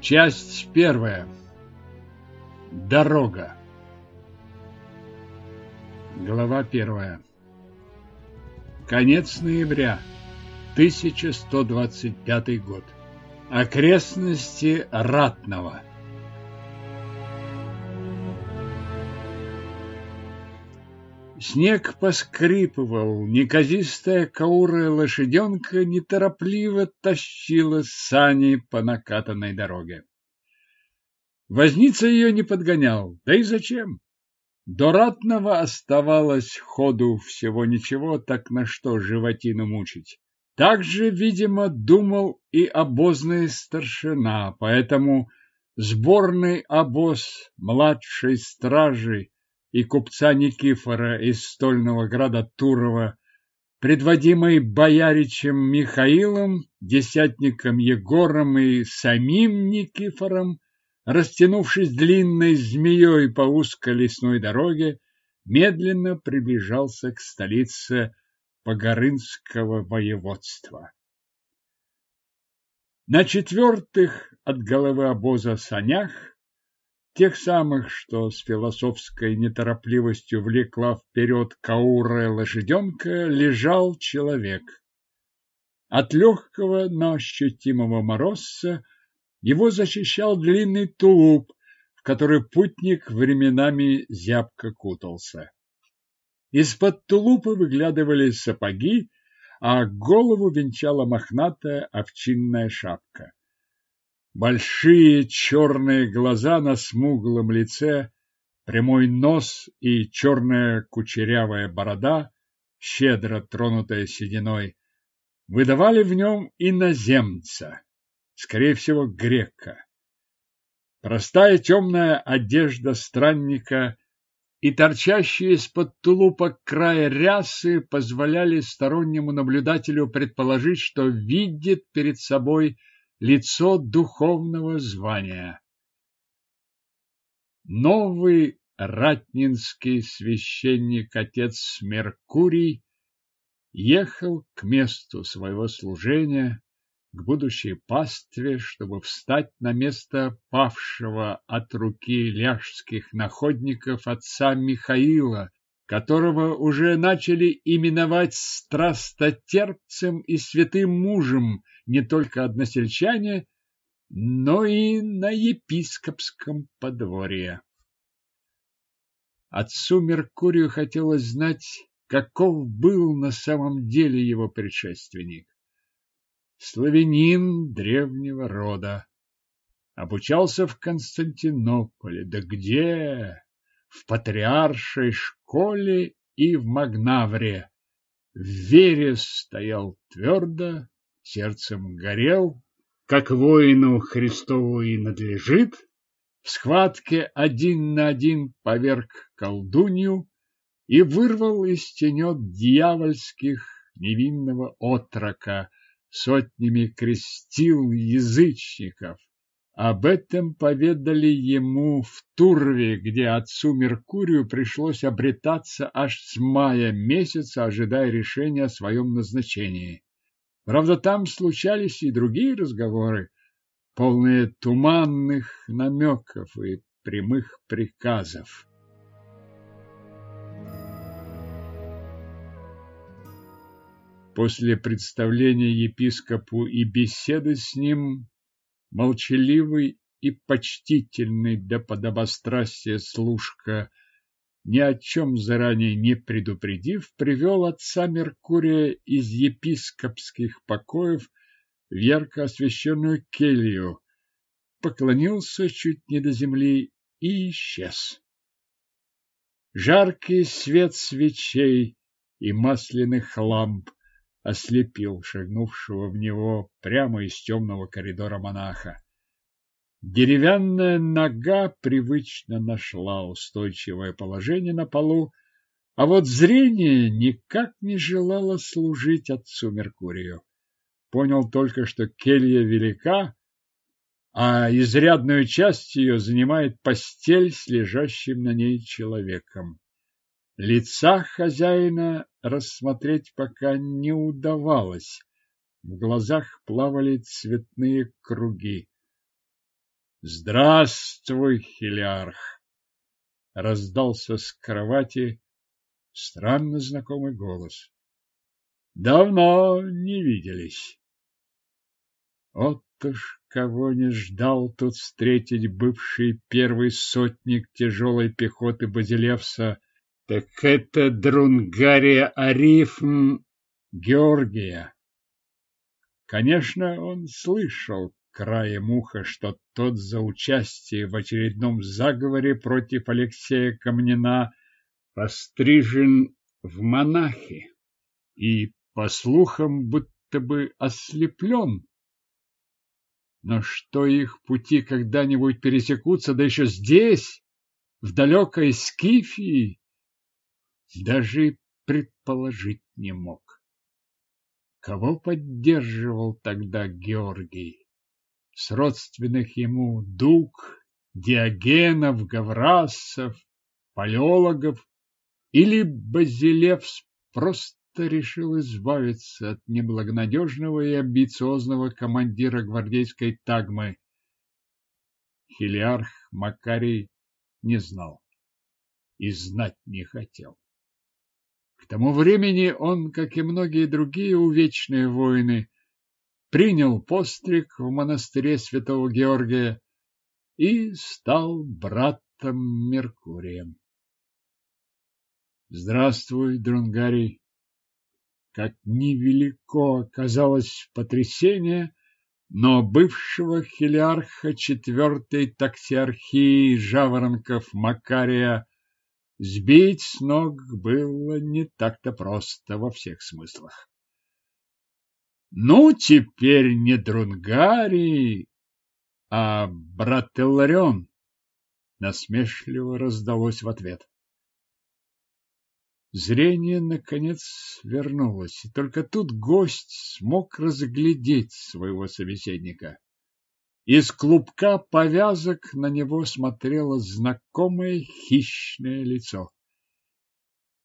Часть первая. Дорога. Глава первая. Конец ноября. 1125 год. Окрестности Ратного. Снег поскрипывал, неказистая каурая лошаденка неторопливо тащила сани по накатанной дороге. Возница ее не подгонял, да и зачем? До ратного оставалось ходу всего ничего, так на что животину мучить. Так же, видимо, думал и обозный старшина, поэтому сборный обоз младшей стражи и купца Никифора из стольного града Турова, предводимый бояричем Михаилом, десятником Егором и самим Никифором, растянувшись длинной змеей по узкой лесной дороге, медленно приближался к столице Погорынского воеводства. На четвертых от головы обоза санях тех самых, что с философской неторопливостью влекла вперед каурая лошаденка, лежал человек. От легкого, но ощутимого морозца его защищал длинный тулуп, в который путник временами зябко кутался. Из-под тулупа выглядывали сапоги, а голову венчала мохнатая овчинная шапка. Большие черные глаза на смуглом лице, прямой нос и черная кучерявая борода, щедро тронутая сединой, выдавали в нем иноземца, скорее всего, грека. Простая темная одежда странника и торчащие из-под тулупа края рясы позволяли стороннему наблюдателю предположить, что видит перед собой лицо духовного звания. Новый ратнинский священник отец Меркурий ехал к месту своего служения, к будущей пастве, чтобы встать на место павшего от руки ляжских находников отца Михаила, которого уже начали именовать страстотерпцем и святым мужем не только односельчане, но и на епископском подворье. Отцу Меркурию хотелось знать, каков был на самом деле его предшественник. Славянин древнего рода. Обучался в Константинополе. Да где? В патриаршей школе и в Магнавре. В вере стоял твердо, сердцем горел, как воину Христову и надлежит, в схватке один на один поверг колдунью и вырвал из тенет дьявольских невинного отрока, сотнями крестил язычников. Об этом поведали ему в Турве, где отцу Меркурию пришлось обретаться аж с мая месяца, ожидая решения о своем назначении. Правда, там случались и другие разговоры, полные туманных намеков и прямых приказов. После представления епископу и беседы с ним молчаливый и почтительный до подобострастия служка ни о чем заранее не предупредив, привел отца Меркурия из епископских покоев в ярко освещенную келью, поклонился чуть не до земли и исчез. Жаркий свет свечей и масляных ламп ослепил шагнувшего в него прямо из темного коридора монаха. Деревянная нога привычно нашла устойчивое положение на полу, а вот зрение никак не желало служить отцу Меркурию. Понял только, что келья велика, а изрядную часть ее занимает постель с лежащим на ней человеком. Лица хозяина рассмотреть пока не удавалось. В глазах плавали цветные круги. Здравствуй, Хилиарх! Раздался с кровати странно знакомый голос. Давно не виделись. Вот уж кого не ждал тут встретить бывший первый сотник тяжелой пехоты Базилевса, так это Друнгария Арифм Георгия. Конечно, он слышал краем уха, что тот за участие в очередном заговоре против Алексея Камнина пострижен в монахи и, по слухам, будто бы ослеплен. Но что их пути когда-нибудь пересекутся, да еще здесь, в далекой Скифии, даже предположить не мог. Кого поддерживал тогда Георгий? С родственных ему Дуг, Диогенов, Гаврасов, палеологов или Базилевс просто решил избавиться от неблагонадежного и амбициозного командира гвардейской тагмы. Хилиарх Макарий не знал и знать не хотел. К тому времени он, как и многие другие увечные воины, принял постриг в монастыре святого Георгия и стал братом Меркурием. Здравствуй, Друнгарий. Как невелико оказалось потрясение, но бывшего хилиарха четвертой таксиархии жаворонков Макария Сбить с ног было не так-то просто во всех смыслах. Ну, теперь не Друнгарий, а брат Илларион, насмешливо раздалось в ответ. Зрение, наконец, вернулось, и только тут гость смог разглядеть своего собеседника. Из клубка повязок на него смотрело знакомое хищное лицо.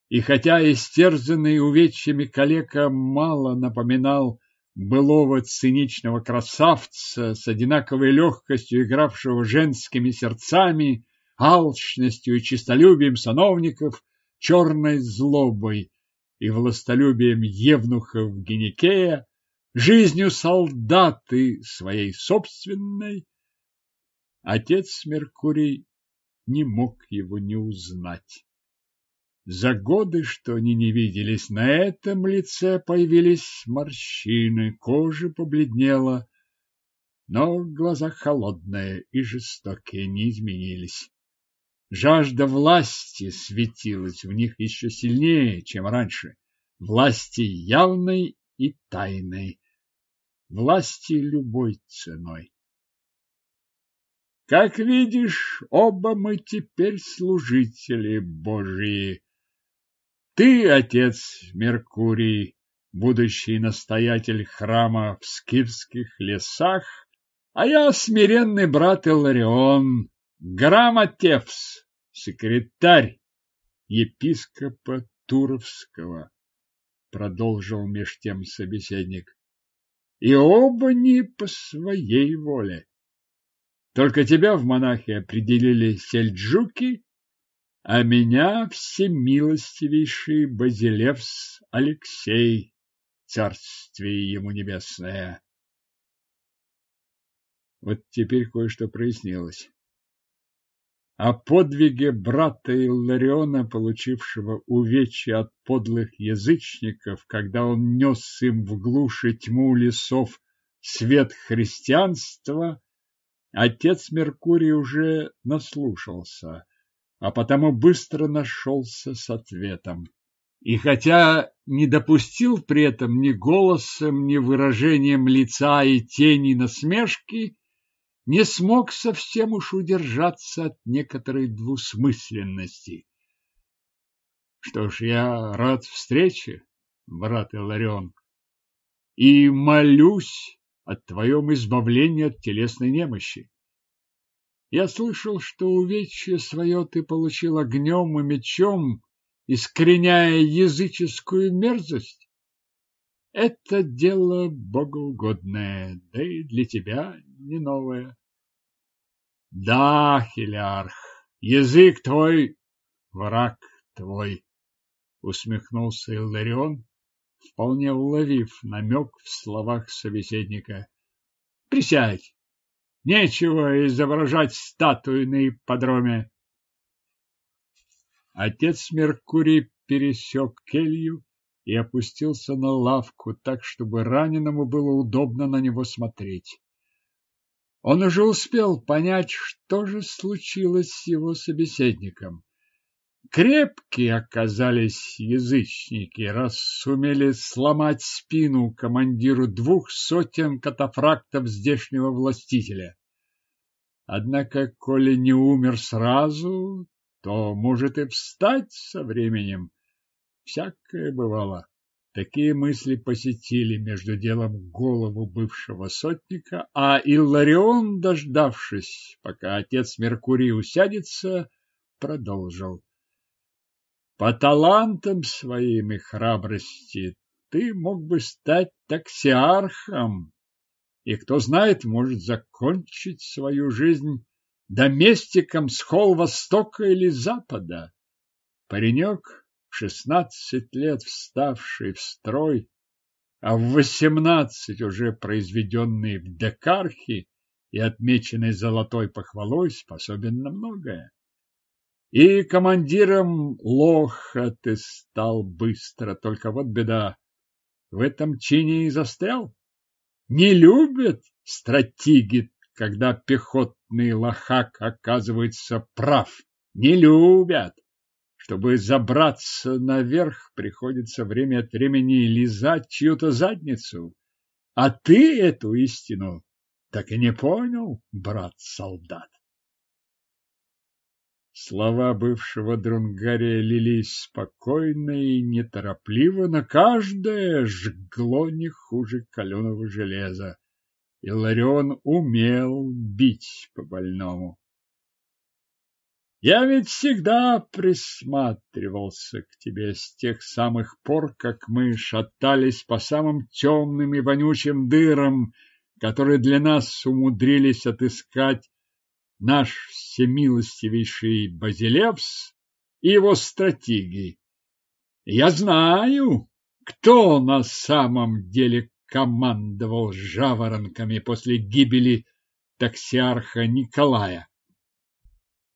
И хотя истерзанный увечьями калека мало напоминал былого циничного красавца с одинаковой легкостью игравшего женскими сердцами, алчностью и честолюбием сановников, черной злобой и властолюбием евнухов Геникея, жизнью солдаты своей собственной, отец Меркурий не мог его не узнать. За годы, что они не виделись, на этом лице появились морщины, кожа побледнела, но глаза холодные и жестокие не изменились. Жажда власти светилась в них еще сильнее, чем раньше, власти явной и тайной, власти любой ценой. Как видишь, оба мы теперь служители Божьи. Ты, отец Меркурий, будущий настоятель храма в скифских лесах, а я смиренный брат Иларион, грамотевс, секретарь епископа Туровского, продолжил меж тем собеседник и оба не по своей воле. Только тебя в монахи определили сельджуки, а меня всемилостивейший Базилевс Алексей, царствие ему небесное. Вот теперь кое-что прояснилось о подвиге брата Иллариона, получившего увечья от подлых язычников, когда он нес им в глуши тьму лесов свет христианства, отец Меркурий уже наслушался, а потому быстро нашелся с ответом. И хотя не допустил при этом ни голосом, ни выражением лица и тени насмешки, не смог совсем уж удержаться от некоторой двусмысленности. Что ж, я рад встрече, брат Иларион, и молюсь о твоем избавлении от телесной немощи. Я слышал, что увечье свое ты получил огнем и мечом, искореняя языческую мерзость. Это дело богоугодное, да и для тебя не новое. Да, Хилярх, язык твой, враг твой, усмехнулся Илларион, вполне уловив намек в словах собеседника. Присядь. Нечего изображать статую на ипподроме. Отец Меркурий пересек келью и опустился на лавку так, чтобы раненому было удобно на него смотреть. Он уже успел понять, что же случилось с его собеседником. Крепкие оказались язычники, раз сумели сломать спину командиру двух сотен катафрактов здешнего властителя. Однако, коли не умер сразу, то может и встать со временем. Всякое бывало. Такие мысли посетили между делом голову бывшего сотника, а Илларион, дождавшись, пока отец Меркурий усядется, продолжил. По талантам своим и храбрости ты мог бы стать таксиархом, и, кто знает, может закончить свою жизнь доместиком с холл Востока или Запада. Паренек шестнадцать лет вставший в строй, а в восемнадцать уже произведенный в Декархе и отмеченный золотой похвалой, способен на многое. И командиром лоха ты стал быстро, только вот беда, в этом чине и застрял. Не любят стратеги, когда пехотный лохак оказывается прав. Не любят. Чтобы забраться наверх, приходится время от времени лизать чью-то задницу. А ты эту истину так и не понял, брат-солдат. Слова бывшего Друнгария лились спокойно и неторопливо, на каждое жгло не хуже каленого железа. Иларион умел бить по больному. Я ведь всегда присматривался к тебе с тех самых пор, как мы шатались по самым темным и вонючим дырам, которые для нас умудрились отыскать наш всемилостивейший Базилевс и его стратегии. Я знаю, кто на самом деле командовал жаворонками после гибели таксиарха Николая.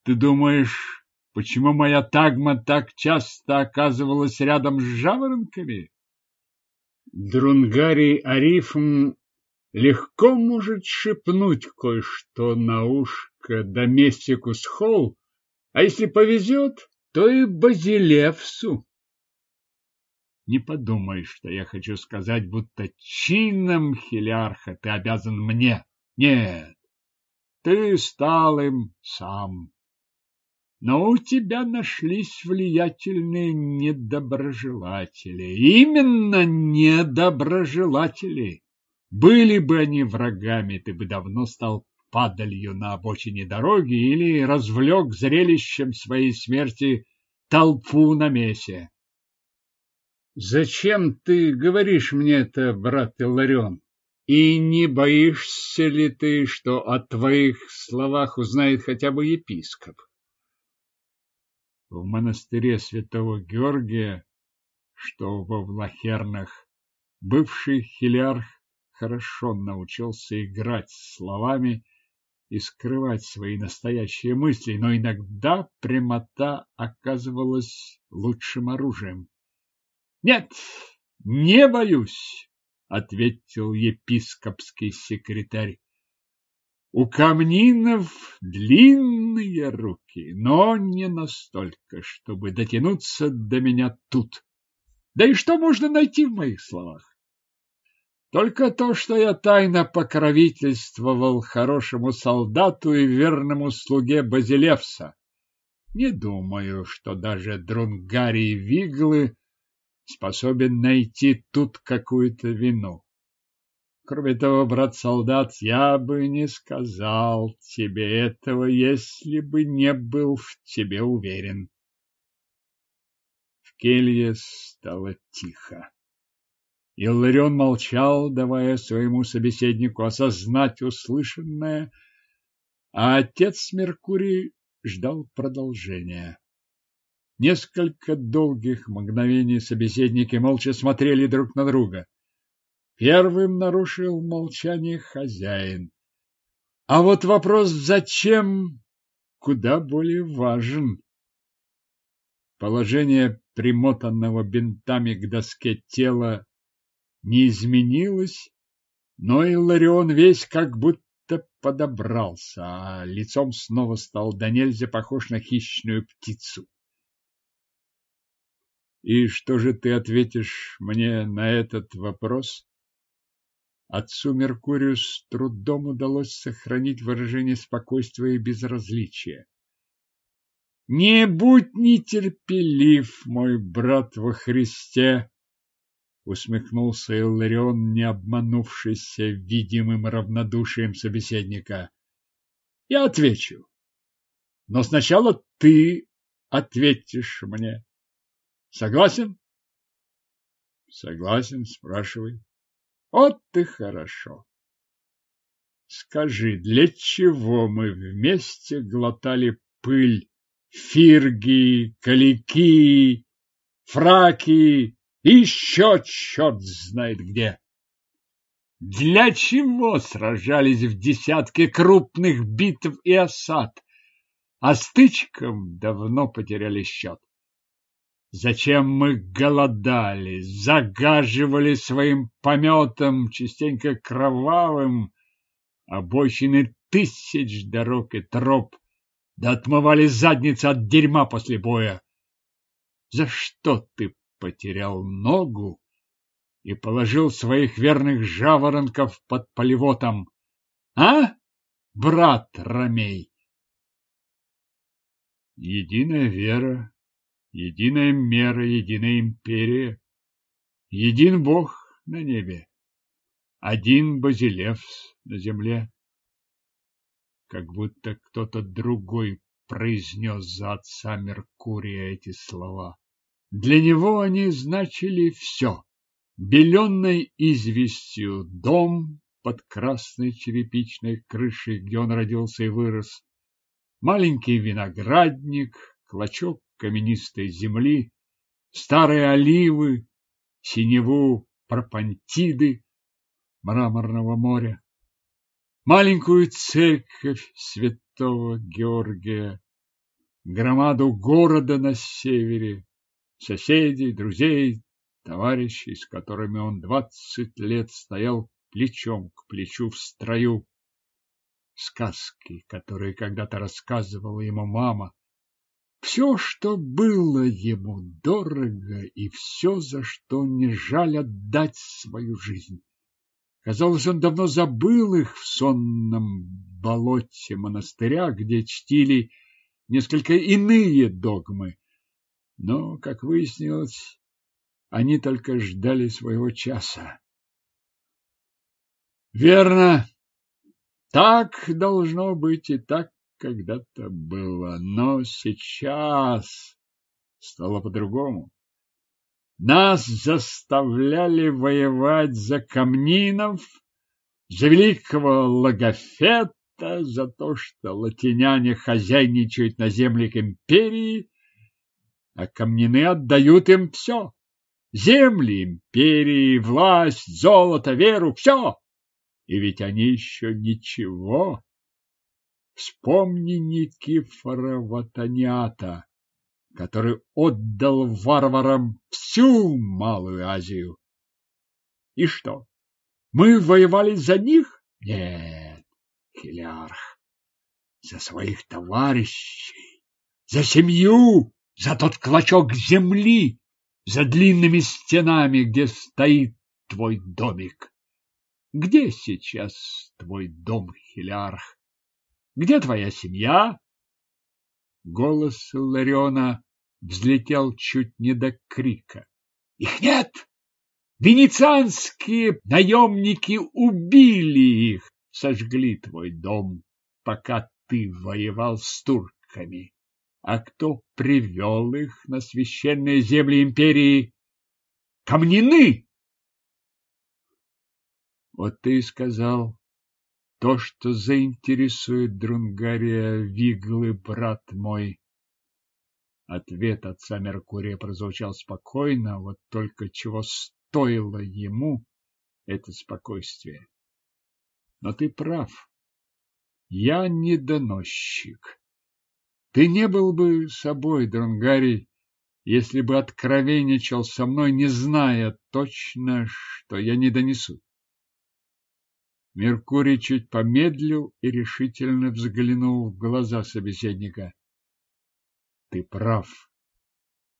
Ты думаешь, почему моя тагма так часто оказывалась рядом с жаворонками? Друнгарий Арифм легко может шепнуть кое-что на ушко доместику Схол, а если повезет, то и Базилевсу. Не подумай, что я хочу сказать, будто чином хилярха ты обязан мне. Нет, ты стал им сам. Но у тебя нашлись влиятельные недоброжелатели. Именно недоброжелатели. Были бы они врагами, ты бы давно стал падалью на обочине дороги или развлек зрелищем своей смерти толпу на месе. Зачем ты говоришь мне это, брат Иларион? И не боишься ли ты, что о твоих словах узнает хотя бы епископ? в монастыре святого Георгия, что во Влахернах, бывший хилярх хорошо научился играть словами и скрывать свои настоящие мысли, но иногда прямота оказывалась лучшим оружием. «Нет, не боюсь», — ответил епископский секретарь. У камнинов длинные руки, но не настолько, чтобы дотянуться до меня тут. Да и что можно найти в моих словах? Только то, что я тайно покровительствовал хорошему солдату и верному слуге Базилевса. Не думаю, что даже Друнгарий Виглы способен найти тут какую-то вину. Кроме того, брат-солдат, я бы не сказал тебе этого, если бы не был в тебе уверен. В келье стало тихо. Илларион молчал, давая своему собеседнику осознать услышанное, А отец Меркурий ждал продолжения. Несколько долгих мгновений собеседники молча смотрели друг на друга. Первым нарушил молчание хозяин. А вот вопрос «зачем?» куда более важен. Положение примотанного бинтами к доске тела не изменилось, но Иларион весь как будто подобрался, а лицом снова стал до нельзя похож на хищную птицу. И что же ты ответишь мне на этот вопрос? Отцу Меркурию с трудом удалось сохранить выражение спокойствия и безразличия. Не будь нетерпелив, мой брат во Христе, усмехнулся Илларион, не обманувшийся видимым равнодушием собеседника. Я отвечу. Но сначала ты ответишь мне. Согласен? Согласен, спрашивай. Вот ты хорошо. Скажи, для чего мы вместе глотали пыль фирги, калики, фраки еще черт знает где? Для чего сражались в десятке крупных битв и осад, а стычкам давно потеряли счет? Зачем мы голодали, загаживали своим пометом, частенько кровавым, обочины тысяч дорог и троп, да отмывали задницы от дерьма после боя? За что ты потерял ногу и положил своих верных жаворонков под полевотом? А, брат Ромей? Единая вера единая мера, единая империя, един Бог на небе, один Базилевс на земле. Как будто кто-то другой произнес за отца Меркурия эти слова. Для него они значили все. Беленной известью дом под красной черепичной крышей, где он родился и вырос, маленький виноградник, клочок каменистой земли, старые оливы, синеву пропантиды мраморного моря, маленькую церковь святого Георгия, громаду города на севере, соседей, друзей, товарищей, с которыми он двадцать лет стоял плечом к плечу в строю, сказки, которые когда-то рассказывала ему мама, все, что было ему дорого, и все, за что не жаль отдать свою жизнь. Казалось, он давно забыл их в сонном болоте монастыря, где чтили несколько иные догмы. Но, как выяснилось, они только ждали своего часа. Верно, так должно быть и так когда-то было, но сейчас стало по-другому. Нас заставляли воевать за камнинов, за великого логофета, за то, что латиняне хозяйничают на землях империи, а камнины отдают им все. Земли империи, власть, золото, веру, все. И ведь они еще ничего Вспомни Никифора Ватаниата, который отдал варварам всю Малую Азию. И что, мы воевали за них? Нет, Хелиарх, за своих товарищей, за семью, за тот клочок земли, за длинными стенами, где стоит твой домик. Где сейчас твой дом, Хелиарх? Где твоя семья? Голос Лариона взлетел чуть не до крика. Их нет! Венецианские наемники убили их, сожгли твой дом, пока ты воевал с турками. А кто привел их на священные земли империи? Камнины! Вот ты и сказал, то, что заинтересует Друнгария Виглы, брат мой. Ответ отца Меркурия прозвучал спокойно, вот только чего стоило ему это спокойствие. Но ты прав. Я не доносчик. Ты не был бы собой, Дронгарий, если бы откровенничал со мной, не зная точно, что я не донесу. Меркурий чуть помедлил и решительно взглянул в глаза собеседника. Ты прав.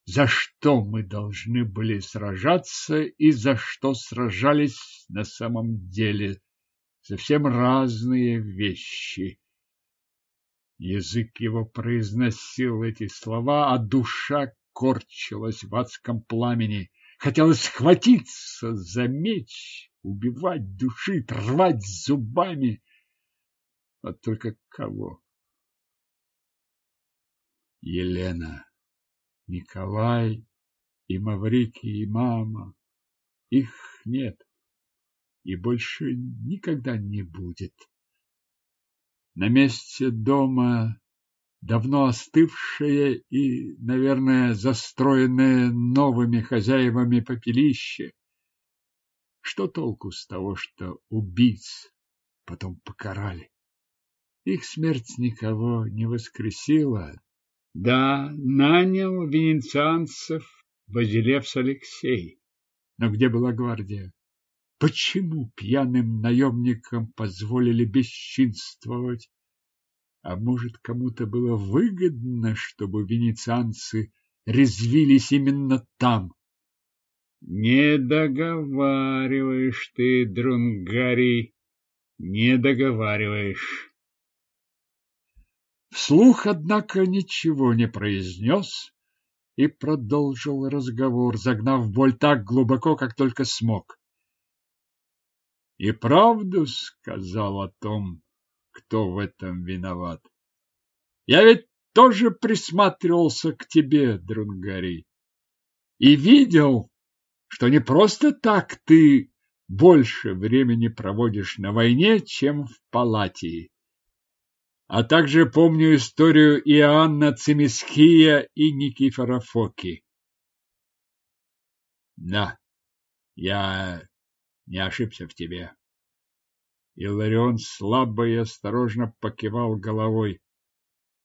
За что мы должны были сражаться и за что сражались на самом деле? Совсем разные вещи. Язык его произносил эти слова, а душа корчилась в адском пламени. Хотелось схватиться за меч, убивать, душить, рвать зубами. А только кого? Елена, Николай и Маврикий, и мама. Их нет и больше никогда не будет. На месте дома давно остывшее и, наверное, застроенное новыми хозяевами попелище. Что толку с того, что убийц потом покарали? Их смерть никого не воскресила. Да, нанял венецианцев Базилевс Алексей. Но где была гвардия? Почему пьяным наемникам позволили бесчинствовать? А может, кому-то было выгодно, чтобы венецианцы резвились именно там? Не договариваешь ты, Друнгарий, не договариваешь. Вслух, однако, ничего не произнес и продолжил разговор, загнав боль так глубоко, как только смог. И правду сказал о том, кто в этом виноват. Я ведь тоже присматривался к тебе, Друнгари, и видел, что не просто так ты больше времени проводишь на войне, чем в палате. А также помню историю Иоанна Цимисхия и Никифора Фоки. Да, я не ошибся в тебе. Иларион слабо и осторожно покивал головой.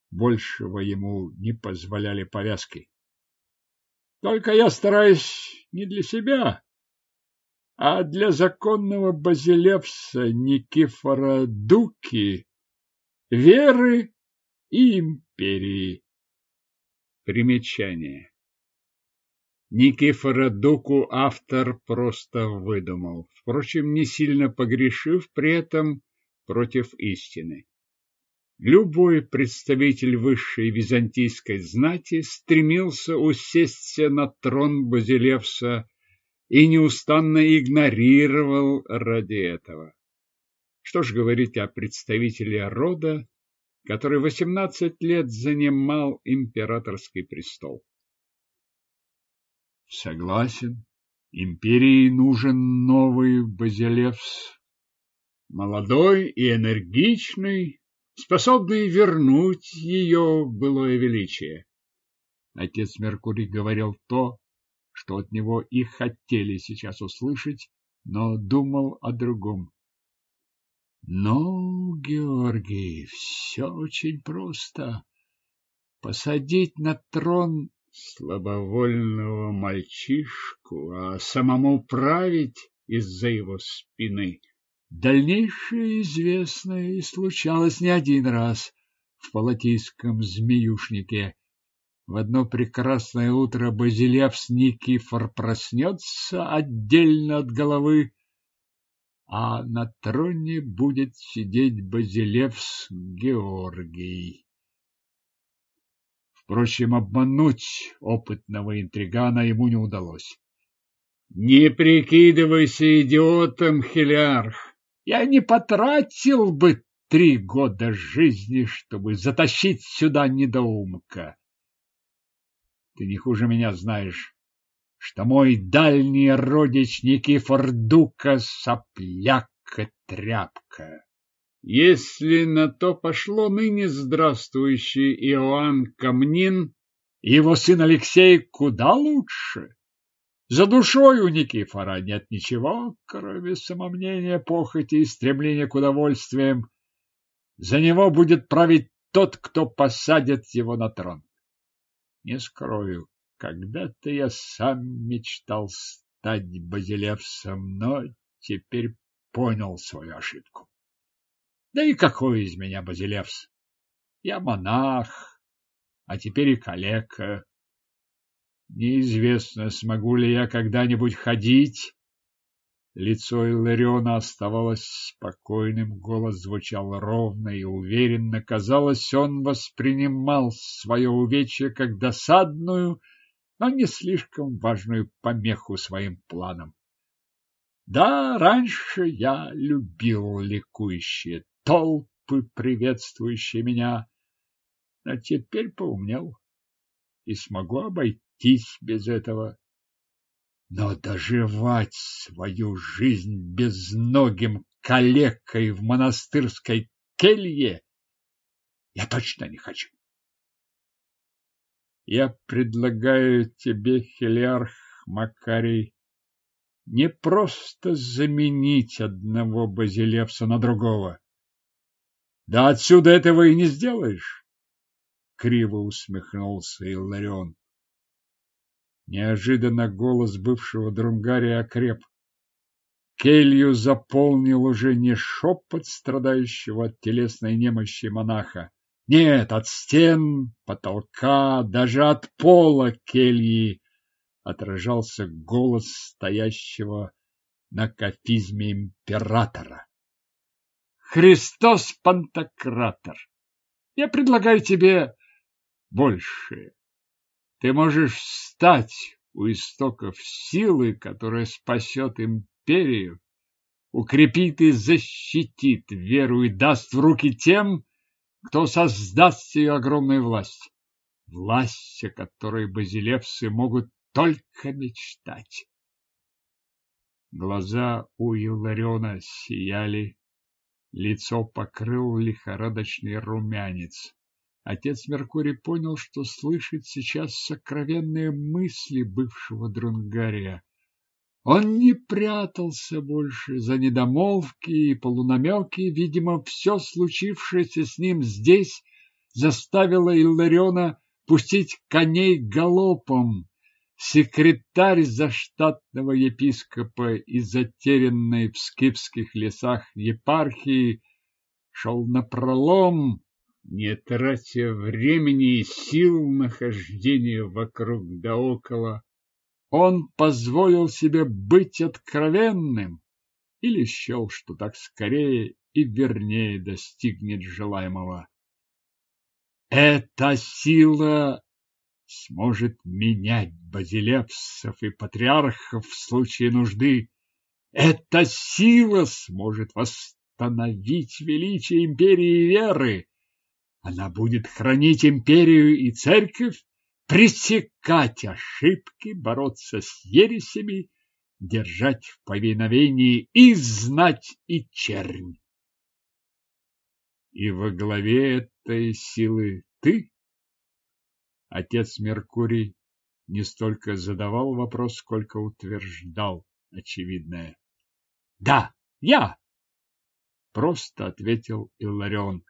Большего ему не позволяли повязки. Только я стараюсь не для себя, а для законного базилевса Никифора Дуки, веры и империи. Примечание. Никифора Дуку автор просто выдумал, впрочем, не сильно погрешив при этом против истины. Любой представитель высшей византийской знати стремился усесться на трон Базилевса и неустанно игнорировал ради этого. Что ж говорить о представителе рода, который 18 лет занимал императорский престол. Согласен. Империи нужен новый Базилевс. Молодой и энергичный, способный вернуть ее былое величие. Отец Меркурий говорил то, что от него и хотели сейчас услышать, но думал о другом. Ну, Георгий, все очень просто. Посадить на трон слабовольного мальчишку, а самому править из-за его спины. Дальнейшее известно и случалось не один раз в палатийском змеюшнике. В одно прекрасное утро Базилевс Никифор проснется отдельно от головы, а на троне будет сидеть Базилевс Георгий. Впрочем, обмануть опытного интригана ему не удалось. Не прикидывайся идиотом, Хелиарх. Я не потратил бы три года жизни, чтобы затащить сюда недоумка. Ты не хуже меня знаешь, что мой дальний родич Никифор Дука сопляк и тряпка. Если на то пошло ныне здравствующий Иоанн Камнин, его сын Алексей куда лучше. За душой у Никифора нет ничего, кроме самомнения, похоти и стремления к удовольствиям. За него будет править тот, кто посадит его на трон. Не скрою, когда-то я сам мечтал стать базилевсом, но теперь понял свою ошибку. Да и какой из меня базилевс? Я монах, а теперь и калека. Неизвестно, смогу ли я когда-нибудь ходить. Лицо Илариона оставалось спокойным, голос звучал ровно и уверенно. Казалось, он воспринимал свое увечье как досадную, но не слишком важную помеху своим планам. Да, раньше я любил ликующие толпы, приветствующие меня, а теперь поумнел и смогу обойти обойтись без этого. Но доживать свою жизнь безногим калекой в монастырской келье я точно не хочу. Я предлагаю тебе, Хелиарх Макарий, не просто заменить одного базилевса на другого. Да отсюда этого и не сделаешь. Криво усмехнулся Илларион. Неожиданно голос бывшего Друнгария окреп. Келью заполнил уже не шепот страдающего от телесной немощи монаха. Нет, от стен, потолка, даже от пола кельи отражался голос стоящего на кафизме императора. Христос Пантократор, я предлагаю тебе большее. Ты можешь стать у истоков силы, которая спасет империю, укрепит и защитит веру и даст в руки тем, кто создаст ее огромную власть. Власть, о которой базилевсы могут только мечтать. Глаза у Иллариона сияли, лицо покрыл лихорадочный румянец. Отец Меркурий понял, что слышит сейчас сокровенные мысли бывшего Друнгария. Он не прятался больше за недомолвки и полунамеки. Видимо, все случившееся с ним здесь заставило Иллариона пустить коней галопом. Секретарь заштатного епископа и затерянной в скифских лесах епархии шел напролом, не тратя времени и сил на хождение вокруг да около, он позволил себе быть откровенным или счел, что так скорее и вернее достигнет желаемого. Эта сила сможет менять базилевсов и патриархов в случае нужды. Эта сила сможет восстановить величие империи и веры. Она будет хранить империю и церковь, пресекать ошибки, бороться с ересями, держать в повиновении и знать, и чернь. И во главе этой силы ты, отец Меркурий, не столько задавал вопрос, сколько утверждал очевидное. Да, я, просто ответил Илларион.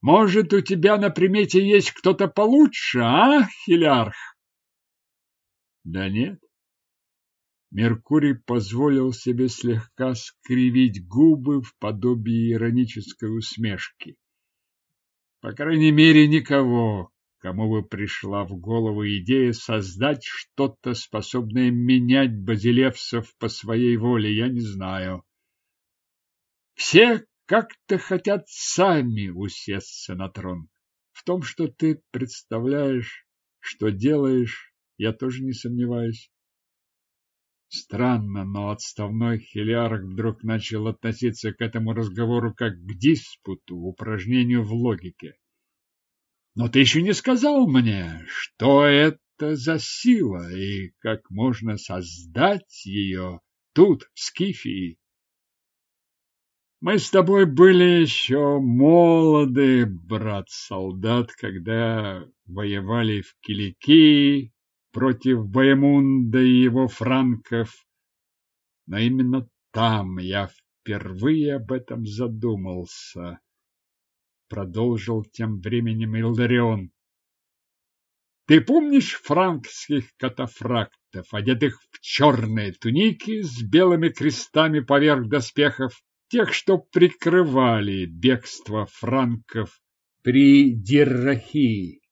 Может, у тебя на примете есть кто-то получше, а, Хилярх? Да нет. Меркурий позволил себе слегка скривить губы в подобии иронической усмешки. По крайней мере, никого, кому бы пришла в голову идея создать что-то, способное менять базилевсов по своей воле, я не знаю. Все как-то хотят сами усесться на трон. В том, что ты представляешь, что делаешь, я тоже не сомневаюсь. Странно, но отставной хелиарх вдруг начал относиться к этому разговору как к диспуту, упражнению в логике. Но ты еще не сказал мне, что это за сила и как можно создать ее тут, в Скифии. Мы с тобой были еще молоды, брат-солдат, когда воевали в Киликии против Боемунда и его франков. Но именно там я впервые об этом задумался. Продолжил тем временем Илдарион. Ты помнишь франкских катафрактов, одетых в черные туники с белыми крестами поверх доспехов, тех, что прикрывали бегство франков при Диррахии?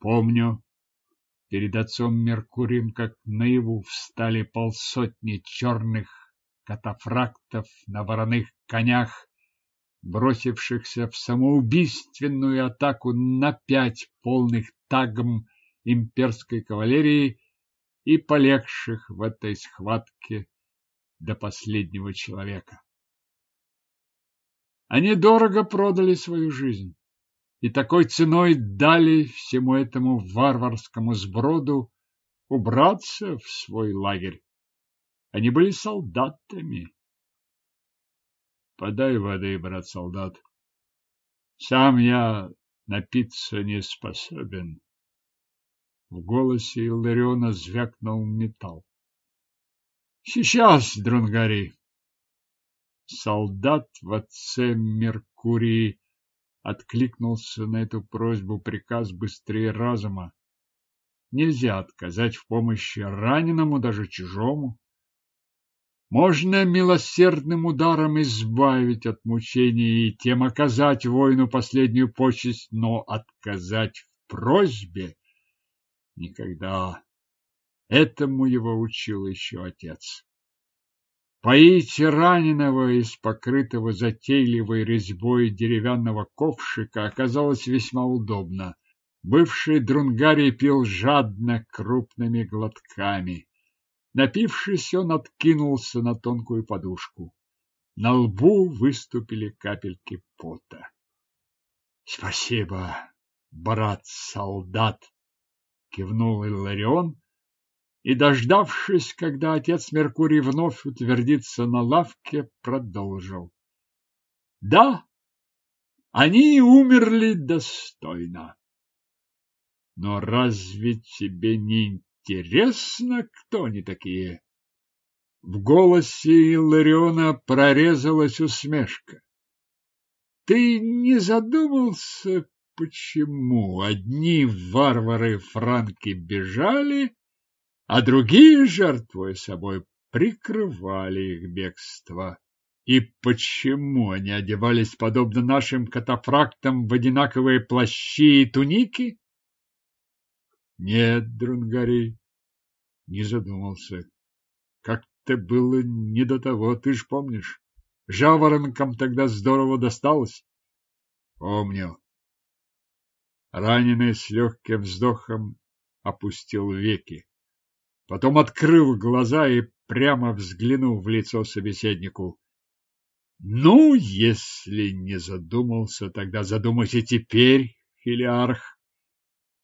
Помню, перед отцом Меркурием, как наяву встали полсотни черных катафрактов на вороных конях бросившихся в самоубийственную атаку на пять полных тагм имперской кавалерии и полегших в этой схватке до последнего человека. Они дорого продали свою жизнь и такой ценой дали всему этому варварскому сброду убраться в свой лагерь. Они были солдатами, Подай воды, брат-солдат. Сам я напиться не способен. В голосе Иллариона звякнул металл. Сейчас, Дронгари. Солдат в отце Меркурии откликнулся на эту просьбу приказ быстрее разума. Нельзя отказать в помощи раненому, даже чужому. Можно милосердным ударом избавить от мучений и тем оказать воину последнюю почесть, но отказать в просьбе никогда. Этому его учил еще отец. Поить раненого из покрытого затейливой резьбой деревянного ковшика оказалось весьма удобно. Бывший Друнгарий пил жадно крупными глотками. Напившись, он откинулся на тонкую подушку. На лбу выступили капельки пота. — Спасибо, брат-солдат! — кивнул Илларион и, дождавшись, когда отец Меркурий вновь утвердится на лавке, продолжил. — Да, они умерли достойно. Но разве тебе не Интересно, кто они такие? В голосе Илариона прорезалась усмешка. Ты не задумался, почему одни варвары-франки бежали, а другие, жертвуя собой, прикрывали их бегство? И почему они одевались подобно нашим катафрактам в одинаковые плащи и туники? Нет, Друнгари, не задумался. Как-то было не до того, ты ж помнишь. Жаворонкам тогда здорово досталось. Помню. Раненый с легким вздохом опустил веки. Потом открыл глаза и прямо взглянул в лицо собеседнику. Ну, если не задумался, тогда задумайся теперь, Хелиарх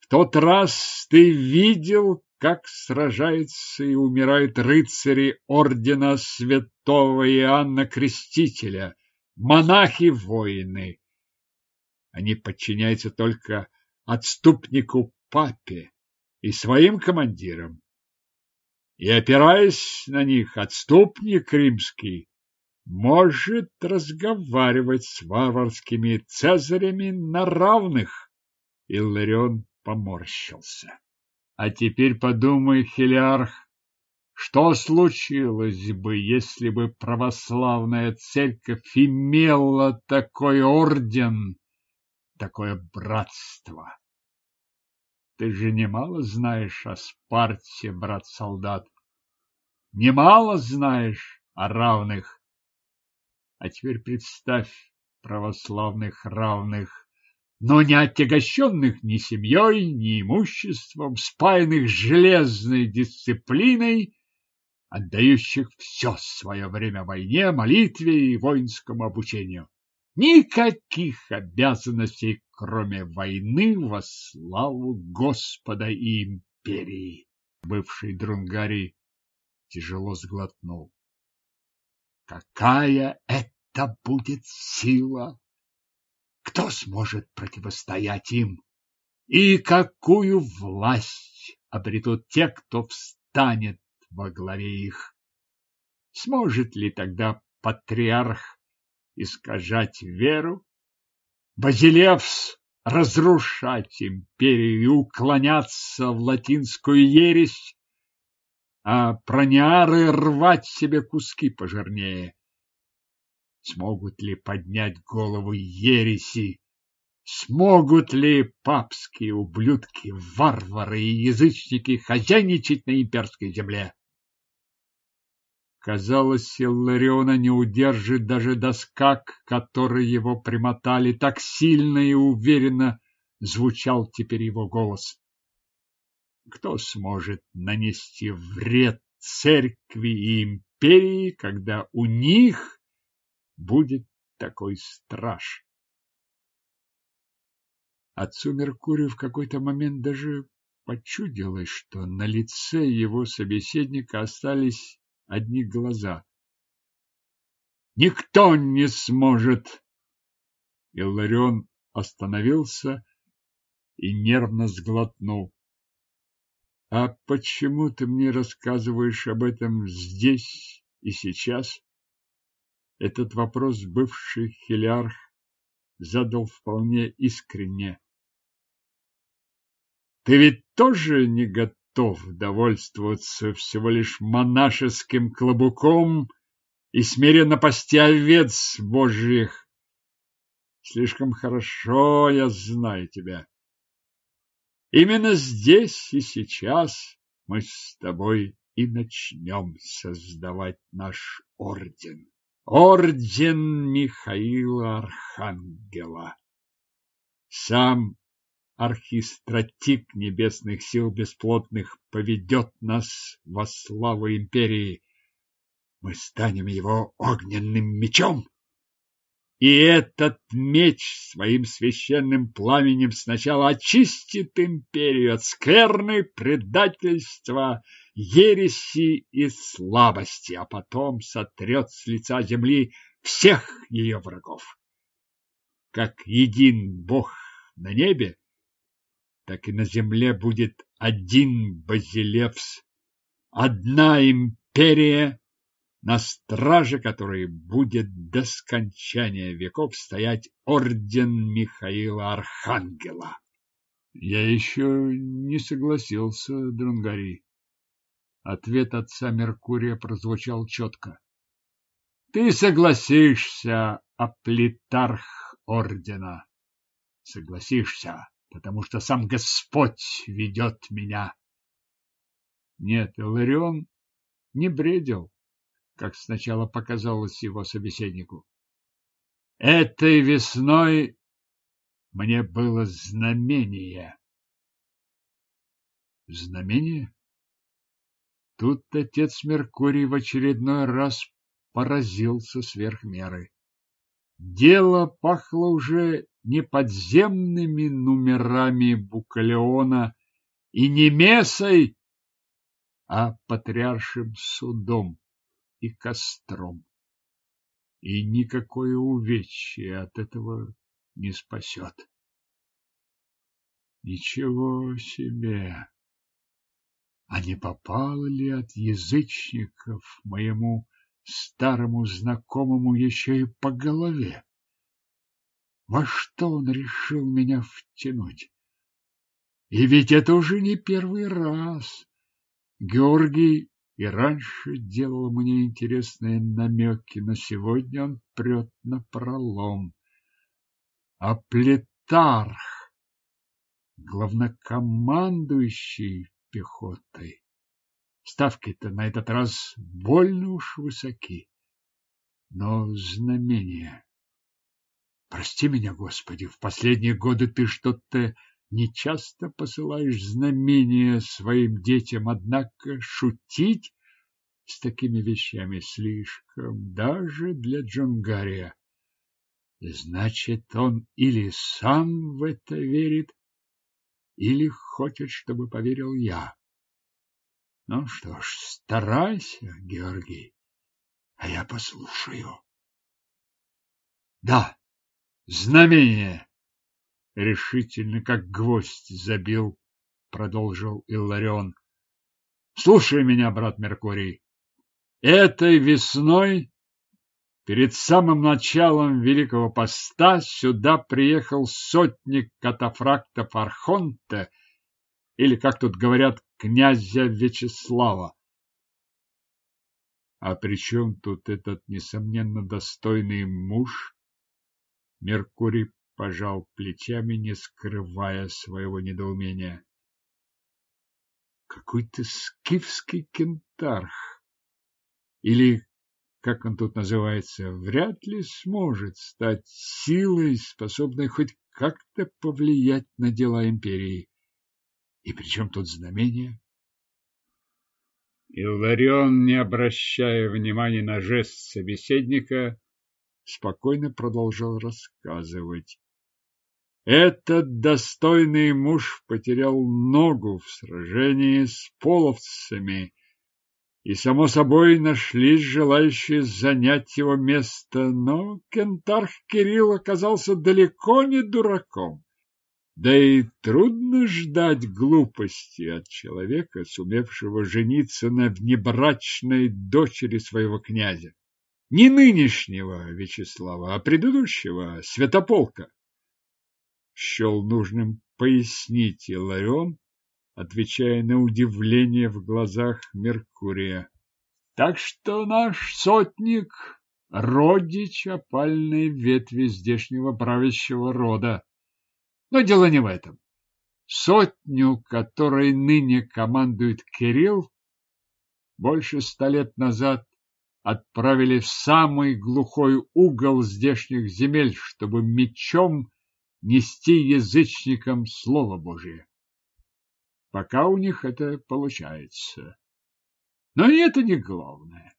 тот раз ты видел, как сражаются и умирают рыцари ордена святого Иоанна Крестителя, монахи-воины. Они подчиняются только отступнику папе и своим командирам. И, опираясь на них, отступник римский может разговаривать с варварскими цезарями на равных. Илларион поморщился. А теперь подумай, Хелиарх, что случилось бы, если бы православная церковь имела такой орден, такое братство? Ты же немало знаешь о Спарте, брат-солдат. Немало знаешь о равных. А теперь представь православных равных но не отягощенных ни семьей, ни имуществом, спаянных железной дисциплиной, отдающих все свое время войне, молитве и воинскому обучению. Никаких обязанностей, кроме войны во славу Господа и империи. Бывший Друнгарий тяжело сглотнул. Какая это будет сила? Кто сможет противостоять им? И какую власть обретут те, кто встанет во главе их? Сможет ли тогда патриарх искажать веру? Базилевс разрушать империю и уклоняться в латинскую ересь, а прониары рвать себе куски пожирнее. Смогут ли поднять голову ереси? Смогут ли папские ублюдки, варвары и язычники хозяйничать на имперской земле? Казалось, Иллариона не удержит даже доска, к которой его примотали. Так сильно и уверенно звучал теперь его голос. Кто сможет нанести вред церкви и империи, когда у них будет такой страж? Отцу Меркурию в какой-то момент даже почудилось, что на лице его собеседника остались одни глаза. Никто не сможет. Илларион остановился и нервно сглотнул. А почему ты мне рассказываешь об этом здесь и сейчас? Этот вопрос бывший хилярх задал вполне искренне. Ты ведь тоже не готов довольствоваться всего лишь монашеским клобуком и смиренно пасти овец божьих. Слишком хорошо я знаю тебя. Именно здесь и сейчас мы с тобой и начнем создавать наш орден. Орден Михаила Архангела. Сам архистратик небесных сил бесплотных поведет нас во славу империи. Мы станем его огненным мечом. И этот меч своим священным пламенем сначала очистит империю от скверны, предательства, ереси и слабости, а потом сотрет с лица земли всех ее врагов. Как един Бог на небе, так и на земле будет один Базилевс, одна империя, на страже которой будет до скончания веков стоять орден Михаила Архангела. Я еще не согласился, Дрангари. Ответ отца Меркурия прозвучал четко. Ты согласишься, аплитарх ордена. Согласишься потому что сам Господь ведет меня. Нет, Иларион не бредил, как сначала показалось его собеседнику. Этой весной мне было знамение. Знамение? Тут отец Меркурий в очередной раз поразился сверх меры. Дело пахло уже не подземными номерами Букалеона и не Месой, а патриаршим судом и костром. И никакое увечье от этого не спасет. Ничего себе! А не попало ли от язычников моему старому знакомому еще и по голове? Во что он решил меня втянуть? И ведь это уже не первый раз. Георгий и раньше делал мне интересные намеки, но сегодня он прет на пролом. А Плетарх, главнокомандующий пехотой, ставки-то на этот раз больно уж высоки. Но знамение Прости меня, Господи, в последние годы ты что-то нечасто посылаешь знамения своим детям, однако шутить с такими вещами слишком, даже для Джунгария. Значит, он или сам в это верит, или хочет, чтобы поверил я. Ну что ж, старайся, Георгий. А я послушаю. Да, знамение. Решительно, как гвоздь забил, продолжил Илларион. Слушай меня, брат Меркурий. Этой весной, перед самым началом Великого Поста, сюда приехал сотник катафрактов Архонта, или, как тут говорят, князя Вячеслава. А при чем тут этот, несомненно, достойный муж? Меркурий пожал плечами, не скрывая своего недоумения. Какой-то скифский кентарх. Или, как он тут называется, вряд ли сможет стать силой, способной хоть как-то повлиять на дела империи. И при чем тут знамение? Илларион, не обращая внимания на жест собеседника, спокойно продолжал рассказывать. Этот достойный муж потерял ногу в сражении с половцами, и, само собой, нашлись желающие занять его место, но кентарх Кирилл оказался далеко не дураком. Да и трудно ждать глупости от человека, сумевшего жениться на внебрачной дочери своего князя. Не нынешнего Вячеслава, а предыдущего, Святополка. Счел нужным пояснить Иларион, отвечая на удивление в глазах Меркурия. Так что наш сотник — родич опальной ветви здешнего правящего рода. Но дело не в этом. Сотню, которой ныне командует Кирилл, больше ста лет назад отправили в самый глухой угол здешних земель, чтобы мечом нести язычникам Слово Божие. Пока у них это получается. Но и это не главное.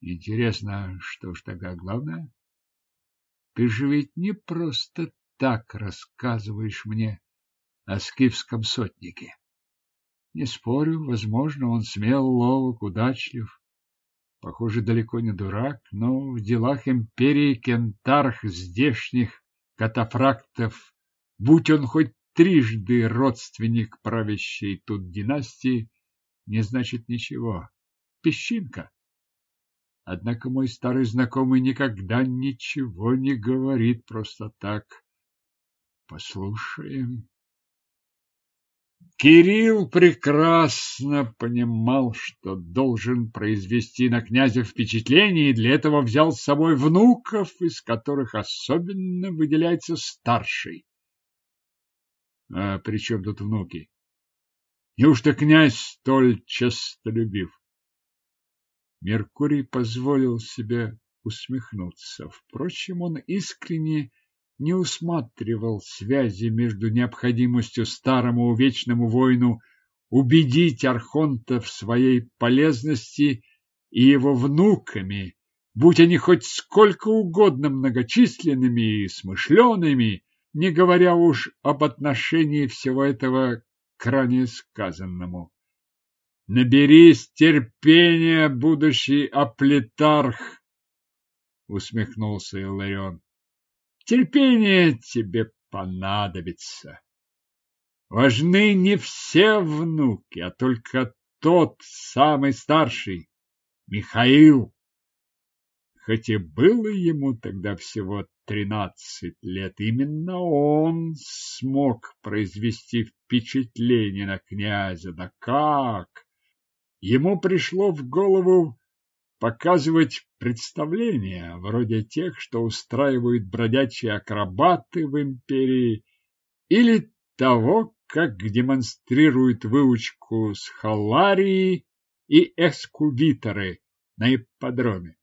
Интересно, что ж тогда главное? Ты же ведь не просто так рассказываешь мне о скифском сотнике. Не спорю, возможно, он смел, ловок, удачлив. Похоже, далеко не дурак, но в делах империи кентарх здешних катафрактов, будь он хоть трижды родственник правящей тут династии, не значит ничего. Песчинка. Однако мой старый знакомый никогда ничего не говорит просто так. Послушаем. Кирилл прекрасно понимал, что должен произвести на князя впечатление, и для этого взял с собой внуков, из которых особенно выделяется старший. А при чем тут внуки? Неужто князь столь честолюбив? Меркурий позволил себе усмехнуться. Впрочем, он искренне не усматривал связи между необходимостью старому вечному воину убедить Архонта в своей полезности и его внуками, будь они хоть сколько угодно многочисленными и смышленными, не говоря уж об отношении всего этого к ранее сказанному. Наберись терпения, будущий аплетарх, усмехнулся Иларион. Терпение тебе понадобится. Важны не все внуки, а только тот самый старший, Михаил. Хоть и было ему тогда всего тринадцать лет, именно он смог произвести впечатление на князя. Да как? Ему пришло в голову показывать представления, вроде тех, что устраивают бродячие акробаты в империи, или того, как демонстрируют выучку с халарии и эскувиторы на ипподроме.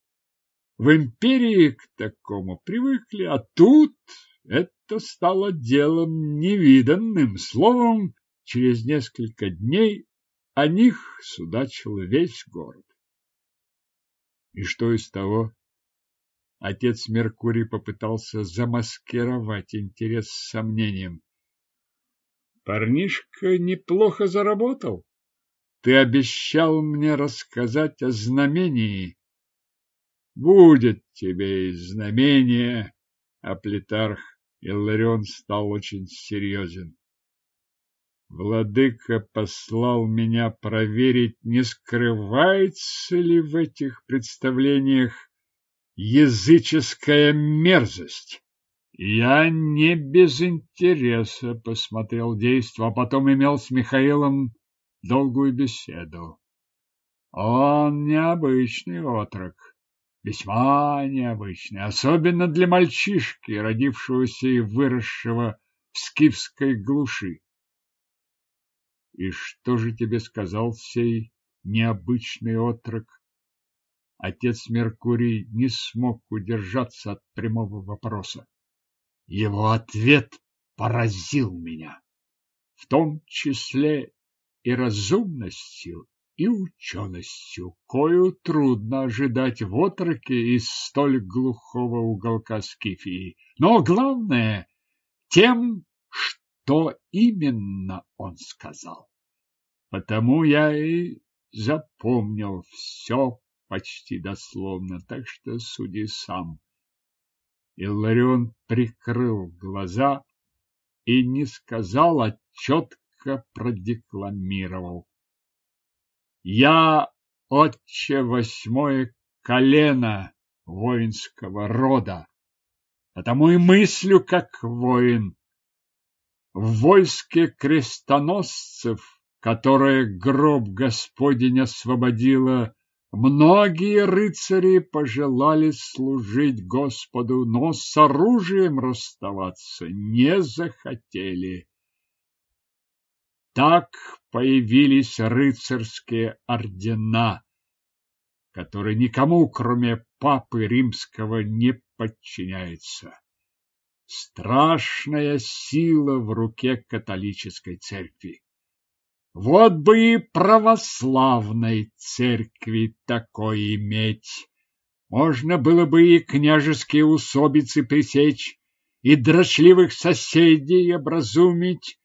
В империи к такому привыкли, а тут это стало делом невиданным. Словом, через несколько дней о них судачил весь город. И что из того? Отец Меркурий попытался замаскировать интерес с сомнением. Парнишка неплохо заработал. Ты обещал мне рассказать о знамении. Будет тебе и знамение, а Плетарх Илларион стал очень серьезен. Владыка послал меня проверить, не скрывается ли в этих представлениях языческая мерзость. Я не без интереса посмотрел действо, а потом имел с Михаилом долгую беседу. Он необычный отрок, весьма необычный, особенно для мальчишки, родившегося и выросшего в скифской глуши. И что же тебе сказал сей необычный отрок? Отец Меркурий не смог удержаться от прямого вопроса. Его ответ поразил меня, в том числе и разумностью, и ученостью, кою трудно ожидать в отроке из столь глухого уголка Скифии. Но главное тем, что именно он сказал. Потому я и запомнил все почти дословно, так что суди сам. Илларион прикрыл глаза и не сказал, а четко продекламировал. Я отче восьмое колено воинского рода, потому и мыслю как воин. В войске крестоносцев, которое гроб Господень освободило, Многие рыцари пожелали служить Господу, но с оружием расставаться не захотели. Так появились рыцарские ордена, которые никому, кроме папы римского, не подчиняются. Страшная сила в руке католической церкви. Вот бы и православной церкви такой иметь. Можно было бы и княжеские усобицы пресечь, и дрочливых соседей образумить,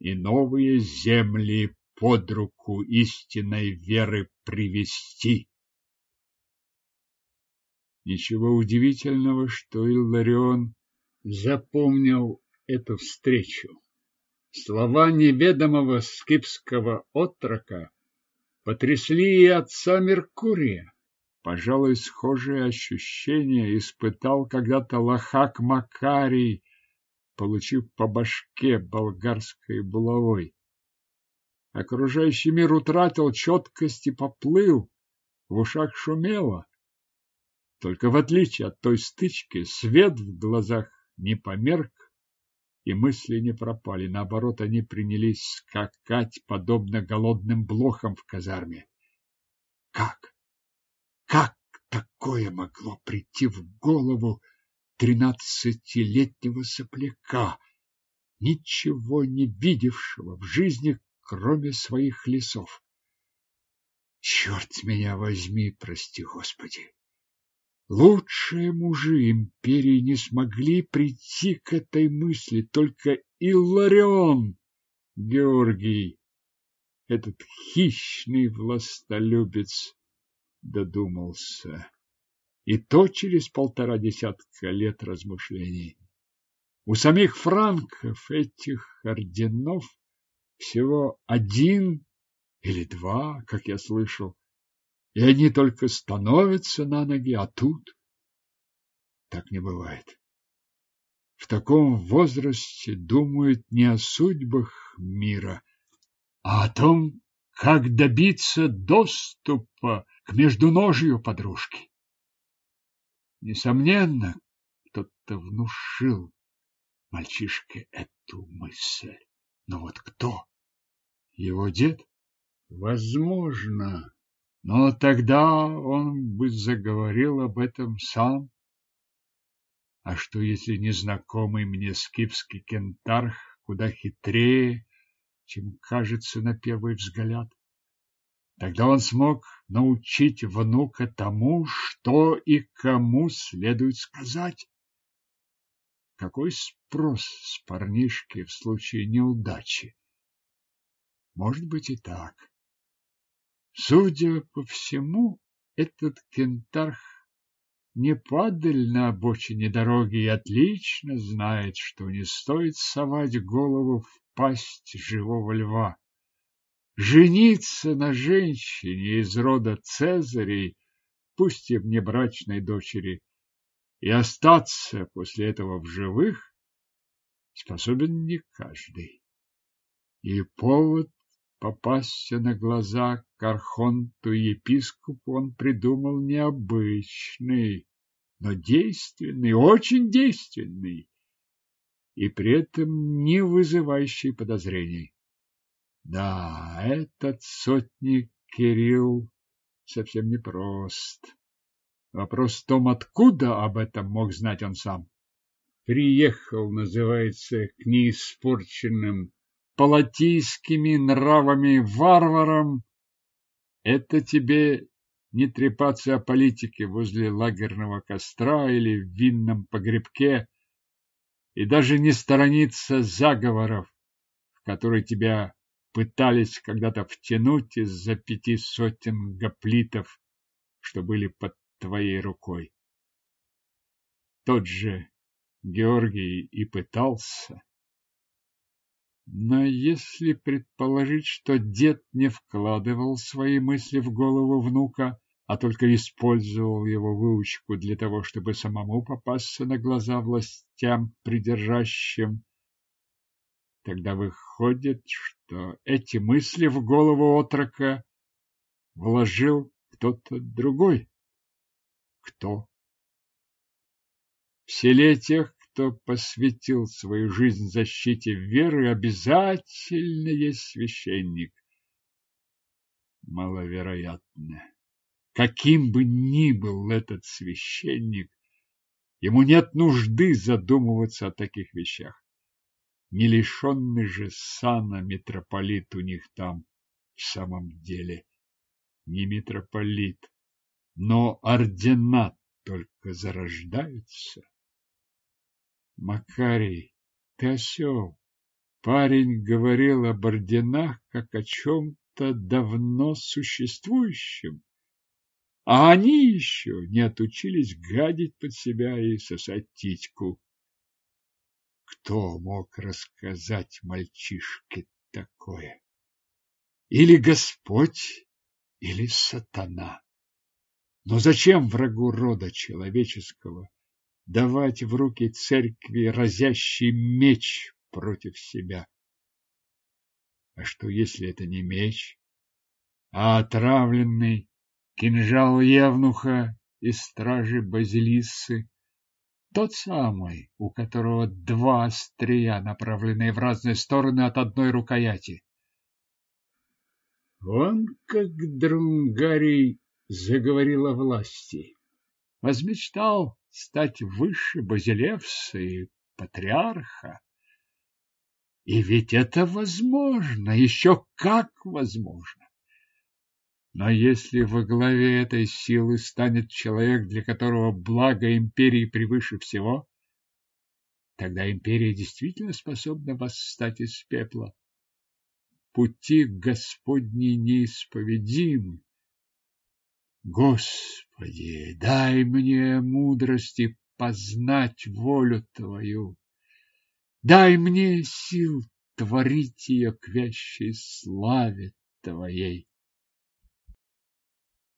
и новые земли под руку истинной веры привести. Ничего удивительного, что Илларион запомнил эту встречу. Слова неведомого скипского отрока потрясли и отца Меркурия. Пожалуй, схожие ощущения испытал когда-то Лохак Макарий, получив по башке болгарской булавой. Окружающий мир утратил четкость и поплыл, в ушах шумело. Только в отличие от той стычки, свет в глазах не померк, и мысли не пропали. Наоборот, они принялись скакать, подобно голодным блохам в казарме. Как? Как такое могло прийти в голову тринадцатилетнего сопляка, ничего не видевшего в жизни, кроме своих лесов? Черт меня возьми, прости, Господи! Лучшие мужи империи не смогли прийти к этой мысли, только Илларион Георгий, этот хищный властолюбец, додумался. И то через полтора десятка лет размышлений. У самих франков этих орденов всего один или два, как я слышал и они только становятся на ноги, а тут так не бывает. В таком возрасте думают не о судьбах мира, а о том, как добиться доступа к междуножью подружки. Несомненно, кто-то внушил мальчишке эту мысль. Но вот кто? Его дед? Возможно. Но тогда он бы заговорил об этом сам. А что, если незнакомый мне скифский кентарх куда хитрее, чем кажется на первый взгляд? Тогда он смог научить внука тому, что и кому следует сказать. Какой спрос с парнишки в случае неудачи? Может быть и так. Судя по всему, этот кентарх не падаль на обочине дороги и отлично знает, что не стоит совать голову в пасть живого льва. Жениться на женщине из рода Цезарей, пусть и внебрачной дочери, и остаться после этого в живых способен не каждый. И повод попасться на глаза к архонту епископу он придумал необычный, но действенный, очень действенный и при этом не вызывающий подозрений. Да, этот сотник Кирилл совсем непрост. Вопрос в том, откуда об этом мог знать он сам. Приехал, называется, к неиспорченным палатийскими нравами варварам, это тебе не трепаться о политике возле лагерного костра или в винном погребке, и даже не сторониться заговоров, в которые тебя пытались когда-то втянуть из-за пяти сотен гоплитов, что были под твоей рукой. Тот же Георгий и пытался. Но если предположить, что дед не вкладывал свои мысли в голову внука, а только использовал его выучку для того, чтобы самому попасться на глаза властям придержащим, тогда выходит, что эти мысли в голову отрока вложил кто-то другой. Кто? В селе тех, кто посвятил свою жизнь защите веры, обязательно есть священник. Маловероятно. Каким бы ни был этот священник, ему нет нужды задумываться о таких вещах. Не лишенный же сана митрополит у них там в самом деле. Не митрополит, но орденат только зарождаются. Макарий, ты осел. Парень говорил об орденах, как о чем-то давно существующем. А они еще не отучились гадить под себя и сосать титьку. Кто мог рассказать мальчишке такое? Или Господь, или сатана. Но зачем врагу рода человеческого давать в руки церкви разящий меч против себя. А что, если это не меч, а отравленный кинжал Евнуха из стражи Базилиссы, тот самый, у которого два острия, направленные в разные стороны от одной рукояти. Он, как Друнгарий, заговорил о власти. Возмечтал стать выше Базилевса и патриарха. И ведь это возможно, еще как возможно. Но если во главе этой силы станет человек, для которого благо империи превыше всего, тогда империя действительно способна восстать из пепла. Пути Господни неисповедимы, Господи, дай мне мудрости познать волю Твою. Дай мне сил творить ее к вящей славе Твоей.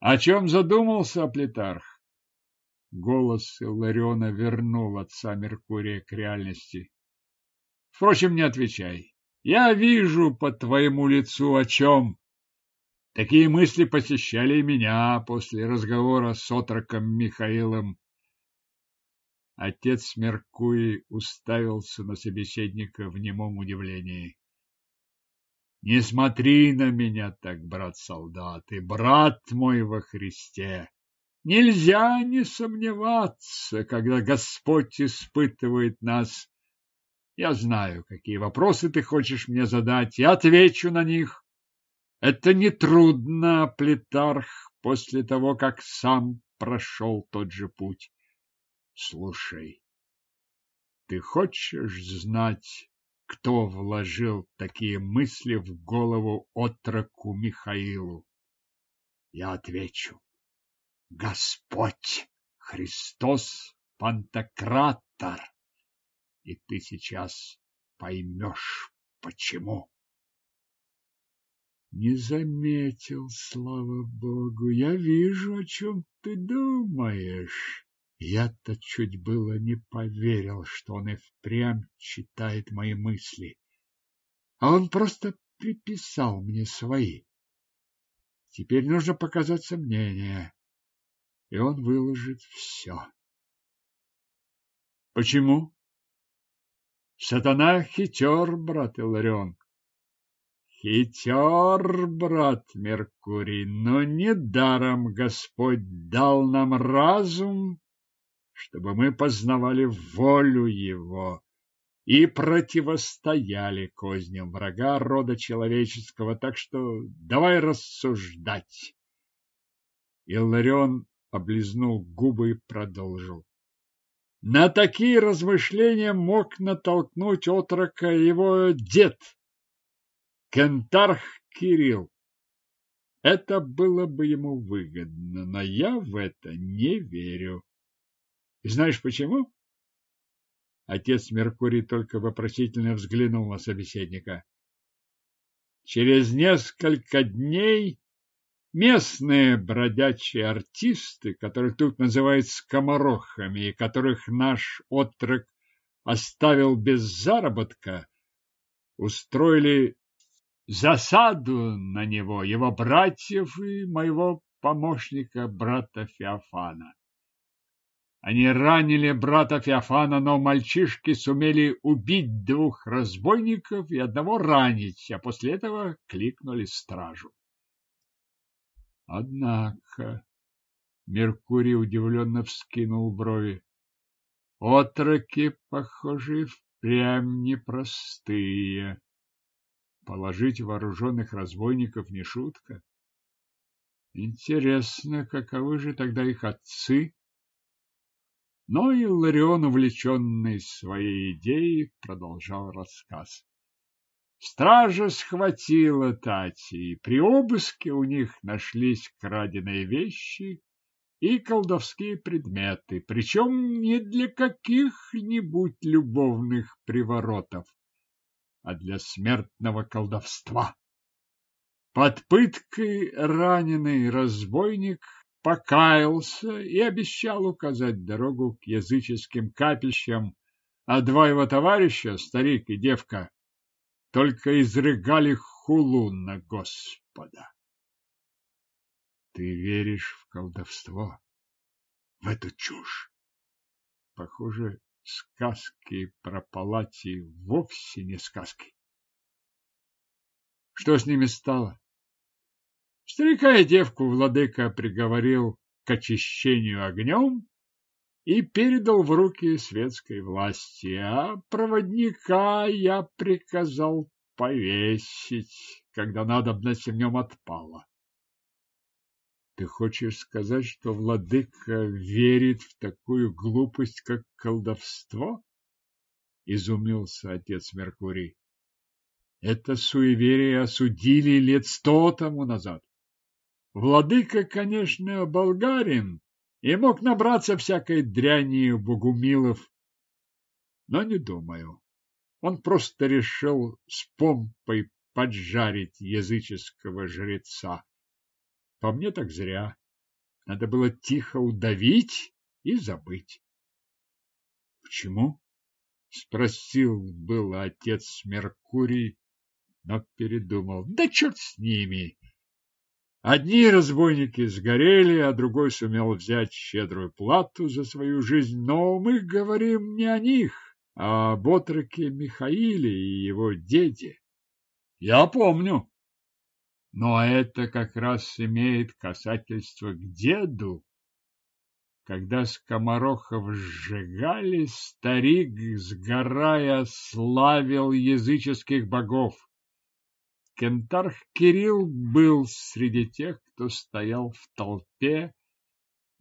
О чем задумался Плетарх? Голос Иллариона вернул отца Меркурия к реальности. Впрочем, не отвечай. Я вижу по твоему лицу, о чем. Такие мысли посещали и меня после разговора с отроком Михаилом. Отец Меркурий уставился на собеседника в немом удивлении. Не смотри на меня так, брат-солдат, и брат мой во Христе. Нельзя не сомневаться, когда Господь испытывает нас. Я знаю, какие вопросы ты хочешь мне задать, и отвечу на них. Это нетрудно, Плитарх, после того, как сам прошел тот же путь. Слушай, ты хочешь знать, кто вложил такие мысли в голову отроку Михаилу? Я отвечу. Господь Христос Пантократор. И ты сейчас поймешь, почему. Не заметил, слава богу. Я вижу, о чем ты думаешь. Я-то чуть было не поверил, что он и впрямь читает мои мысли. А он просто приписал мне свои. Теперь нужно показать сомнение, и он выложит все. Почему? Сатана хитер, брат Иларион. Хитер, брат Меркурий, но недаром Господь дал нам разум, чтобы мы познавали волю Его и противостояли козням врага рода человеческого. Так что давай рассуждать. Илларион облизнул губы и продолжил. На такие размышления мог натолкнуть отрока его дед, кентарх Кирилл. Это было бы ему выгодно, но я в это не верю. Знаешь почему? Отец Меркурий только вопросительно взглянул на собеседника. Через несколько дней местные бродячие артисты, которых тут называют скоморохами, и которых наш отрок оставил без заработка, устроили засаду на него, его братьев и моего помощника, брата Феофана. Они ранили брата Феофана, но мальчишки сумели убить двух разбойников и одного ранить, а после этого кликнули стражу. Однако Меркурий удивленно вскинул брови. Отроки, похоже, впрямь непростые. Положить вооруженных разбойников не шутка. Интересно, каковы же тогда их отцы? Но Илларион, увлеченный своей идеей, продолжал рассказ. Стража схватила Тати, и при обыске у них нашлись краденые вещи и колдовские предметы, причем не для каких-нибудь любовных приворотов, а для смертного колдовства. Под пыткой раненый разбойник покаялся и обещал указать дорогу к языческим капищам, а два его товарища, старик и девка, только изрыгали хулу на Господа. Ты веришь в колдовство, в эту чушь? Похоже, сказки про палати вовсе не сказки. Что с ними стало? Старика и девку владыка приговорил к очищению огнем и передал в руки светской власти, а проводника я приказал повесить, когда надобность в нем отпала. Ты хочешь сказать, что владыка верит в такую глупость, как колдовство? Изумился отец Меркурий. Это суеверие осудили лет сто тому назад. Владыка, конечно, болгарин и мог набраться всякой дряни богумилов, но не думаю. Он просто решил с помпой поджарить языческого жреца. По мне так зря. Надо было тихо удавить и забыть. — Почему? — спросил было отец Меркурий, но передумал. Да черт с ними! Одни разбойники сгорели, а другой сумел взять щедрую плату за свою жизнь. Но мы говорим не о них, а об отроке Михаиле и его деде. Я помню. Но это как раз имеет касательство к деду. Когда скоморохов сжигали, старик, сгорая, славил языческих богов. Кентарх Кирилл был среди тех, кто стоял в толпе,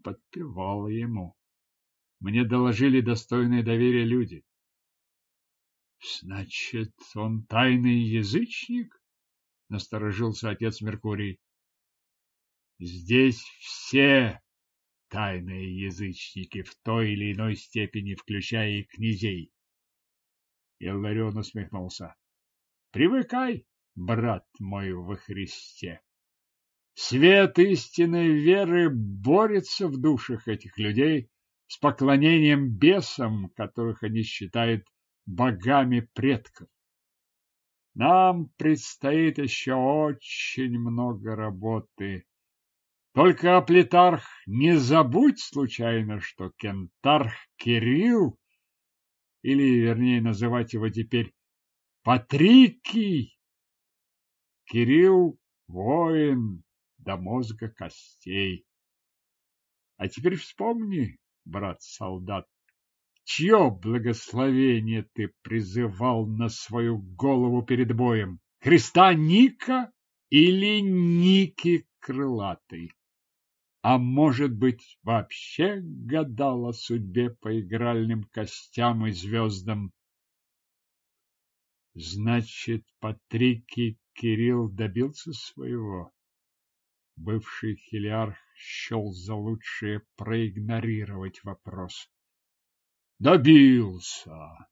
подпевал ему. Мне доложили достойные доверия люди. Значит, он тайный язычник? Насторожился отец Меркурий. Здесь все тайные язычники в той или иной степени, включая и князей. Илларион усмехнулся. Привыкай, брат мой во Христе. Свет истинной веры борется в душах этих людей с поклонением бесам, которых они считают богами предков. Нам предстоит еще очень много работы. Только, Аплитарх, не забудь случайно, что кентарх Кирилл, или, вернее, называть его теперь Патрикий, Кирилл – воин до мозга костей. А теперь вспомни, брат-солдат, чье благословение ты призывал на свою голову перед боем? Христа Ника или Ники крылатой? А может быть, вообще гадал о судьбе по игральным костям и звездам? Значит, Патрикий Кирилл добился своего? Бывший хилиарх счел за лучшее проигнорировать вопрос. Добился.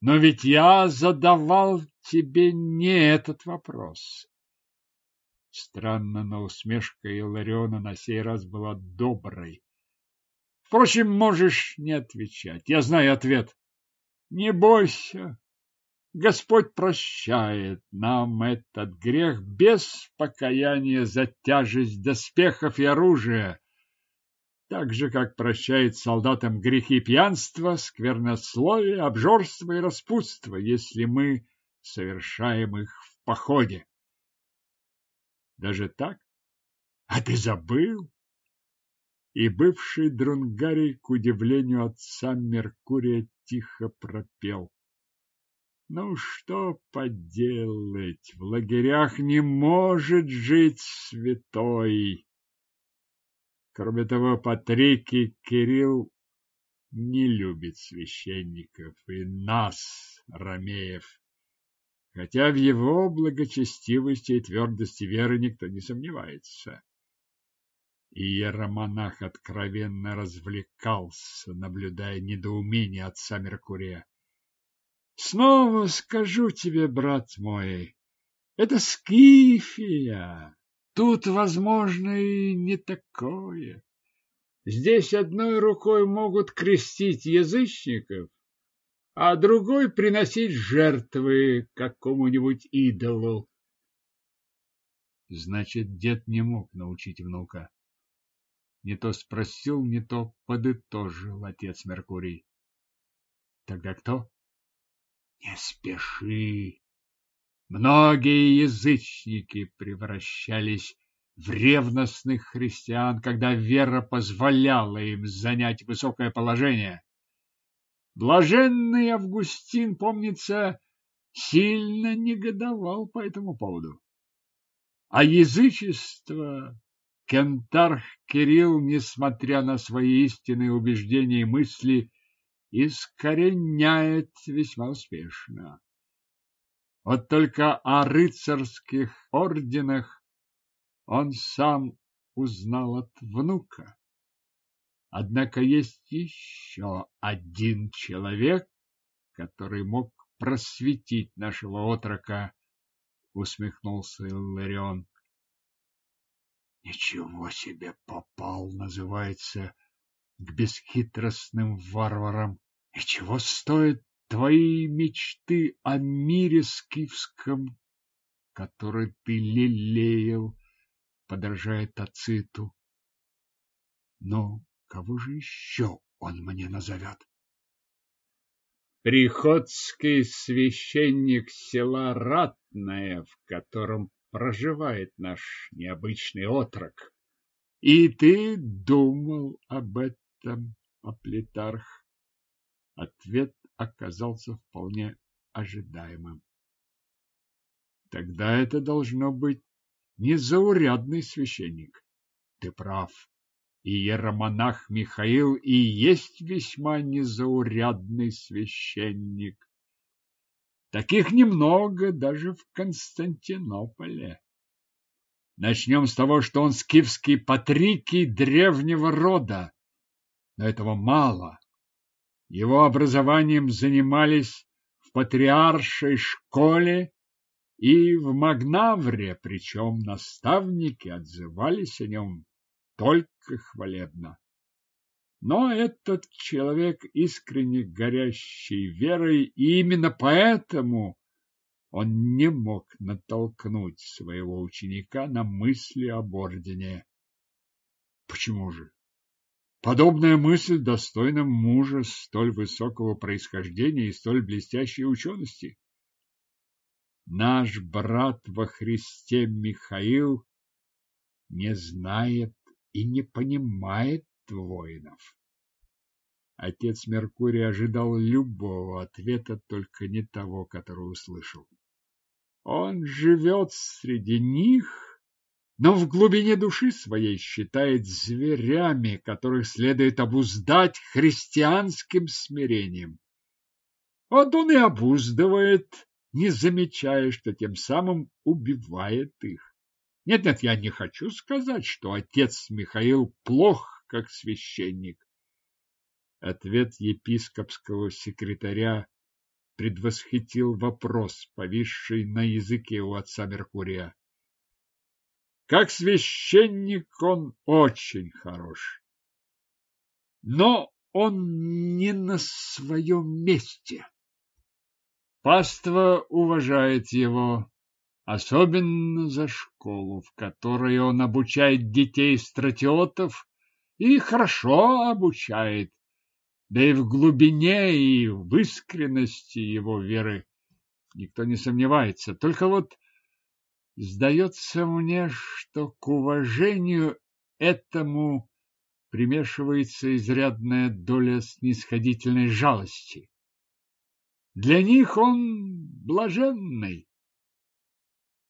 Но ведь я задавал тебе не этот вопрос. Странно, но усмешка Илариона на сей раз была доброй. Впрочем, можешь не отвечать. Я знаю ответ. Не бойся. Господь прощает нам этот грех без покаяния за тяжесть доспехов и оружия, так же, как прощает солдатам грехи пьянства, сквернословия, обжорства и распутства, если мы совершаем их в походе. Даже так? А ты забыл? И бывший Друнгарий, к удивлению отца Меркурия, тихо пропел. Ну, что поделать, в лагерях не может жить святой. Кроме того, Патрикий Кирилл не любит священников и нас, ромеев, хотя в его благочестивости и твердости веры никто не сомневается. И иеромонах откровенно развлекался, наблюдая недоумение отца Меркурия. Снова скажу тебе, брат мой, это Скифия. Тут, возможно, и не такое. Здесь одной рукой могут крестить язычников, а другой приносить жертвы какому-нибудь идолу. Значит, дед не мог научить внука. Не то спросил, не то подытожил отец Меркурий. Тогда кто? Не спеши. Многие язычники превращались в ревностных христиан, когда вера позволяла им занять высокое положение. Блаженный Августин, помнится, сильно негодовал по этому поводу. А язычество кентарх Кирилл, несмотря на свои истинные убеждения и мысли, искореняет весьма успешно. Вот только о рыцарских орденах он сам узнал от внука. Однако есть еще один человек, который мог просветить нашего отрока, усмехнулся Илларион. Ничего себе попал, называется, к бесхитростным варварам. И чего стоят твои мечты о мире скифском, который ты лелеял, подражая Тациту? Но кого же еще он мне назовет? Приходский священник села Ратное, в котором проживает наш необычный отрок. И ты думал об этом, Аплитарх? Ответ оказался вполне ожидаемым. Тогда это должно быть незаурядный священник. Ты прав. И иеромонах Михаил и есть весьма незаурядный священник. Таких немного даже в Константинополе. Начнем с того, что он скифский патрикий древнего рода. Но этого мало. Его образованием занимались в патриаршей школе и в Магнавре, причем наставники отзывались о нем только хвалебно. Но этот человек искренне горящий верой, и именно поэтому он не мог натолкнуть своего ученика на мысли об ордене. Почему же? Подобная мысль достойна мужа столь высокого происхождения и столь блестящей учености. Наш брат во Христе Михаил не знает и не понимает воинов. Отец Меркурий ожидал любого ответа, только не того, который услышал. Он живет среди них, но в глубине души своей считает зверями, которых следует обуздать христианским смирением. Вот он и обуздывает, не замечая, что тем самым убивает их. Нет-нет, я не хочу сказать, что отец Михаил плох, как священник. Ответ епископского секретаря предвосхитил вопрос, повисший на языке у отца Меркурия. Как священник он очень хорош. Но он не на своем месте. Паства уважает его, особенно за школу, в которой он обучает детей стратиотов и хорошо обучает да и в глубине и в искренности его веры никто не сомневается. Только вот сдается мне, что к уважению этому примешивается изрядная доля снисходительной жалости. Для них он блаженный.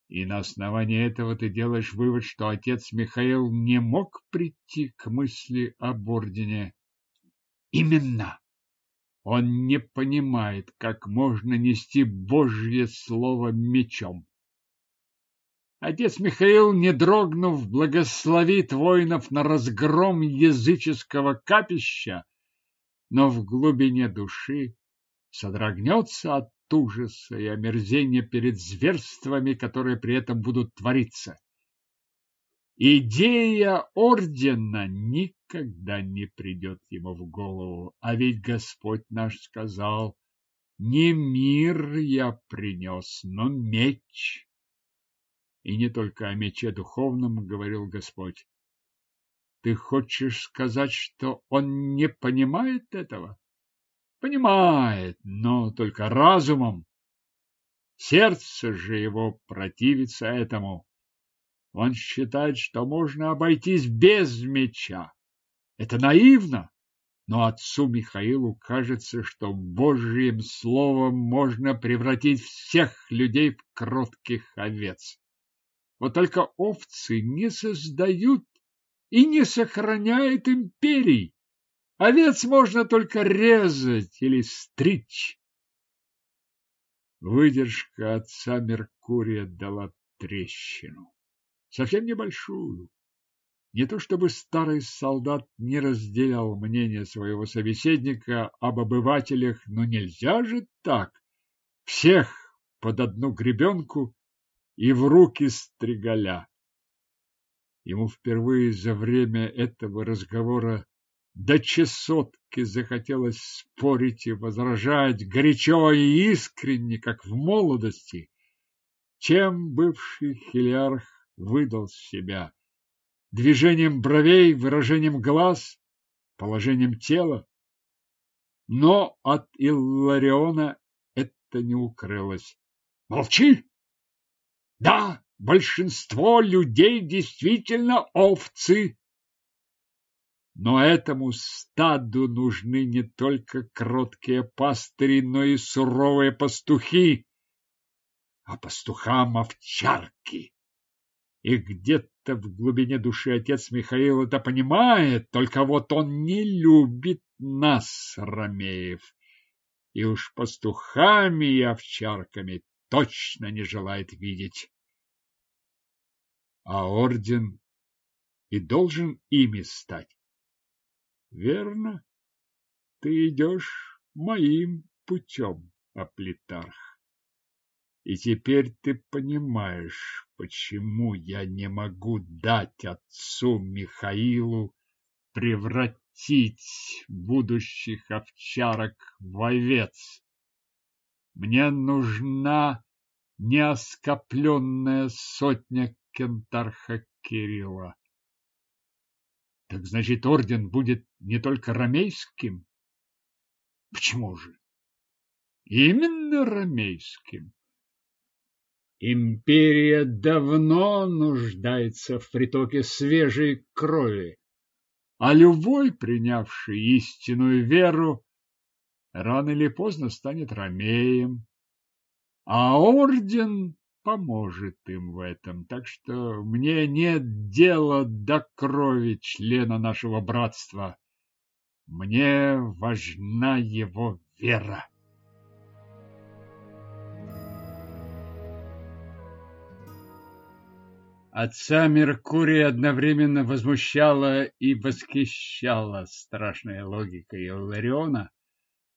И на основании этого ты делаешь вывод, что отец Михаил не мог прийти к мысли об ордене Именно. Он не понимает, как можно нести Божье Слово мечом. Отец Михаил, не дрогнув, благословит воинов на разгром языческого капища, но в глубине души содрогнется от ужаса и омерзения перед зверствами, которые при этом будут твориться. Идея ордена никогда не придет ему в голову, а ведь Господь наш сказал, не мир я принес, но меч. И не только о мече духовном говорил Господь. Ты хочешь сказать, что он не понимает этого? Понимает, но только разумом. Сердце же его противится этому. Он считает, что можно обойтись без меча. Это наивно, но отцу Михаилу кажется, что Божьим словом можно превратить всех людей в кротких овец. Вот только овцы не создают и не сохраняют империй. Овец можно только резать или стричь. Выдержка отца Меркурия дала трещину совсем небольшую. Не то чтобы старый солдат не разделял мнение своего собеседника об обывателях, но нельзя же так. Всех под одну гребенку и в руки стригаля. Ему впервые за время этого разговора до чесотки захотелось спорить и возражать горячо и искренне, как в молодости, чем бывший хилиарх выдал себя. Движением бровей, выражением глаз, положением тела. Но от Иллариона это не укрылось. Молчи! Да, большинство людей действительно овцы. Но этому стаду нужны не только кроткие пастыри, но и суровые пастухи, а пастухам овчарки. И где-то в глубине души отец Михаил это понимает, только вот он не любит нас, Ромеев, и уж пастухами и овчарками точно не желает видеть. А орден и должен ими стать. Верно, ты идешь моим путем, Аплитарх. И теперь ты понимаешь, почему я не могу дать отцу Михаилу превратить будущих овчарок в овец. Мне нужна неоскопленная сотня кентарха Кирилла. Так значит, орден будет не только ромейским? Почему же? Именно ромейским. Империя давно нуждается в притоке свежей крови, а любой, принявший истинную веру, рано или поздно станет ромеем, а орден поможет им в этом. Так что мне нет дела до крови члена нашего братства. Мне важна его вера. Отца Меркурия одновременно возмущала и восхищала страшная логика Иллариона,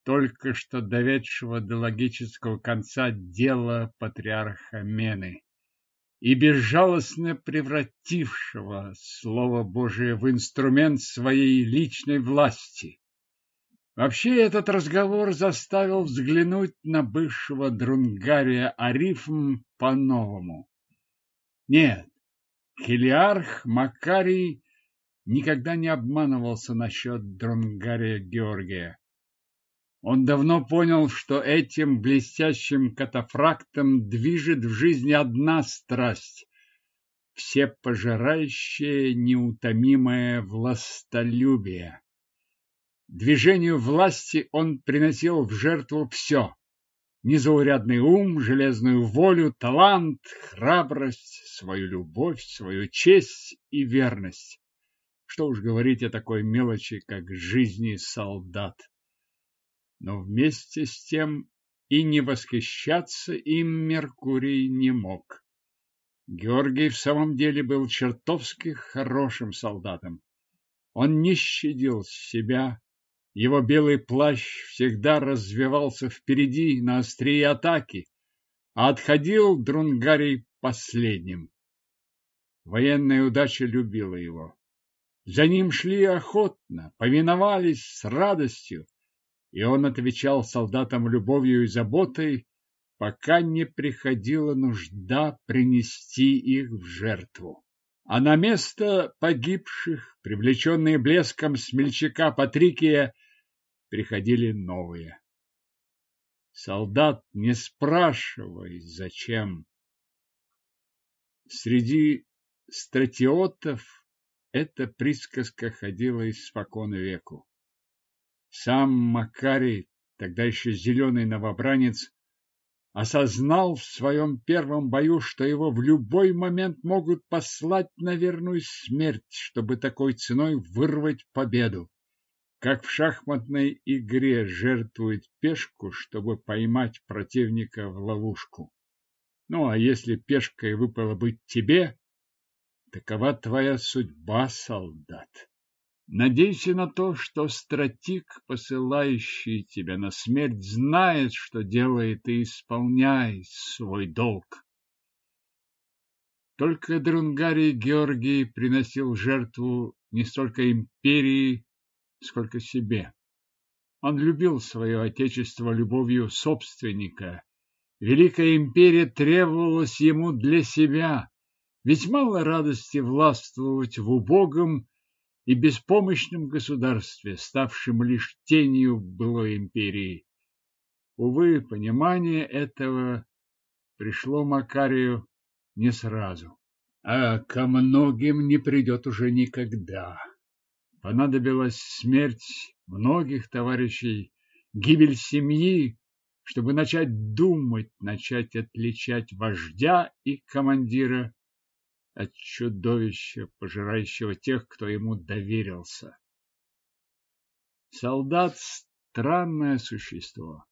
только что доведшего до логического конца дела патриарха Мены и безжалостно превратившего Слово Божие в инструмент своей личной власти. Вообще этот разговор заставил взглянуть на бывшего Друнгария Арифм по-новому. Нет, Хелиарх Макарий никогда не обманывался насчет Друнгария Георгия. Он давно понял, что этим блестящим катафрактом движет в жизни одна страсть – всепожирающее неутомимое властолюбие. Движению власти он приносил в жертву все – незаурядный ум, железную волю, талант, храбрость, свою любовь, свою честь и верность. Что уж говорить о такой мелочи, как жизни солдат но вместе с тем и не восхищаться им Меркурий не мог. Георгий в самом деле был чертовски хорошим солдатом. Он не щадил себя, его белый плащ всегда развивался впереди на острие атаки, а отходил Друнгарий последним. Военная удача любила его. За ним шли охотно, повиновались с радостью, и он отвечал солдатам любовью и заботой, пока не приходила нужда принести их в жертву. А на место погибших, привлеченные блеском смельчака Патрикия, приходили новые. Солдат, не спрашивай, зачем. Среди стратиотов эта присказка ходила испокон веку. Сам Макарий, тогда еще зеленый новобранец, осознал в своем первом бою, что его в любой момент могут послать на верную смерть, чтобы такой ценой вырвать победу. Как в шахматной игре жертвует пешку, чтобы поймать противника в ловушку. Ну, а если пешкой выпало быть тебе, такова твоя судьба, солдат. Надейся на то, что стратик, посылающий тебя на смерть, знает, что делает, и исполняй свой долг. Только Друнгарий Георгий приносил жертву не столько империи, сколько себе. Он любил свое отечество любовью собственника. Великая империя требовалась ему для себя, ведь мало радости властвовать в убогом и беспомощном государстве, ставшем лишь тенью былой империи. Увы, понимание этого пришло Макарию не сразу, а ко многим не придет уже никогда. Понадобилась смерть многих товарищей, гибель семьи, чтобы начать думать, начать отличать вождя и командира от чудовища, пожирающего тех, кто ему доверился. Солдат — странное существо.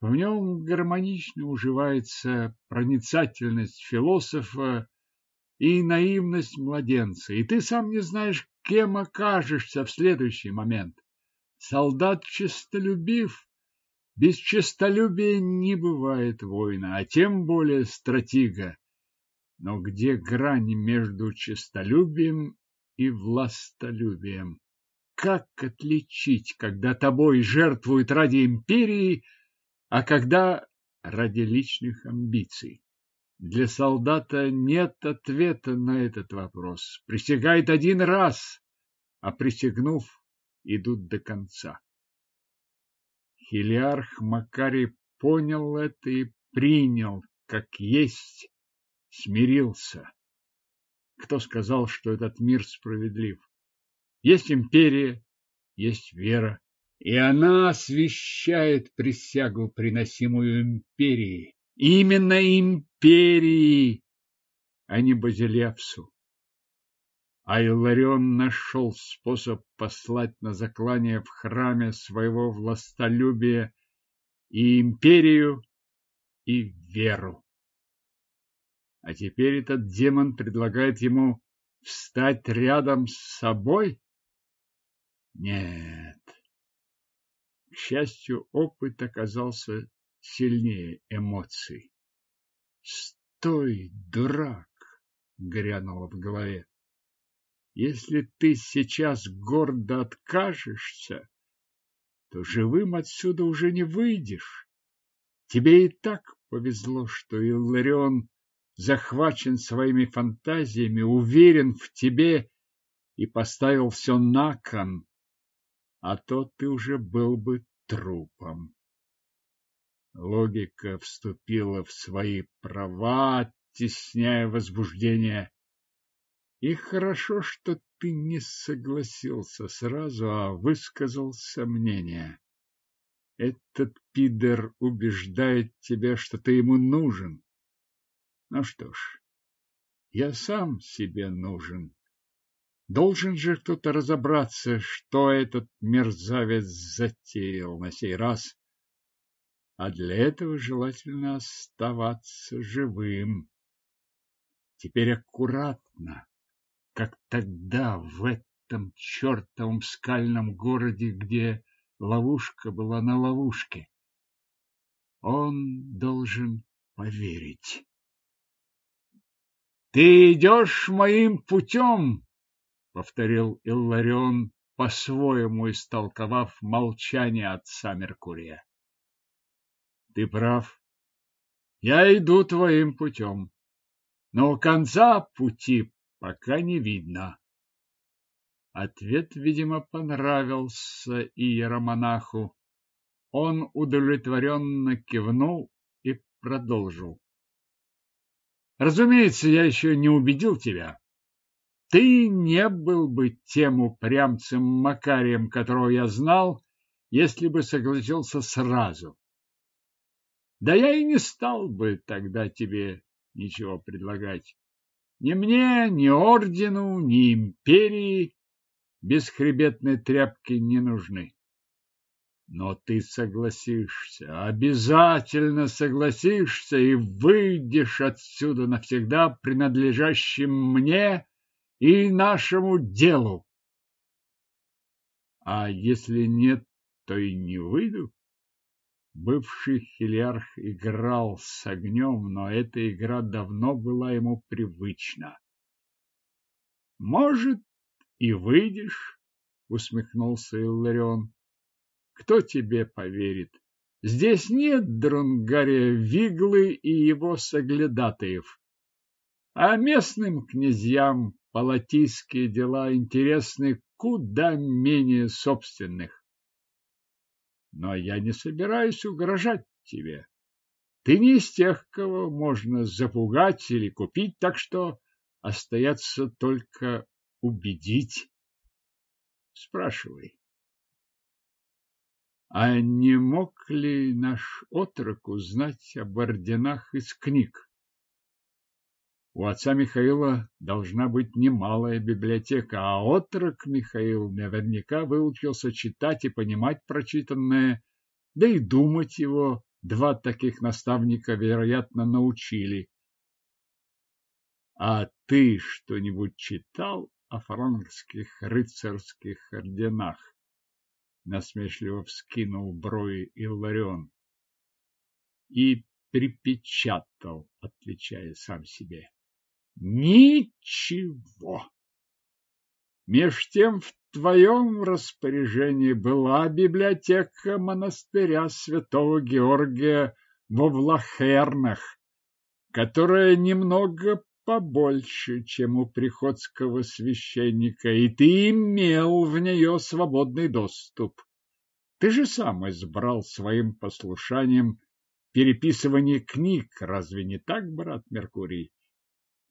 В нем гармонично уживается проницательность философа и наивность младенца, и ты сам не знаешь, кем окажешься в следующий момент. Солдат честолюбив, без честолюбия не бывает воина, а тем более стратега. Но где грань между честолюбием и властолюбием? Как отличить, когда тобой жертвуют ради империи, а когда ради личных амбиций? Для солдата нет ответа на этот вопрос. Присягает один раз, а присягнув, идут до конца. Хилиарх Макарий понял это и принял, как есть, смирился. Кто сказал, что этот мир справедлив? Есть империя, есть вера, и она освящает присягу, приносимую империи. Именно империи, а не Базилевсу. А Иларион нашел способ послать на заклание в храме своего властолюбия и империю, и веру. А теперь этот демон предлагает ему встать рядом с собой? Нет. К счастью, опыт оказался сильнее эмоций. «Стой, дурак!» — грянуло в голове. «Если ты сейчас гордо откажешься, то живым отсюда уже не выйдешь. Тебе и так повезло, что Илларион захвачен своими фантазиями, уверен в тебе и поставил все на кон, а то ты уже был бы трупом. Логика вступила в свои права, оттесняя возбуждение. И хорошо, что ты не согласился сразу, а высказал сомнение. Этот пидор убеждает тебя, что ты ему нужен. Ну что ж, я сам себе нужен. Должен же кто-то разобраться, что этот мерзавец затеял на сей раз. А для этого желательно оставаться живым. Теперь аккуратно, как тогда в этом чертовом скальном городе, где ловушка была на ловушке. Он должен поверить. Ты идешь моим путем, — повторил Илларион, по-своему истолковав молчание отца Меркурия. — Ты прав. Я иду твоим путем, но конца пути пока не видно. Ответ, видимо, понравился иеромонаху. Он удовлетворенно кивнул и продолжил. Разумеется, я еще не убедил тебя. Ты не был бы тем упрямцем Макарием, которого я знал, если бы согласился сразу. Да я и не стал бы тогда тебе ничего предлагать. Ни мне, ни ордену, ни империи бесхребетные тряпки не нужны. Но ты согласишься, обязательно согласишься и выйдешь отсюда навсегда принадлежащим мне и нашему делу. А если нет, то и не выйду. Бывший хилиарх играл с огнем, но эта игра давно была ему привычна. Может, и выйдешь, усмехнулся Илларион. Кто тебе поверит? Здесь нет Дронгария Виглы и его соглядатаев. А местным князьям палатийские дела интересны куда менее собственных. Но я не собираюсь угрожать тебе. Ты не из тех, кого можно запугать или купить, так что остается только убедить. Спрашивай. А не мог ли наш отрок узнать об орденах из книг? У отца Михаила должна быть немалая библиотека, а отрок Михаил наверняка выучился читать и понимать прочитанное, да и думать его два таких наставника, вероятно, научили. А ты что-нибудь читал о франкских рыцарских орденах? Насмешливо вскинул брови Илларион и припечатал, отвечая сам себе. Ничего. Меж тем в твоем распоряжении была библиотека монастыря святого Георгия во Влахернах, которая немного побольше, чем у приходского священника, и ты имел в нее свободный доступ. Ты же сам избрал своим послушанием переписывание книг, разве не так, брат Меркурий?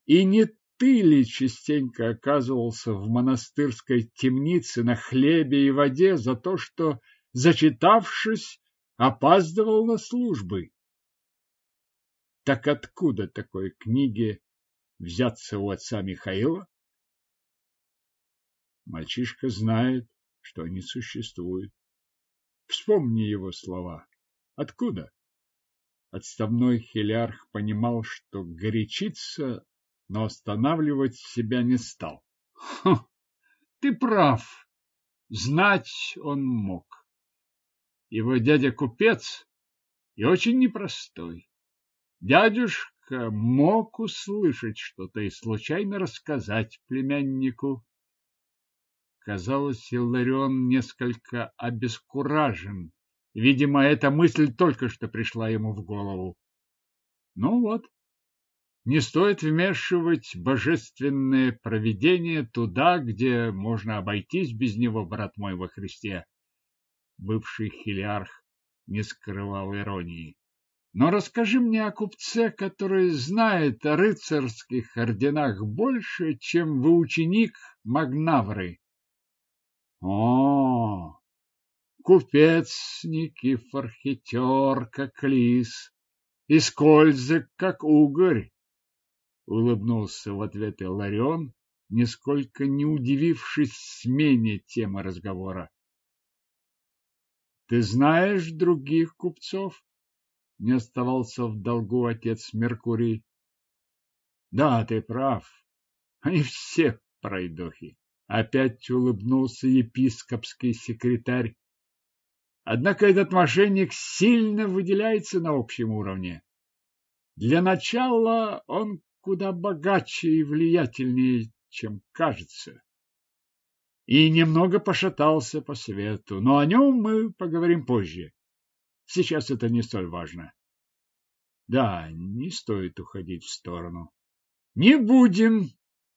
И не ты ли частенько оказывался в монастырской темнице на хлебе и воде за то, что, зачитавшись, опаздывал на службы? Так откуда такой книги взяться у отца Михаила? Мальчишка знает, что они существуют. Вспомни его слова. Откуда? Отставной хелиарх понимал, что горячиться но останавливать себя не стал. Хм, ты прав. Знать он мог. Его дядя купец и очень непростой. Дядюшка мог услышать что-то и случайно рассказать племяннику. Казалось, Илларион несколько обескуражен. Видимо, эта мысль только что пришла ему в голову. Ну вот, не стоит вмешивать божественное провидение туда, где можно обойтись без него, брат мой во Христе. Бывший хилиарх не скрывал иронии. Но расскажи мне о купце, который знает о рыцарских орденах больше, чем вы ученик Магнавры. О, купец Никифор хитер, как лис, и скользок, как угорь улыбнулся в ответ Иларион, нисколько не удивившись смене темы разговора. Ты знаешь других купцов? Не оставался в долгу отец Меркурий. Да, ты прав. Они все пройдохи. Опять улыбнулся епископский секретарь. Однако этот мошенник сильно выделяется на общем уровне. Для начала он куда богаче и влиятельнее, чем кажется. И немного пошатался по свету, но о нем мы поговорим позже. Сейчас это не столь важно. Да, не стоит уходить в сторону. Не будем,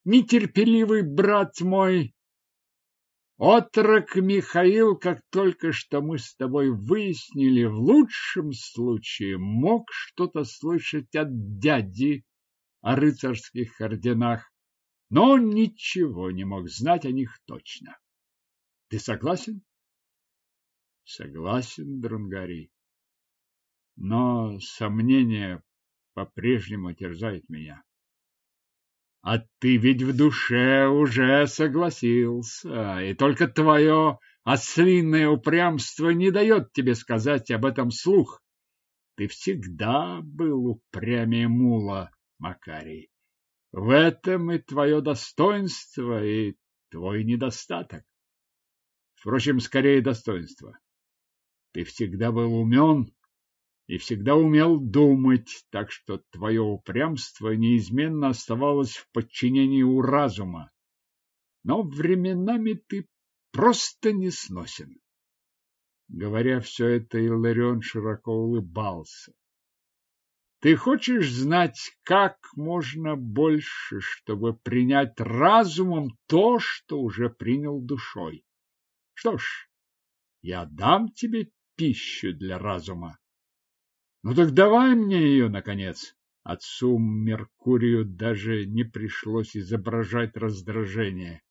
нетерпеливый брат мой. Отрок Михаил, как только что мы с тобой выяснили, в лучшем случае мог что-то слышать от дяди о рыцарских орденах, но ничего не мог знать о них точно. Ты согласен? Согласен, Дрангари. Но сомнение по-прежнему терзает меня. А ты ведь в душе уже согласился, и только твое ослиное упрямство не дает тебе сказать об этом слух. Ты всегда был упрямее мула, Макарий. В этом и твое достоинство, и твой недостаток. Впрочем, скорее достоинство. Ты всегда был умен и всегда умел думать, так что твое упрямство неизменно оставалось в подчинении у разума. Но временами ты просто не сносен. Говоря все это, Иларион широко улыбался. Ты хочешь знать как можно больше, чтобы принять разумом то, что уже принял душой. Что ж, я дам тебе пищу для разума. Ну так давай мне ее, наконец. Отцу Меркурию даже не пришлось изображать раздражение.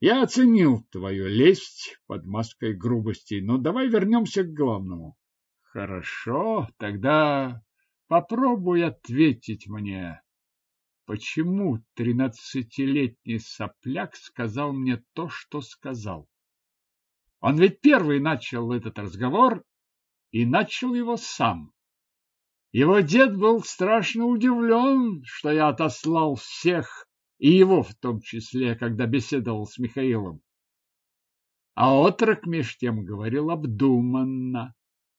Я оценил твою лесть под маской грубости, но давай вернемся к главному. Хорошо, тогда Попробуй ответить мне, почему тринадцатилетний сопляк сказал мне то, что сказал. Он ведь первый начал этот разговор и начал его сам. Его дед был страшно удивлен, что я отослал всех, и его в том числе, когда беседовал с Михаилом. А отрок меж тем говорил обдуманно.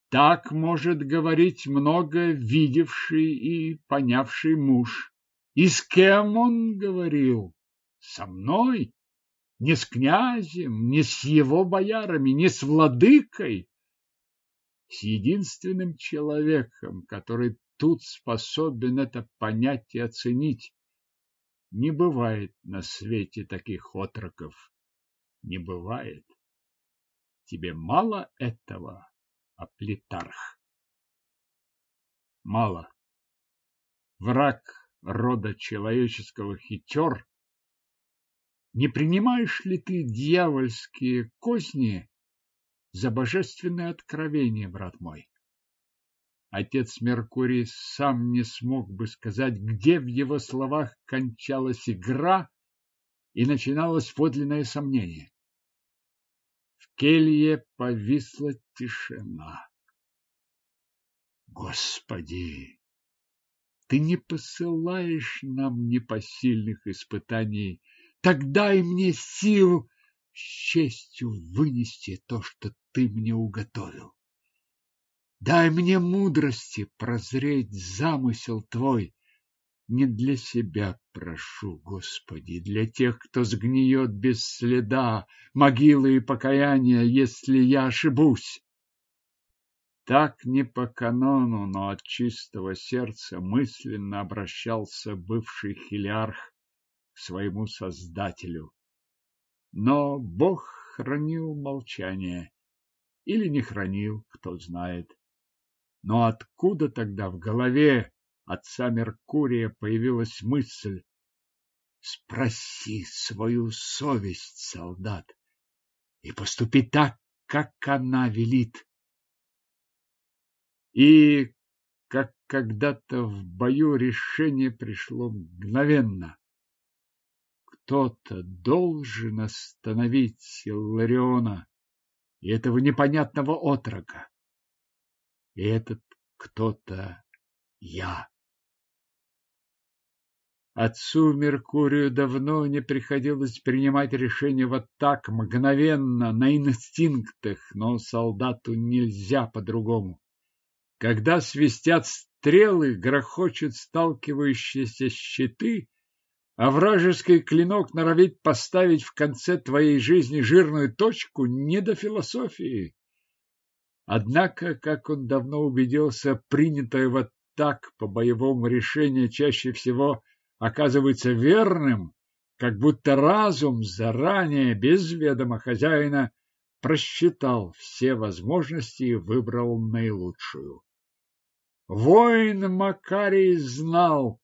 Так может говорить много видевший и понявший муж. И с кем он говорил? Со мной? Не с князем, не с его боярами, не с владыкой. С единственным человеком, который тут способен это понять и оценить. Не бывает на свете таких отроков. Не бывает. Тебе мало этого? а Плитарх. Мало. Враг рода человеческого хитер. Не принимаешь ли ты дьявольские козни за божественное откровение, брат мой? Отец Меркурий сам не смог бы сказать, где в его словах кончалась игра и начиналось подлинное сомнение келье повисла тишина. Господи, ты не посылаешь нам непосильных испытаний, так дай мне сил с честью вынести то, что ты мне уготовил. Дай мне мудрости прозреть замысел твой не для себя прошу, Господи, для тех, кто сгниет без следа, могилы и покаяния, если я ошибусь. Так не по канону, но от чистого сердца мысленно обращался бывший хилиарх к своему создателю. Но Бог хранил молчание. Или не хранил, кто знает. Но откуда тогда в голове отца Меркурия появилась мысль Спроси свою совесть, солдат, и поступи так, как она велит. И, как когда-то в бою, решение пришло мгновенно. Кто-то должен остановить Иллариона и этого непонятного отрока. И этот кто-то я. Отцу Меркурию давно не приходилось принимать решения вот так, мгновенно, на инстинктах, но солдату нельзя по-другому. Когда свистят стрелы, грохочут сталкивающиеся щиты, а вражеский клинок норовит поставить в конце твоей жизни жирную точку, не до философии. Однако, как он давно убедился, принятое вот так по боевому решению чаще всего оказывается верным, как будто разум заранее, без ведома хозяина, просчитал все возможности и выбрал наилучшую. Воин Макарий знал,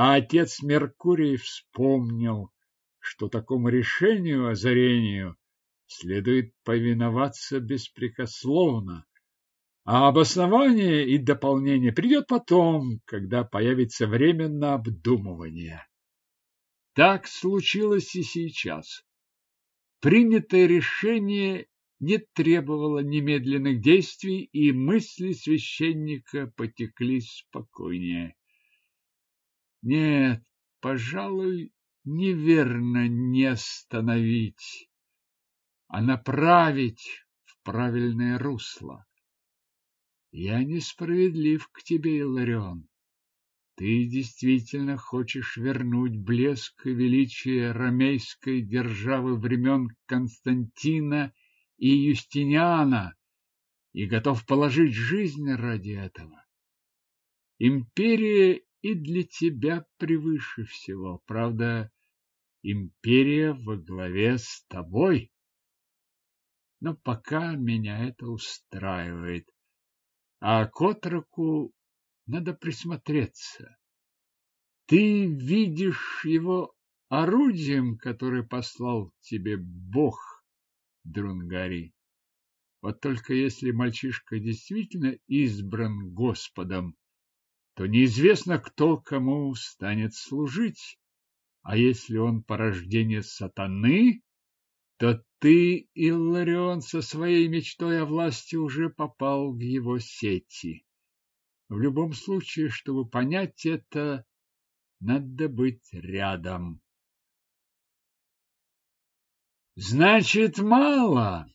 а отец Меркурий вспомнил, что такому решению озарению следует повиноваться беспрекословно, а обоснование и дополнение придет потом, когда появится время на обдумывание. Так случилось и сейчас. Принятое решение не требовало немедленных действий, и мысли священника потекли спокойнее. Нет, пожалуй, неверно не остановить, а направить в правильное русло. Я несправедлив к тебе, Иларион. Ты действительно хочешь вернуть блеск и величие ромейской державы времен Константина и Юстиниана и готов положить жизнь ради этого. Империя и для тебя превыше всего. Правда, империя во главе с тобой. Но пока меня это устраивает а к отроку надо присмотреться. Ты видишь его орудием, которое послал тебе Бог, Друнгари. Вот только если мальчишка действительно избран Господом, то неизвестно, кто кому станет служить. А если он порождение сатаны, то ты, Илларион, со своей мечтой о власти уже попал в его сети. В любом случае, чтобы понять это, надо быть рядом. Значит, мало.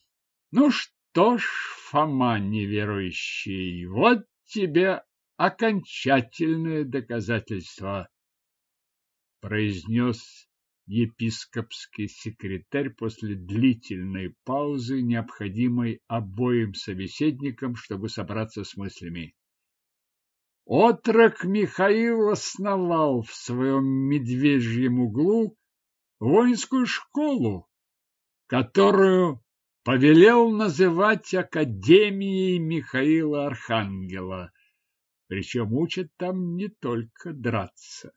Ну что ж, Фома неверующий, вот тебе окончательное доказательство, произнес епископский секретарь после длительной паузы, необходимой обоим собеседникам, чтобы собраться с мыслями. Отрок Михаил основал в своем медвежьем углу воинскую школу, которую повелел называть Академией Михаила Архангела, причем учат там не только драться.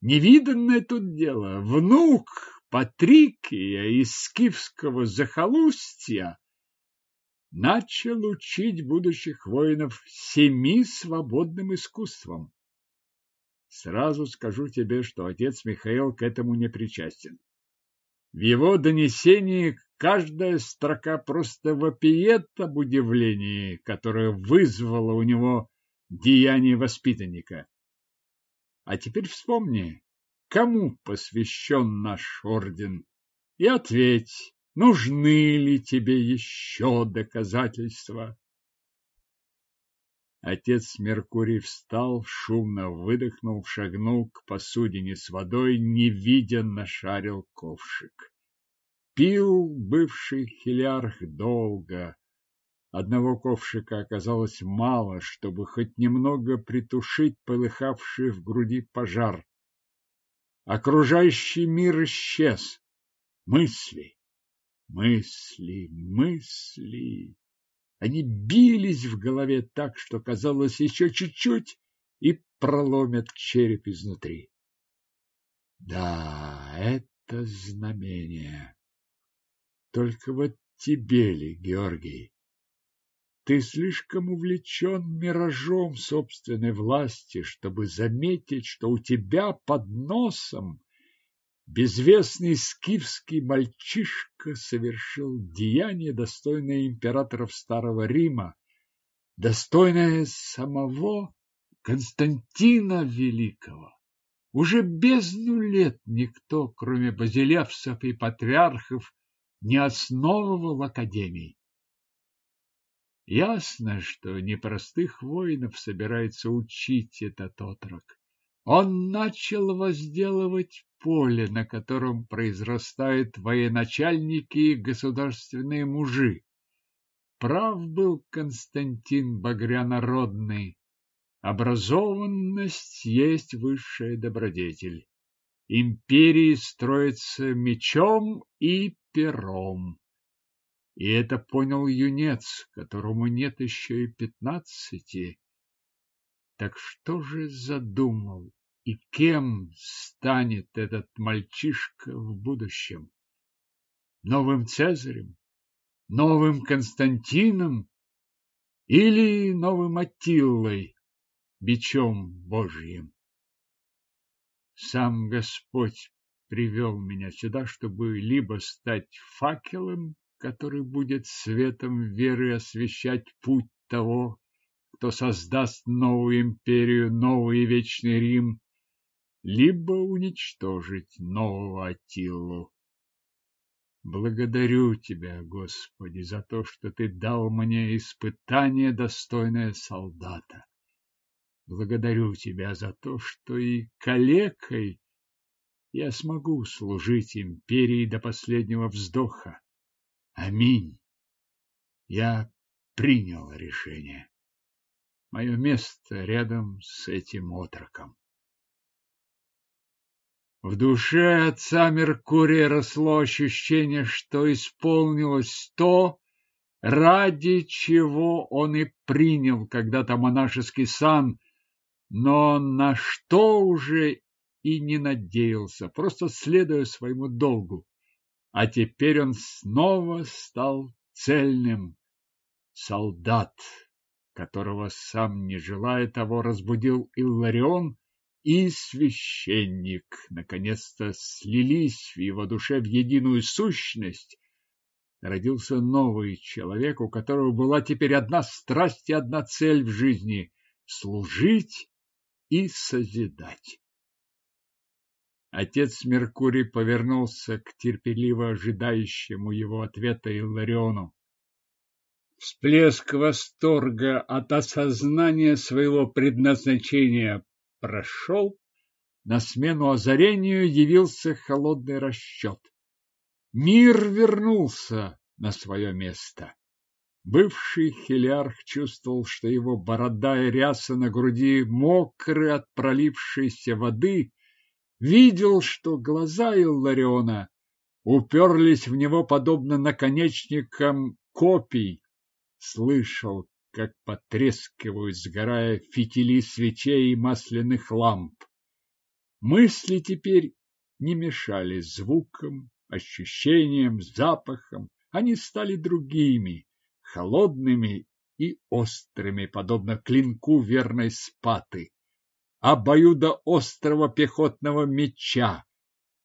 Невиданное тут дело. Внук Патрикия из скифского захолустья начал учить будущих воинов семи свободным искусствам. Сразу скажу тебе, что отец Михаил к этому не причастен. В его донесении каждая строка просто вопиет об удивлении, которое вызвало у него деяние воспитанника. А теперь вспомни, кому посвящен наш орден, и ответь, нужны ли тебе еще доказательства. Отец Меркурий встал, шумно выдохнул, шагнул к посудине с водой, не видя, нашарил ковшик. Пил бывший хилярх долго, Одного ковшика оказалось мало, чтобы хоть немного притушить полыхавший в груди пожар. Окружающий мир исчез. Мысли, мысли, мысли. Они бились в голове так, что казалось еще чуть-чуть и проломят череп изнутри. Да, это знамение. Только вот тебе ли, Георгий? Ты слишком увлечен миражом собственной власти, чтобы заметить, что у тебя под носом безвестный скифский мальчишка совершил деяние, достойное императоров Старого Рима, достойное самого Константина Великого. Уже бездну лет никто, кроме базилевсов и патриархов, не основывал академий. Ясно, что непростых воинов собирается учить этот отрок. Он начал возделывать поле, на котором произрастают военачальники и государственные мужи. Прав был Константин Багрянародный. Образованность есть высшая добродетель. Империи строятся мечом и пером. И это понял юнец, которому нет еще и пятнадцати. Так что же задумал и кем станет этот мальчишка в будущем? Новым Цезарем? Новым Константином? Или новым Аттилой, бичом Божьим? Сам Господь привел меня сюда, чтобы либо стать факелом который будет светом веры освещать путь того, кто создаст новую империю, новый вечный Рим, либо уничтожить нового Атилу. Благодарю Тебя, Господи, за то, что Ты дал мне испытание, достойное солдата. Благодарю Тебя за то, что и калекой я смогу служить империи до последнего вздоха. Аминь. Я принял решение. Мое место рядом с этим отроком. В душе отца Меркурия росло ощущение, что исполнилось то, ради чего он и принял когда-то монашеский сан, но на что уже и не надеялся, просто следуя своему долгу а теперь он снова стал цельным. Солдат, которого сам не желая того, разбудил Илларион, и священник наконец-то слились в его душе в единую сущность. Родился новый человек, у которого была теперь одна страсть и одна цель в жизни служить и созидать. Отец Меркурий повернулся к терпеливо ожидающему его ответа Иллариону. Всплеск восторга от осознания своего предназначения прошел, на смену озарению явился холодный расчет. Мир вернулся на свое место. Бывший хелиарх чувствовал, что его борода и ряса на груди мокры от пролившейся воды, видел, что глаза Иллариона уперлись в него подобно наконечникам копий, слышал, как потрескивают, сгорая фитили свечей и масляных ламп. Мысли теперь не мешали звукам, ощущениям, запахам. Они стали другими, холодными и острыми, подобно клинку верной спаты, обоюдо острого пехотного меча,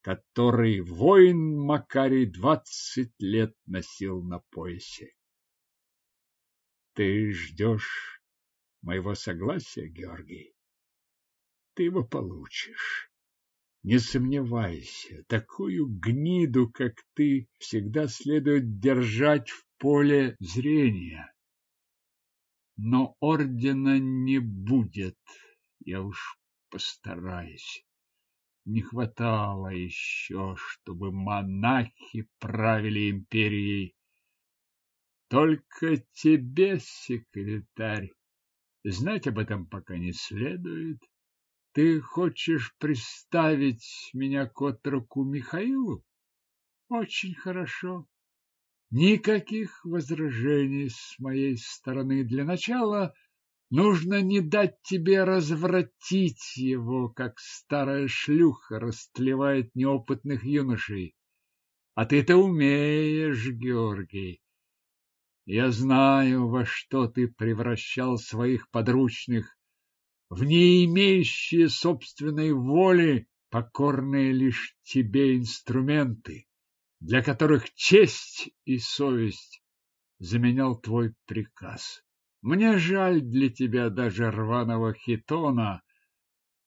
который воин Макарий двадцать лет носил на поясе. Ты ждешь моего согласия, Георгий? Ты его получишь. Не сомневайся, такую гниду, как ты, всегда следует держать в поле зрения. Но ордена не будет, я уж постараюсь. Не хватало еще, чтобы монахи правили империей. Только тебе, секретарь, знать об этом пока не следует. Ты хочешь приставить меня к отроку Михаилу? Очень хорошо. Никаких возражений с моей стороны. Для начала нужно не дать тебе развратить его, как старая шлюха растлевает неопытных юношей. А ты это умеешь, Георгий. Я знаю, во что ты превращал своих подручных, в не имеющие собственной воли, покорные лишь тебе инструменты, для которых честь и совесть заменял твой приказ. Мне жаль для тебя даже рваного хитона,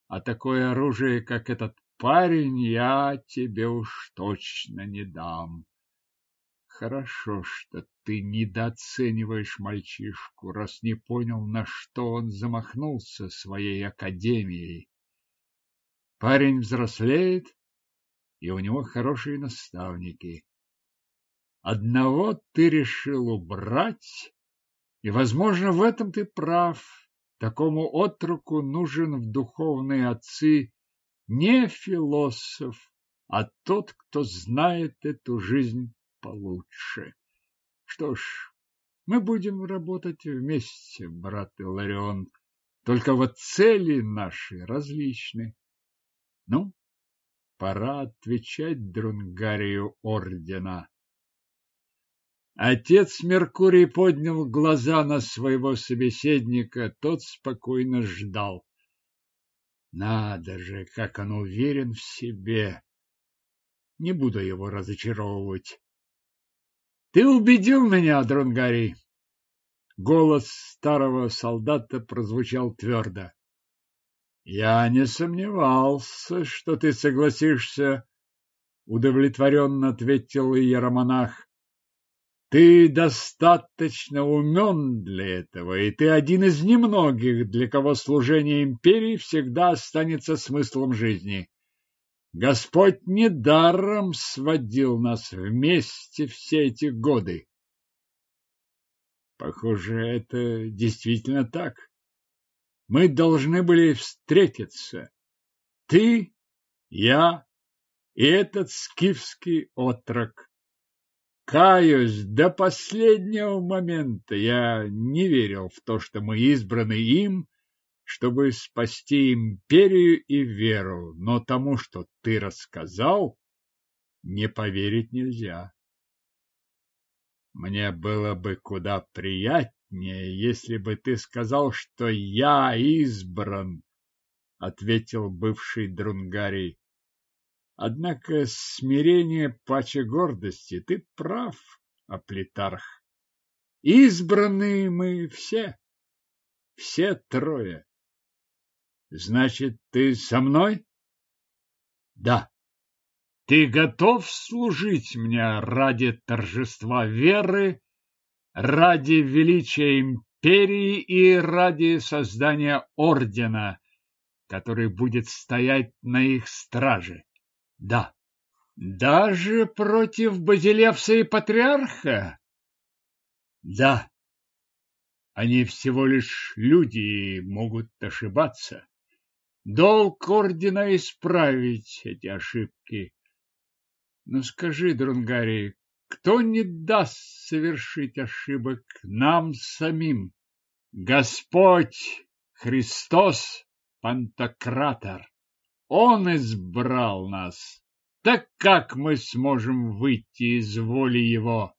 а такое оружие, как этот парень, я тебе уж точно не дам. Хорошо, что ты недооцениваешь мальчишку, раз не понял, на что он замахнулся своей академией. Парень взрослеет, и у него хорошие наставники. Одного ты решил убрать, и, возможно, в этом ты прав. Такому отруку нужен в духовные отцы не философ, а тот, кто знает эту жизнь получше. Что ж, мы будем работать вместе, брат Иларион, только вот цели наши различны. Ну, пора отвечать Друнгарию ордена. Отец Меркурий поднял глаза на своего собеседника, тот спокойно ждал. Надо же, как он уверен в себе. Не буду его разочаровывать. Ты убедил меня, Дронгари. Голос старого солдата прозвучал твердо. Я не сомневался, что ты согласишься, удовлетворенно ответил иеромонах. Ты достаточно умен для этого, и ты один из немногих, для кого служение империи всегда останется смыслом жизни. Господь недаром сводил нас вместе все эти годы. Похоже, это действительно так. Мы должны были встретиться. Ты, я и этот скифский отрок. Каюсь, до последнего момента я не верил в то, что мы избраны им чтобы спасти империю и веру, но тому, что ты рассказал, не поверить нельзя. Мне было бы куда приятнее, если бы ты сказал, что я избран, ответил бывший Друнгарий. Однако смирение паче гордости, ты прав, Аплитарх. Избранные мы все. Все трое. Значит, ты со мной? Да. Ты готов служить мне ради торжества веры, ради величия империи и ради создания ордена, который будет стоять на их страже? Да. Даже против Базилевса и Патриарха? Да. Они всего лишь люди и могут ошибаться. Долг ордена исправить эти ошибки. Но скажи, Друнгарий, кто не даст совершить ошибок нам самим? Господь Христос Пантократор. Он избрал нас. Так как мы сможем выйти из воли его?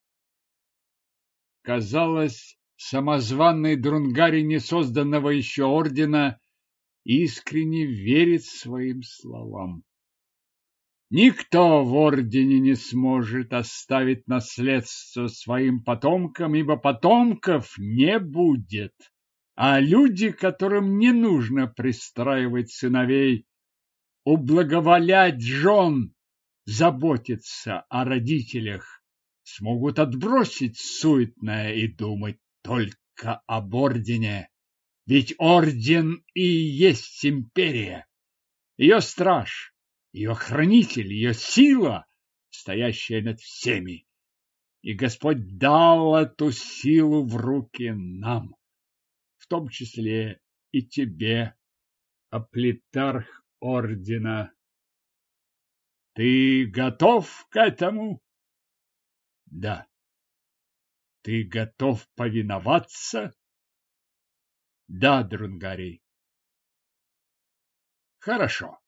Казалось, самозванный Друнгари несозданного еще ордена искренне верит своим словам. Никто в ордене не сможет оставить наследство своим потомкам, ибо потомков не будет. А люди, которым не нужно пристраивать сыновей, ублаговолять жен, заботиться о родителях, смогут отбросить суетное и думать только об ордене. Ведь орден и есть империя, ее страж, ее хранитель, ее сила, стоящая над всеми. И Господь дал эту силу в руки нам, в том числе и тебе, аплитарх ордена. Ты готов к этому? Да. Ты готов повиноваться? Да, Друнгарий. Хорошо.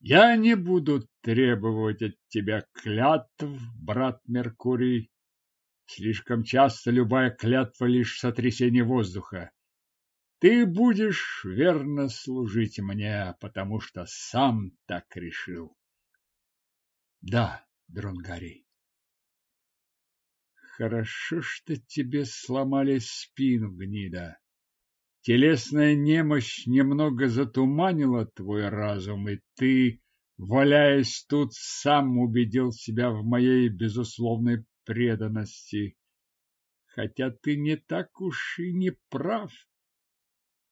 Я не буду требовать от тебя клятв, брат Меркурий. Слишком часто любая клятва лишь сотрясение воздуха. Ты будешь верно служить мне, потому что сам так решил. Да, Дронгарий. Хорошо, что тебе сломали спину, гнида. Телесная немощь немного затуманила твой разум, и ты, валяясь тут, сам убедил себя в моей безусловной преданности. Хотя ты не так уж и не прав.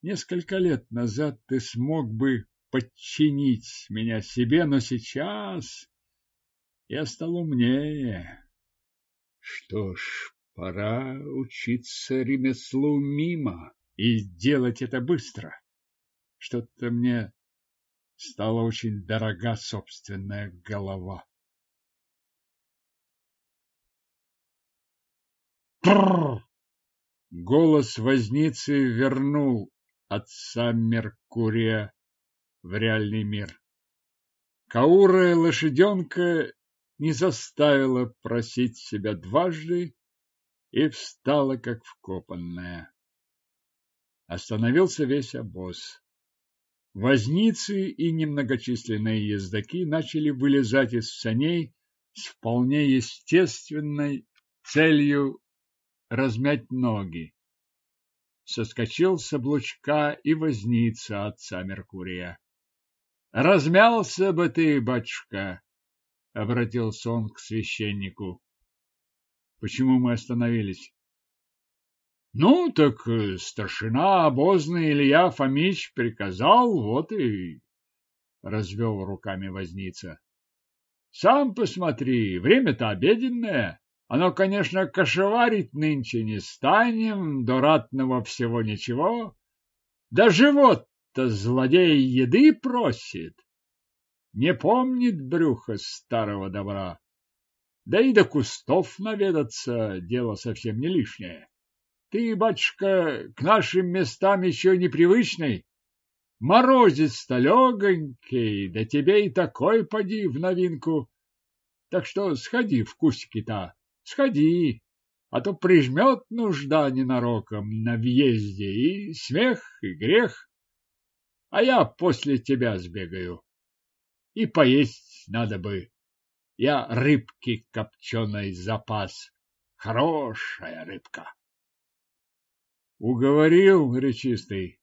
Несколько лет назад ты смог бы подчинить меня себе, но сейчас я стал умнее. Что ж, пора учиться ремеслу мимо и делать это быстро. Что-то мне стала очень дорога собственная голова. Прррр! Голос возницы вернул отца Меркурия в реальный мир. Каурая лошаденка не заставила просить себя дважды и встала как вкопанная. Остановился весь обоз. Возницы и немногочисленные ездаки начали вылезать из саней с вполне естественной целью размять ноги соскочил с облучка и возница отца Меркурия. — Размялся бы ты, батюшка! — обратился он к священнику. — Почему мы остановились? — Ну, так э, старшина обозный Илья Фомич приказал, вот и... — развел руками возница. — Сам посмотри, время-то обеденное. Оно, конечно, кошеварить нынче не станем, до ратного всего ничего. Да живот-то злодей еды просит. Не помнит брюхо старого добра. Да и до кустов наведаться дело совсем не лишнее. Ты, батюшка, к нашим местам еще непривычный. Морозец-то легонький, да тебе и такой поди в новинку. Так что сходи в кустики-то, Сходи, а то прижмет нужда ненароком на въезде, и смех, и грех. А я после тебя сбегаю. И поесть надо бы. Я рыбки копченой запас. Хорошая рыбка. Уговорил, речистый,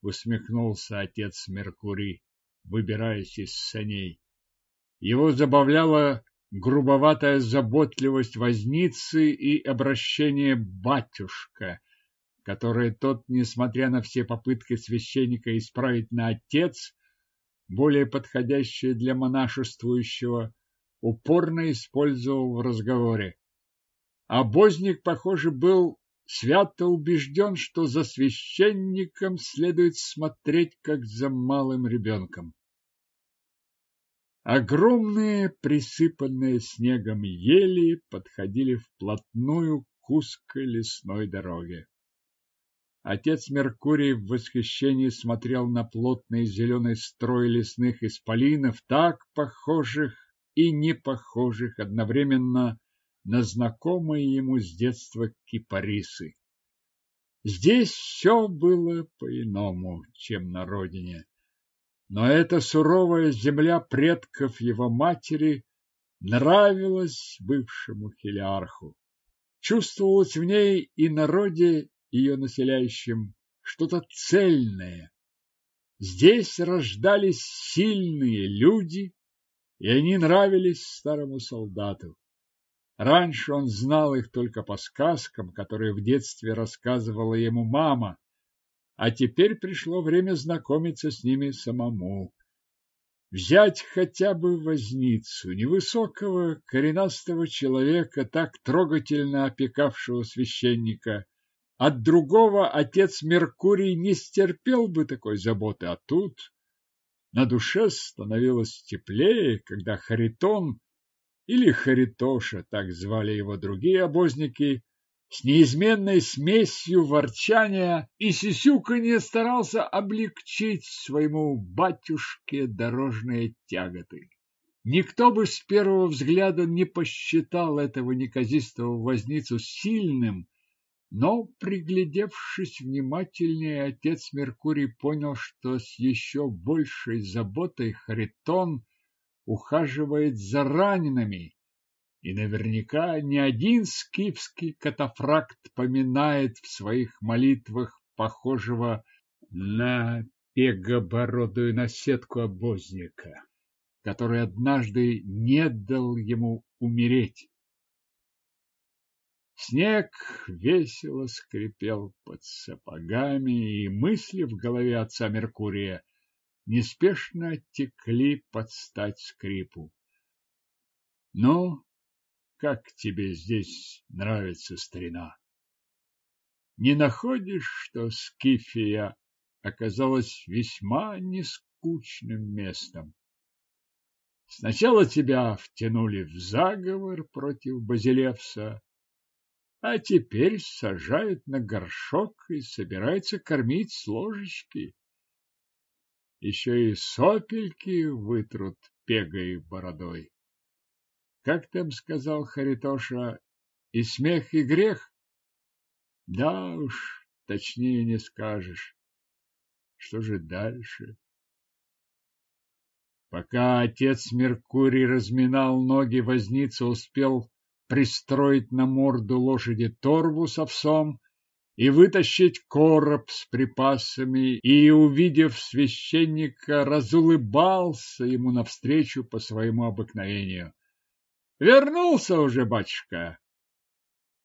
усмехнулся отец Меркурий, выбираясь из саней. Его забавляла грубоватая заботливость возницы и обращение батюшка, которое тот, несмотря на все попытки священника исправить на отец, более подходящее для монашествующего, упорно использовал в разговоре. Обозник, похоже, был свято убежден, что за священником следует смотреть, как за малым ребенком. Огромные, присыпанные снегом ели подходили вплотную к узкой лесной дороге. Отец Меркурий в восхищении смотрел на плотный зеленый строй лесных исполинов, так похожих и не похожих одновременно на знакомые ему с детства кипарисы. Здесь все было по-иному, чем на родине. Но эта суровая земля предков его матери нравилась бывшему хелиарху. Чувствовалось в ней и народе, ее населяющем, что-то цельное. Здесь рождались сильные люди, и они нравились старому солдату. Раньше он знал их только по сказкам, которые в детстве рассказывала ему мама, а теперь пришло время знакомиться с ними самому. Взять хотя бы возницу, невысокого, коренастого человека, так трогательно опекавшего священника. От другого отец Меркурий не стерпел бы такой заботы, а тут на душе становилось теплее, когда Харитон или Харитоша, так звали его другие обозники, с неизменной смесью ворчания и сисюканья старался облегчить своему батюшке дорожные тяготы. Никто бы с первого взгляда не посчитал этого неказистого возницу сильным, но, приглядевшись внимательнее, отец Меркурий понял, что с еще большей заботой Харитон ухаживает за ранеными и наверняка ни один скифский катафракт поминает в своих молитвах похожего на пегобородую наседку обозника, который однажды не дал ему умереть. Снег весело скрипел под сапогами, и мысли в голове отца Меркурия неспешно текли под стать скрипу. Ну, как тебе здесь нравится, старина? Не находишь, что Скифия оказалась весьма нескучным местом? Сначала тебя втянули в заговор против Базилевса, а теперь сажают на горшок и собираются кормить с ложечки. Еще и сопельки вытрут пегой бородой. Как там сказал Харитоша, и смех, и грех? Да уж, точнее не скажешь. Что же дальше? Пока отец Меркурий разминал ноги, возница успел пристроить на морду лошади торбу с овсом и вытащить короб с припасами, и, увидев священника, разулыбался ему навстречу по своему обыкновению. Вернулся уже, батюшка.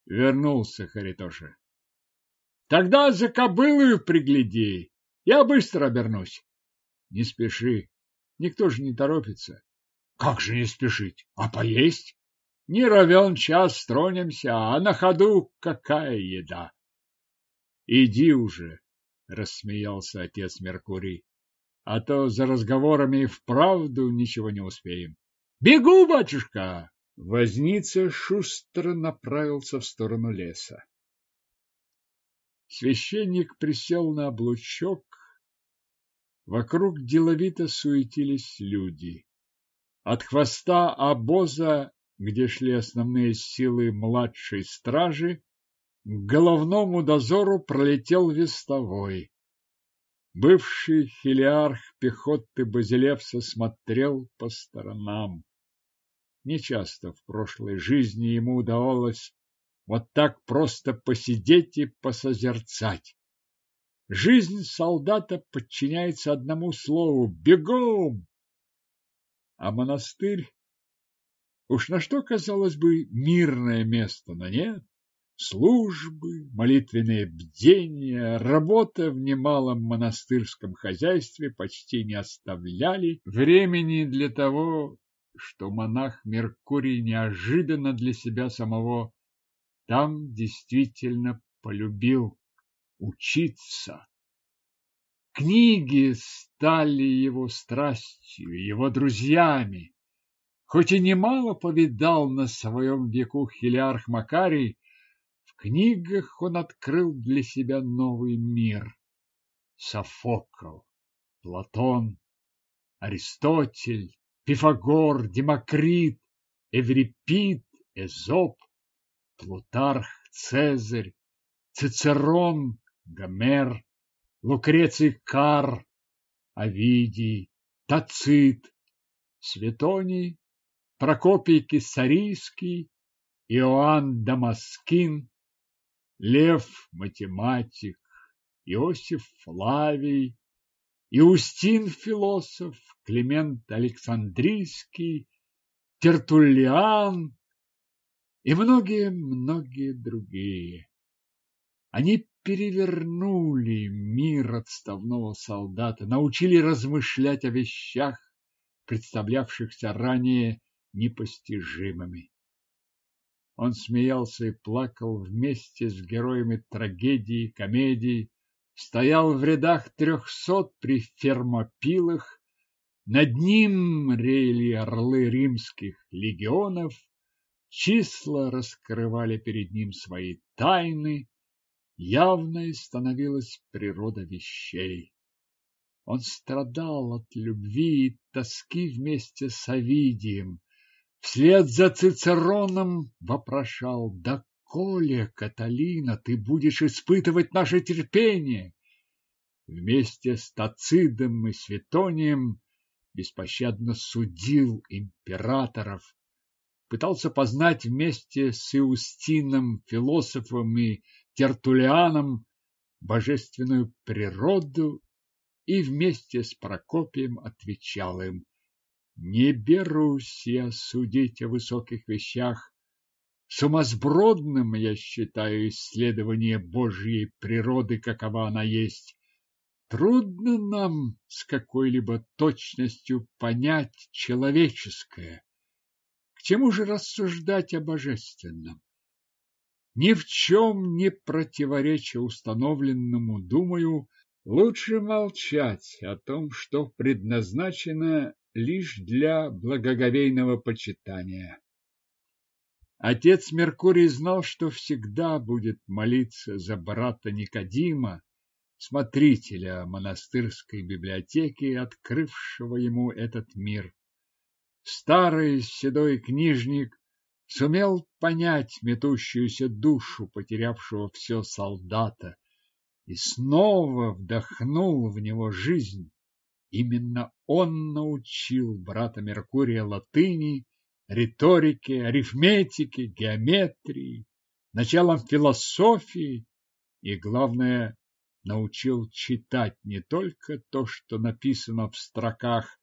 Вернулся Харитоша. Тогда за кобылою пригляди. Я быстро обернусь. Не спеши. Никто же не торопится. Как же не спешить? А поесть? Не ровен час стронемся, а на ходу какая еда? Иди уже, рассмеялся отец Меркурий. А то за разговорами и вправду ничего не успеем. Бегу, батюшка! Возница шустро направился в сторону леса. Священник присел на облучок. Вокруг деловито суетились люди. От хвоста обоза, где шли основные силы младшей стражи, к головному дозору пролетел вестовой. Бывший хилиарх пехоты Базилевса смотрел по сторонам. Нечасто в прошлой жизни ему удавалось вот так просто посидеть и посозерцать. Жизнь солдата подчиняется одному слову – бегом. А монастырь? Уж на что, казалось бы, мирное место, но нет. Службы, молитвенные бдения, работа в немалом монастырском хозяйстве почти не оставляли времени для того, что монах Меркурий неожиданно для себя самого там действительно полюбил учиться. Книги стали его страстью, его друзьями. Хоть и немало повидал на своем веку хилиарх Макарий, в книгах он открыл для себя новый мир. Софокл, Платон, Аристотель, Пифагор, Демокрит, Эврипид, Эзоп, Плутарх, Цезарь, Цицерон, Гомер, Лукреций Кар, Овидий, Тацит, Светоний, Прокопий Кесарийский, Иоанн Дамаскин, Лев математик, Иосиф Флавий, Иустин философ, Климент Александрийский, Тертуллиан и многие-многие другие. Они перевернули мир отставного солдата, научили размышлять о вещах, представлявшихся ранее непостижимыми. Он смеялся и плакал вместе с героями трагедии, комедий, стоял в рядах трехсот при фермопилах, над ним реяли орлы римских легионов, числа раскрывали перед ним свои тайны, явной становилась природа вещей. Он страдал от любви и тоски вместе с Овидием. Вслед за Цицероном вопрошал, да коли, Каталина, ты будешь испытывать наше терпение? Вместе с Тацидом и Светонием беспощадно судил императоров, пытался познать вместе с Иустином, философом и Тертулианом божественную природу и вместе с Прокопием отвечал им «Не берусь я судить о высоких вещах, сумасбродным я считаю исследование Божьей природы, какова она есть. Трудно нам с какой-либо точностью понять человеческое. К чему же рассуждать о божественном? ни в чем не противореча установленному, думаю, лучше молчать о том, что предназначено лишь для благоговейного почитания. Отец Меркурий знал, что всегда будет молиться за брата Никодима, смотрителя монастырской библиотеки, открывшего ему этот мир. Старый седой книжник сумел понять метущуюся душу потерявшего все солдата и снова вдохнул в него жизнь. Именно он научил брата Меркурия латыни, риторике, арифметике, геометрии, началом философии и, главное, научил читать не только то, что написано в строках,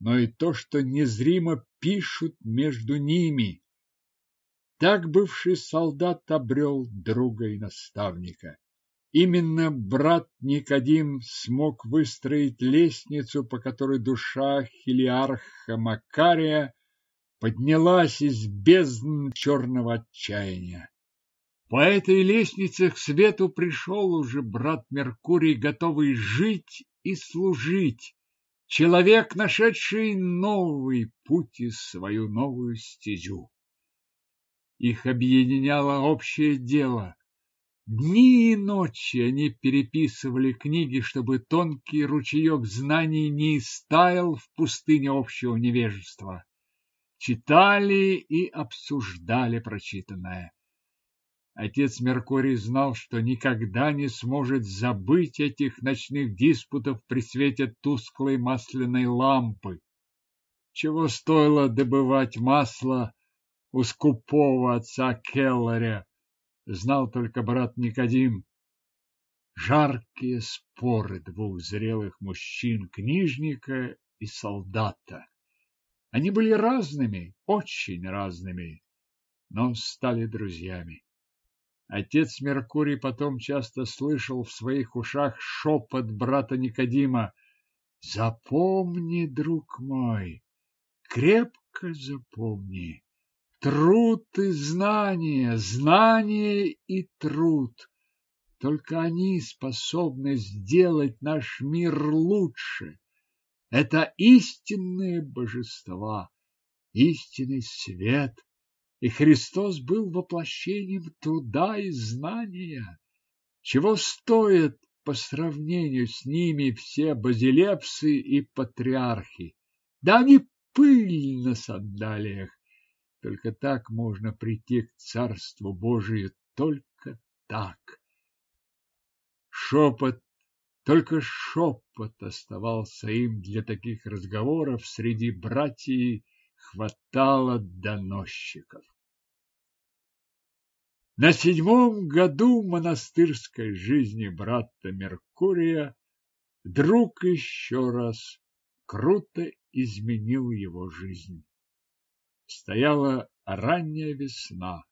но и то, что незримо пишут между ними. Так бывший солдат обрел друга и наставника. Именно брат Никодим смог выстроить лестницу, по которой душа хилиарха Макария поднялась из бездн черного отчаяния. По этой лестнице к свету пришел уже брат Меркурий, готовый жить и служить, человек, нашедший новый путь и свою новую стезю. Их объединяло общее дело. Дни и ночи они переписывали книги, чтобы тонкий ручеек знаний не истаял в пустыне общего невежества. Читали и обсуждали прочитанное. Отец Меркурий знал, что никогда не сможет забыть этих ночных диспутов при свете тусклой масляной лампы. Чего стоило добывать масло у скупого отца Келларя, знал только брат Никодим. Жаркие споры двух зрелых мужчин, книжника и солдата. Они были разными, очень разными, но стали друзьями. Отец Меркурий потом часто слышал в своих ушах шепот брата Никодима. «Запомни, друг мой, крепко запомни, труд и знание, знание и труд. Только они способны сделать наш мир лучше. Это истинные божества, истинный свет, и Христос был воплощением труда и знания. Чего стоят по сравнению с ними все базилепсы и патриархи? Да они пыль на сандалиях. Только так можно прийти к Царству Божию, только так. Шепот только шепот оставался им для таких разговоров среди братьев, хватало доносчиков. На седьмом году монастырской жизни брата Меркурия друг еще раз круто изменил его жизнь. Стояла ранняя весна.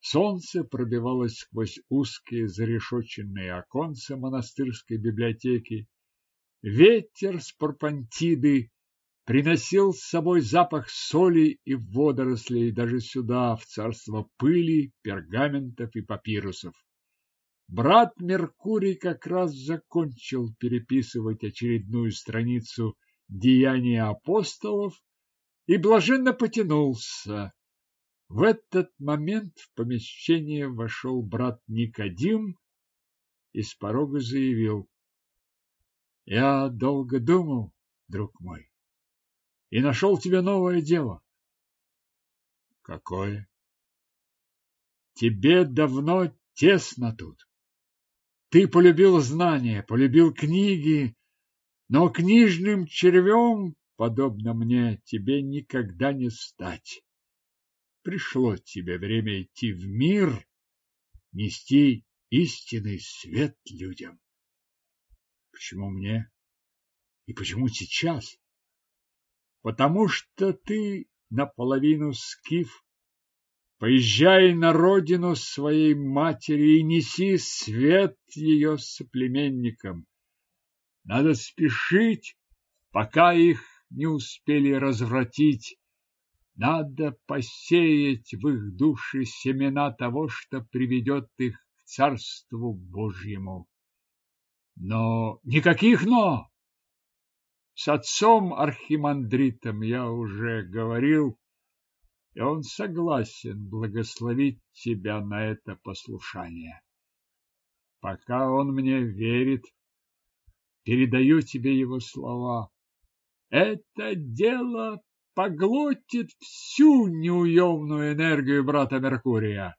Солнце пробивалось сквозь узкие зарешоченные оконца монастырской библиотеки. Ветер с Парпантиды приносил с собой запах соли и водорослей даже сюда, в царство пыли, пергаментов и папирусов. Брат Меркурий как раз закончил переписывать очередную страницу «Деяния апостолов» и блаженно потянулся, в этот момент в помещение вошел брат Никодим и с порога заявил. Я долго думал, друг мой, и нашел тебе новое дело. Какое? Тебе давно тесно тут. Ты полюбил знания, полюбил книги, но книжным червем, подобно мне, тебе никогда не стать. Пришло тебе время идти в мир, нести истинный свет людям. Почему мне? И почему сейчас? Потому что ты наполовину скиф. Поезжай на родину своей матери и неси свет ее соплеменникам. Надо спешить, пока их не успели развратить надо посеять в их души семена того, что приведет их к Царству Божьему. Но никаких «но». С отцом архимандритом я уже говорил, и он согласен благословить тебя на это послушание. Пока он мне верит, передаю тебе его слова. Это дело поглотит всю неуемную энергию брата Меркурия.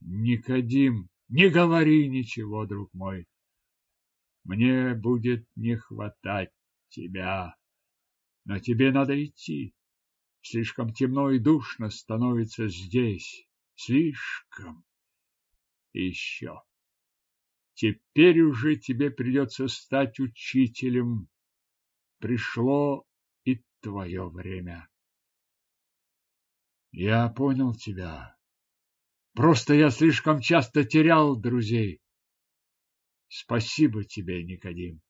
Никодим, не говори ничего, друг мой. Мне будет не хватать тебя, но тебе надо идти. Слишком темно и душно становится здесь. Слишком. И еще. Теперь уже тебе придется стать учителем. Пришло твое время. Я понял тебя. Просто я слишком часто терял друзей. Спасибо тебе, Никодим.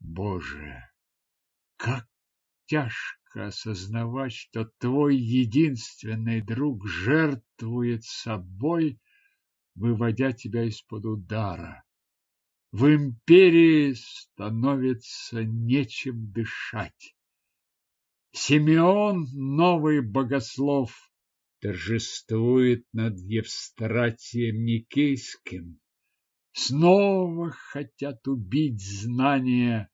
Боже, как тяжко осознавать, что твой единственный друг жертвует собой, выводя тебя из-под удара. В империи становится нечем дышать. Симеон, новый богослов, торжествует над Евстратием Никейским. Снова хотят убить знание,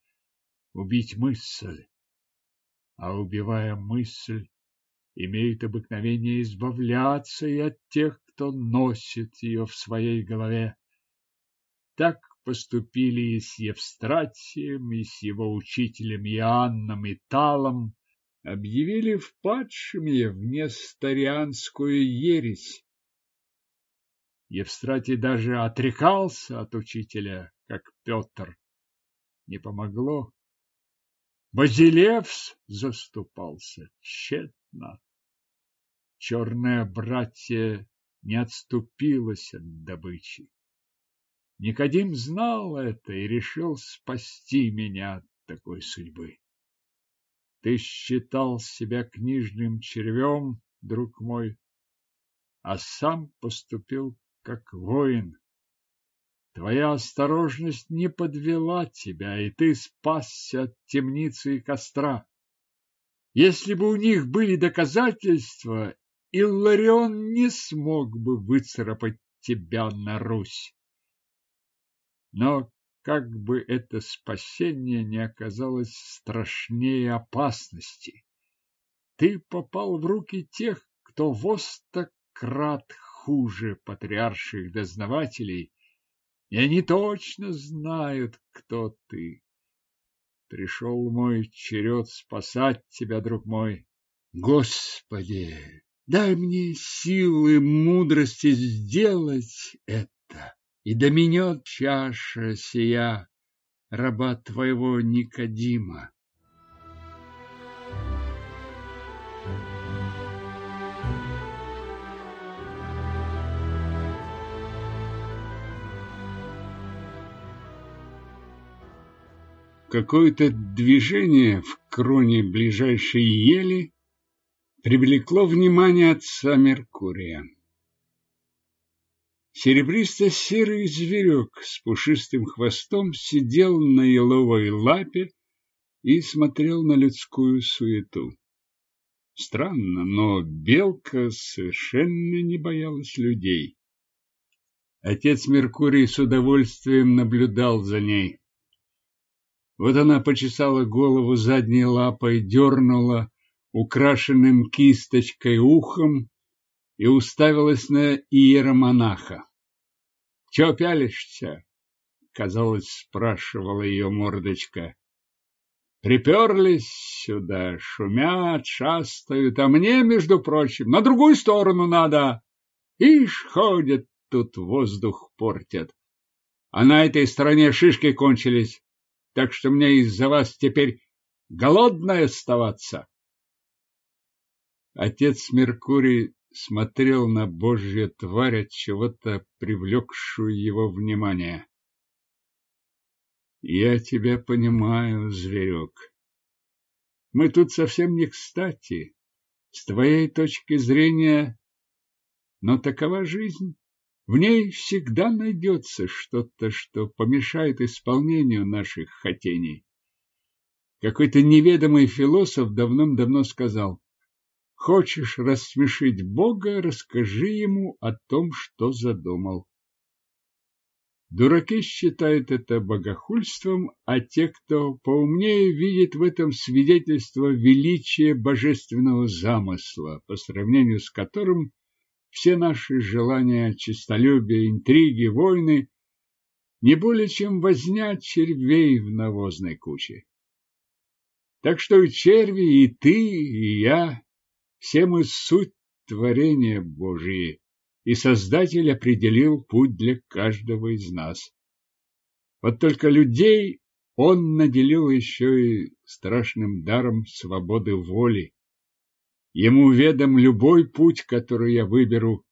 убить мысль. А убивая мысль, имеют обыкновение избавляться и от тех, кто носит ее в своей голове. Так поступили и с Евстратием, и с его учителем Иоанном и Талом, объявили в падшими в несторианскую ересь. Евстратий даже отрекался от учителя, как Петр. Не помогло. Базилевс заступался тщетно. Черное братье не отступилось от добычи. Никодим знал это и решил спасти меня от такой судьбы. Ты считал себя книжным червем, друг мой, а сам поступил как воин. Твоя осторожность не подвела тебя, и ты спасся от темницы и костра. Если бы у них были доказательства, Илларион не смог бы выцарапать тебя на Русь. Но как бы это спасение не оказалось страшнее опасности. Ты попал в руки тех, кто в крат хуже патриарших дознавателей, и они точно знают, кто ты. Пришел мой черед спасать тебя, друг мой. Господи, дай мне силы, мудрости сделать это и доменет чаша сия раба твоего Никодима. Какое-то движение в кроне ближайшей ели привлекло внимание отца Меркурия. Серебристо-серый зверек с пушистым хвостом сидел на еловой лапе и смотрел на людскую суету. Странно, но белка совершенно не боялась людей. Отец Меркурий с удовольствием наблюдал за ней. Вот она почесала голову задней лапой, дернула украшенным кисточкой ухом и уставилась на иеромонаха. — Чего пялишься? — казалось, спрашивала ее мордочка. Приперлись сюда, шумят, шастают, а мне, между прочим, на другую сторону надо. Ишь, ходят тут, воздух портят. А на этой стороне шишки кончились, так что мне из-за вас теперь голодной оставаться. Отец Меркурий смотрел на божье тварь, от чего-то привлекшую его внимание. Я тебя понимаю, зверек. Мы тут совсем не кстати. С твоей точки зрения, но такова жизнь. В ней всегда найдется что-то, что помешает исполнению наших хотений. Какой-то неведомый философ давным-давно сказал, Хочешь рассмешить Бога, расскажи ему о том, что задумал. Дураки считают это богохульством, а те, кто поумнее, видят в этом свидетельство величия божественного замысла, по сравнению с которым все наши желания, честолюбие, интриги, войны не более чем возня червей в навозной куче. Так что и черви, и ты, и я все мы суть творения Божие, и Создатель определил путь для каждого из нас. Вот только людей он наделил еще и страшным даром свободы воли. Ему ведом любой путь, который я выберу,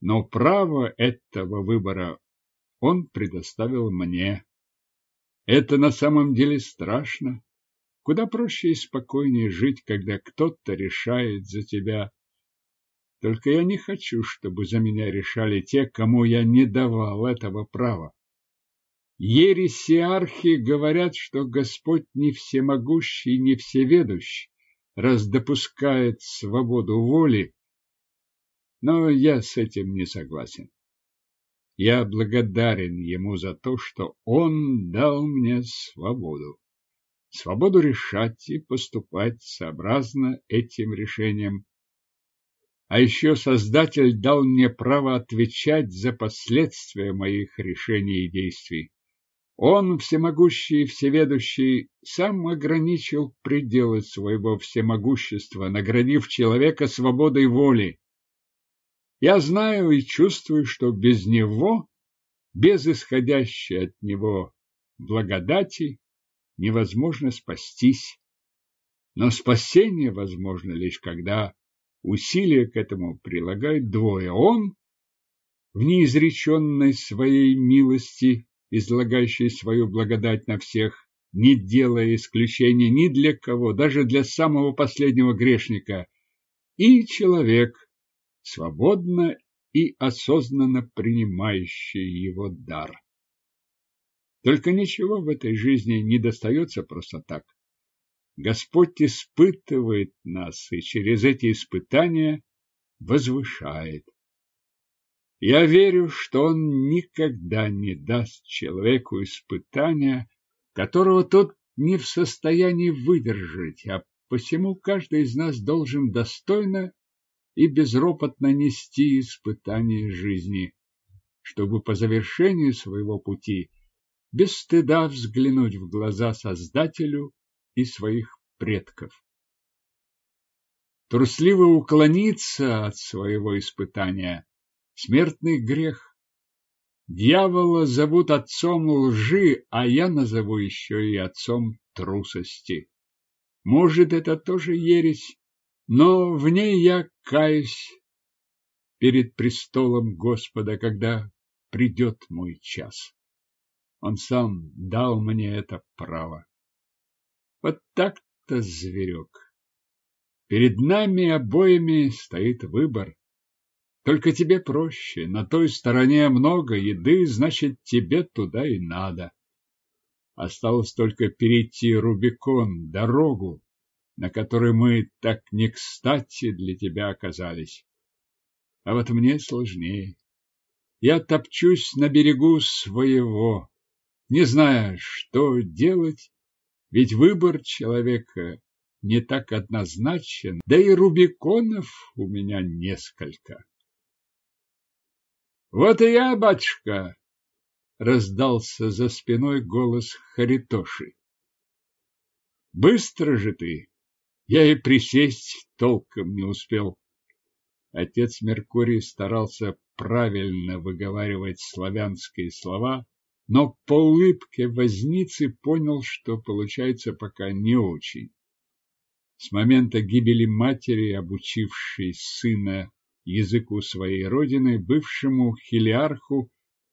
но право этого выбора он предоставил мне. Это на самом деле страшно, Куда проще и спокойнее жить, когда кто-то решает за тебя. Только я не хочу, чтобы за меня решали те, кому я не давал этого права. Ересиархи говорят, что Господь не всемогущий, не всеведущий, раз допускает свободу воли, но я с этим не согласен. Я благодарен ему за то, что он дал мне свободу свободу решать и поступать сообразно этим решениям. А еще Создатель дал мне право отвечать за последствия моих решений и действий. Он, всемогущий и всеведущий, сам ограничил пределы своего всемогущества, наградив человека свободой воли. Я знаю и чувствую, что без него, без исходящей от него благодати, невозможно спастись. Но спасение возможно лишь когда усилия к этому прилагают двое. Он в неизреченной своей милости излагающий свою благодать на всех, не делая исключения ни для кого, даже для самого последнего грешника, и человек, свободно и осознанно принимающий его дар. Только ничего в этой жизни не достается просто так. Господь испытывает нас и через эти испытания возвышает. Я верю, что он никогда не даст человеку испытания, которого тот не в состоянии выдержать, а посему каждый из нас должен достойно и безропотно нести испытания жизни, чтобы по завершении своего пути без стыда взглянуть в глаза Создателю и своих предков. Трусливо уклониться от своего испытания смертный грех. Дьявола зовут отцом лжи, а я назову еще и отцом трусости. Может, это тоже ересь, но в ней я каюсь перед престолом Господа, когда придет мой час. Он сам дал мне это право. Вот так-то, зверек. Перед нами обоими стоит выбор. Только тебе проще. На той стороне много еды, значит, тебе туда и надо. Осталось только перейти Рубикон, дорогу, на которой мы так не кстати для тебя оказались. А вот мне сложнее. Я топчусь на берегу своего, не зная, что делать, ведь выбор человека не так однозначен, да и Рубиконов у меня несколько. Вот и я, батюшка, раздался за спиной голос Харитоши. Быстро же ты. Я и присесть толком не успел. Отец Меркурий старался правильно выговаривать славянские слова, но по улыбке возницы понял, что получается пока не очень. С момента гибели матери, обучившей сына языку своей родины, бывшему хилиарху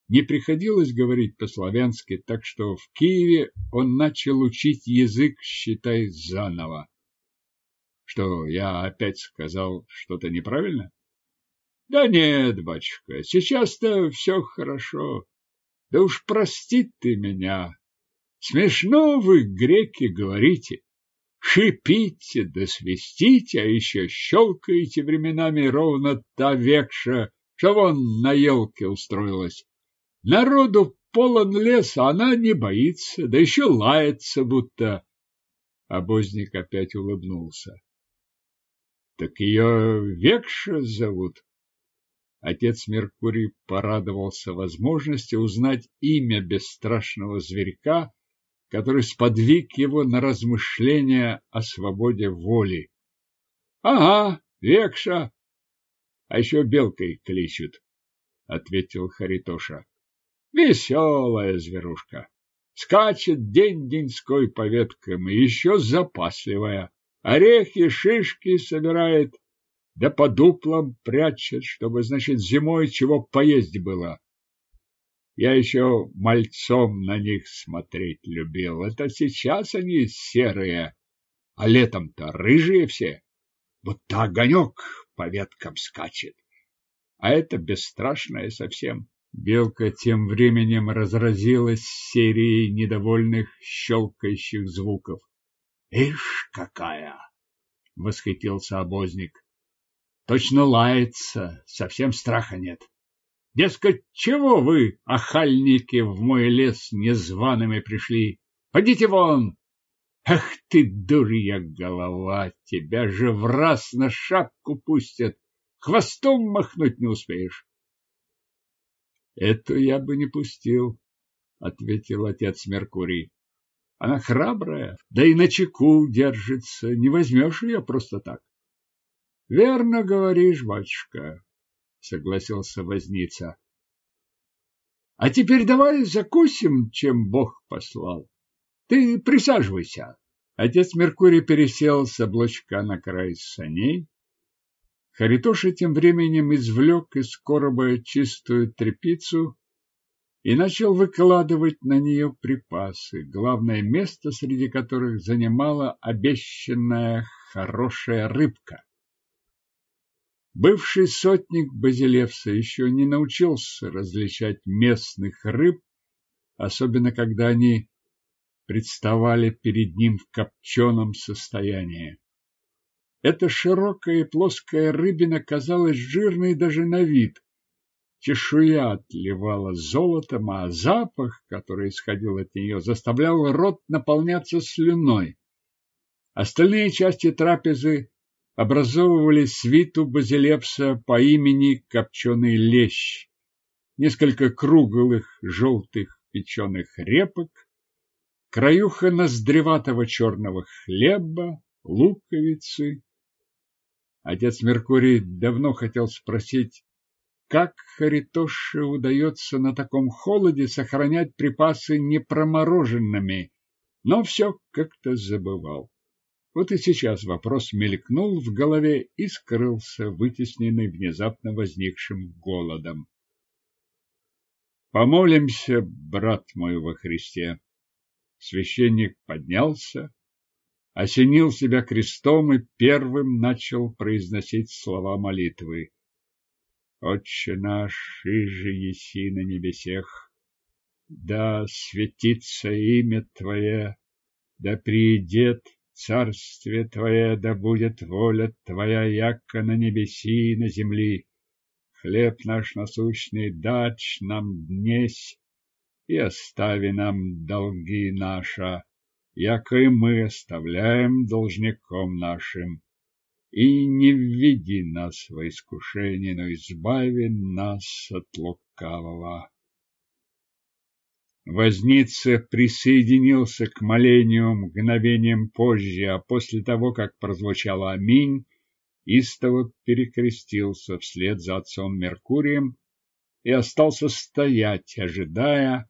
не приходилось говорить по-славянски, так что в Киеве он начал учить язык, считай, заново. Что, я опять сказал что-то неправильно? Да нет, батюшка, сейчас-то все хорошо. Да уж прости ты меня. Смешно вы, греки, говорите шипите да свистите, а еще щелкаете временами ровно та векша, что вон на елке устроилась. Народу полон лес, а она не боится, да еще лается, будто... Обозник опять улыбнулся. Так ее Векша зовут. Отец Меркурий порадовался возможности узнать имя бесстрашного зверька, который сподвиг его на размышления о свободе воли. — Ага, Векша, а еще белкой кличут, — ответил Харитоша. — Веселая зверушка. Скачет день-деньской по веткам и еще запасливая. Орехи, шишки собирает, да по дуплам прячет, чтобы, значит, зимой чего поесть было. Я еще мальцом на них смотреть любил. Это сейчас они серые, а летом-то рыжие все. Будто огонек по веткам скачет. А это бесстрашное совсем. Белка тем временем разразилась серией недовольных щелкающих звуков. «Ишь, какая!» — восхитился обозник. «Точно лается, совсем страха нет. Дескать, чего вы, охальники, в мой лес незваными пришли? Пойдите вон! Ах ты, дурья голова, тебя же в раз на шапку пустят, хвостом махнуть не успеешь. Эту я бы не пустил. ответил отец Меркурий. Она храбрая, да и на чеку держится, не возьмешь ее просто так. Верно говоришь, батюшка, согласился возница. А теперь давай закусим, чем Бог послал. Ты присаживайся. Отец Меркурий пересел с облачка на край саней. Харитоша тем временем извлек из короба чистую тряпицу и начал выкладывать на нее припасы, главное место среди которых занимала обещанная хорошая рыбка. Бывший сотник Базилевса еще не научился различать местных рыб, особенно когда они представали перед ним в копченом состоянии. Эта широкая и плоская рыбина казалась жирной даже на вид, чешуя отливала золотом, а запах, который исходил от нее, заставлял рот наполняться слюной. Остальные части трапезы образовывали свиту базилепса по имени Копченый лещ, несколько круглых желтых печеных репок, краюха ноздреватого черного хлеба, луковицы. Отец Меркурий давно хотел спросить, как Харитоше удается на таком холоде сохранять припасы непромороженными, но все как-то забывал. Вот и сейчас вопрос мелькнул в голове и скрылся, вытесненный внезапно возникшим голодом. Помолимся, брат мой во Христе. Священник поднялся, осенил себя крестом и первым начал произносить слова молитвы. Отче наш, иже еси на небесех, да светится имя Твое, да приидет царствие Твое, да будет воля Твоя, яко на небеси и на земли. Хлеб наш насущный дач нам днесь, и остави нам долги наши, яко и мы оставляем должником нашим и не введи нас во искушение, но избави нас от лукавого. Возница присоединился к молению мгновением позже, а после того, как прозвучало «Аминь», истово перекрестился вслед за отцом Меркурием и остался стоять, ожидая,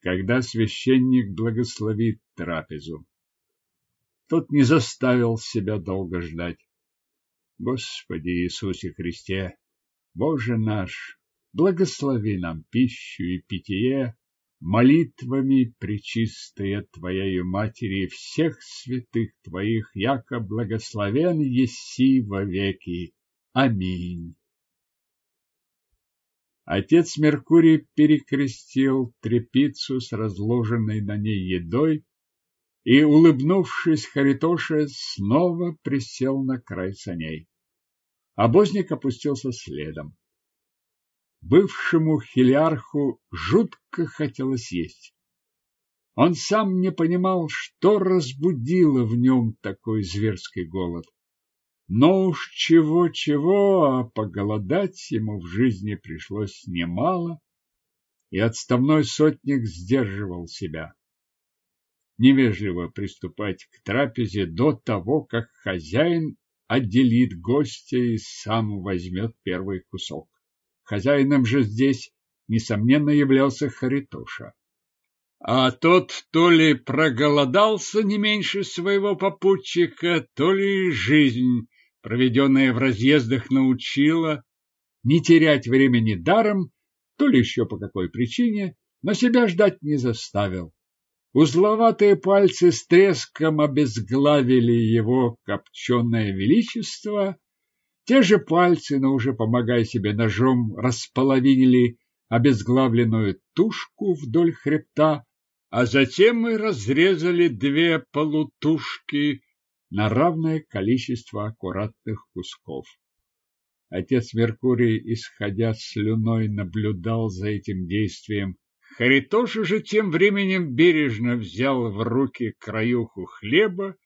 когда священник благословит трапезу. Тот не заставил себя долго ждать. Господи Иисусе Христе, Боже наш, благослови нам пищу и питье молитвами пречистая Твоею Матери всех святых Твоих, яко благословен еси веки. Аминь. Отец Меркурий перекрестил трепицу с разложенной на ней едой и, улыбнувшись Харитоше, снова присел на край саней. Обозник опустился следом. Бывшему хилиарху жутко хотелось есть. Он сам не понимал, что разбудило в нем такой зверский голод. Но уж чего-чего, а поголодать ему в жизни пришлось немало, и отставной сотник сдерживал себя невежливо приступать к трапезе до того, как хозяин отделит гостя и сам возьмет первый кусок. Хозяином же здесь, несомненно, являлся Харитоша. А тот то ли проголодался не меньше своего попутчика, то ли жизнь, проведенная в разъездах, научила не терять времени даром, то ли еще по какой причине, но себя ждать не заставил. Узловатые пальцы с треском обезглавили его копченое величество. Те же пальцы, но уже помогая себе ножом, располовинили обезглавленную тушку вдоль хребта, а затем мы разрезали две полутушки на равное количество аккуратных кусков. Отец Меркурий, исходя слюной, наблюдал за этим действием Харитоша же тем временем бережно взял в руки краюху хлеба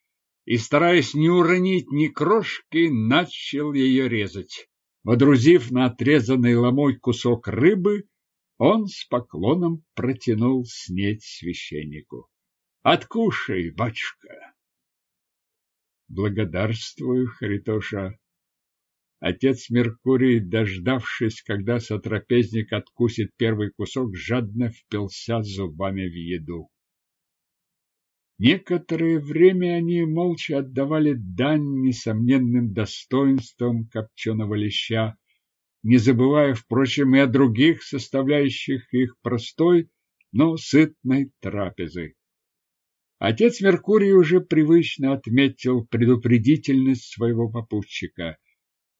и, стараясь не уронить ни крошки, начал ее резать. Водрузив на отрезанный ломоть кусок рыбы, Он с поклоном протянул снеть священнику. Откушай, батюшка. Благодарствую, Харитоша. Отец Меркурий, дождавшись, когда сотрапезник откусит первый кусок, жадно впился зубами в еду. Некоторое время они молча отдавали дань несомненным достоинствам копченого леща, не забывая, впрочем, и о других составляющих их простой, но сытной трапезы. Отец Меркурий уже привычно отметил предупредительность своего попутчика.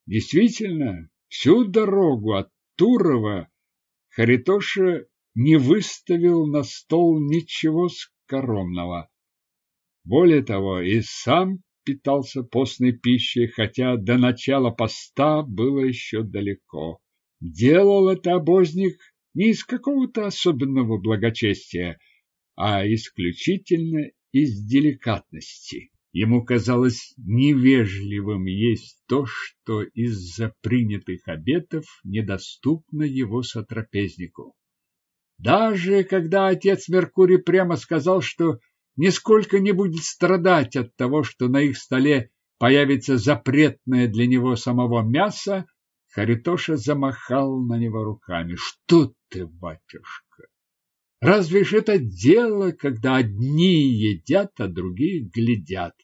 Действительно, всю дорогу от Турова Харитоша не выставил на стол ничего скоромного. Более того, и сам питался постной пищей, хотя до начала поста было еще далеко. Делал это обозник не из какого-то особенного благочестия, а исключительно из деликатности. Ему казалось невежливым есть то, что из-за принятых обетов недоступно его сотрапезнику. Даже когда отец Меркурий прямо сказал, что нисколько не будет страдать от того, что на их столе появится запретное для него самого мясо, Харитоша замахал на него руками. Что ты, батюшка? Разве ж это дело, когда одни едят, а другие глядят?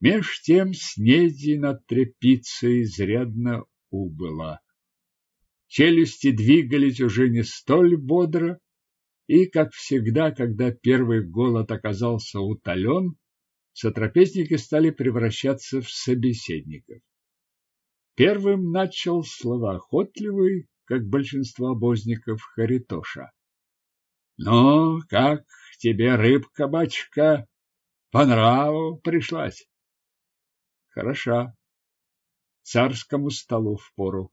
Меж тем снеди над тряпицей изрядно убыло. Челюсти двигались уже не столь бодро, и, как всегда, когда первый голод оказался утолен, сотрапезники стали превращаться в собеседников. Первым начал словоохотливый, как большинство обозников, Харитоша. — Ну, как тебе рыбка, бачка? По нраву пришлась? — Хороша. Царскому столу впору.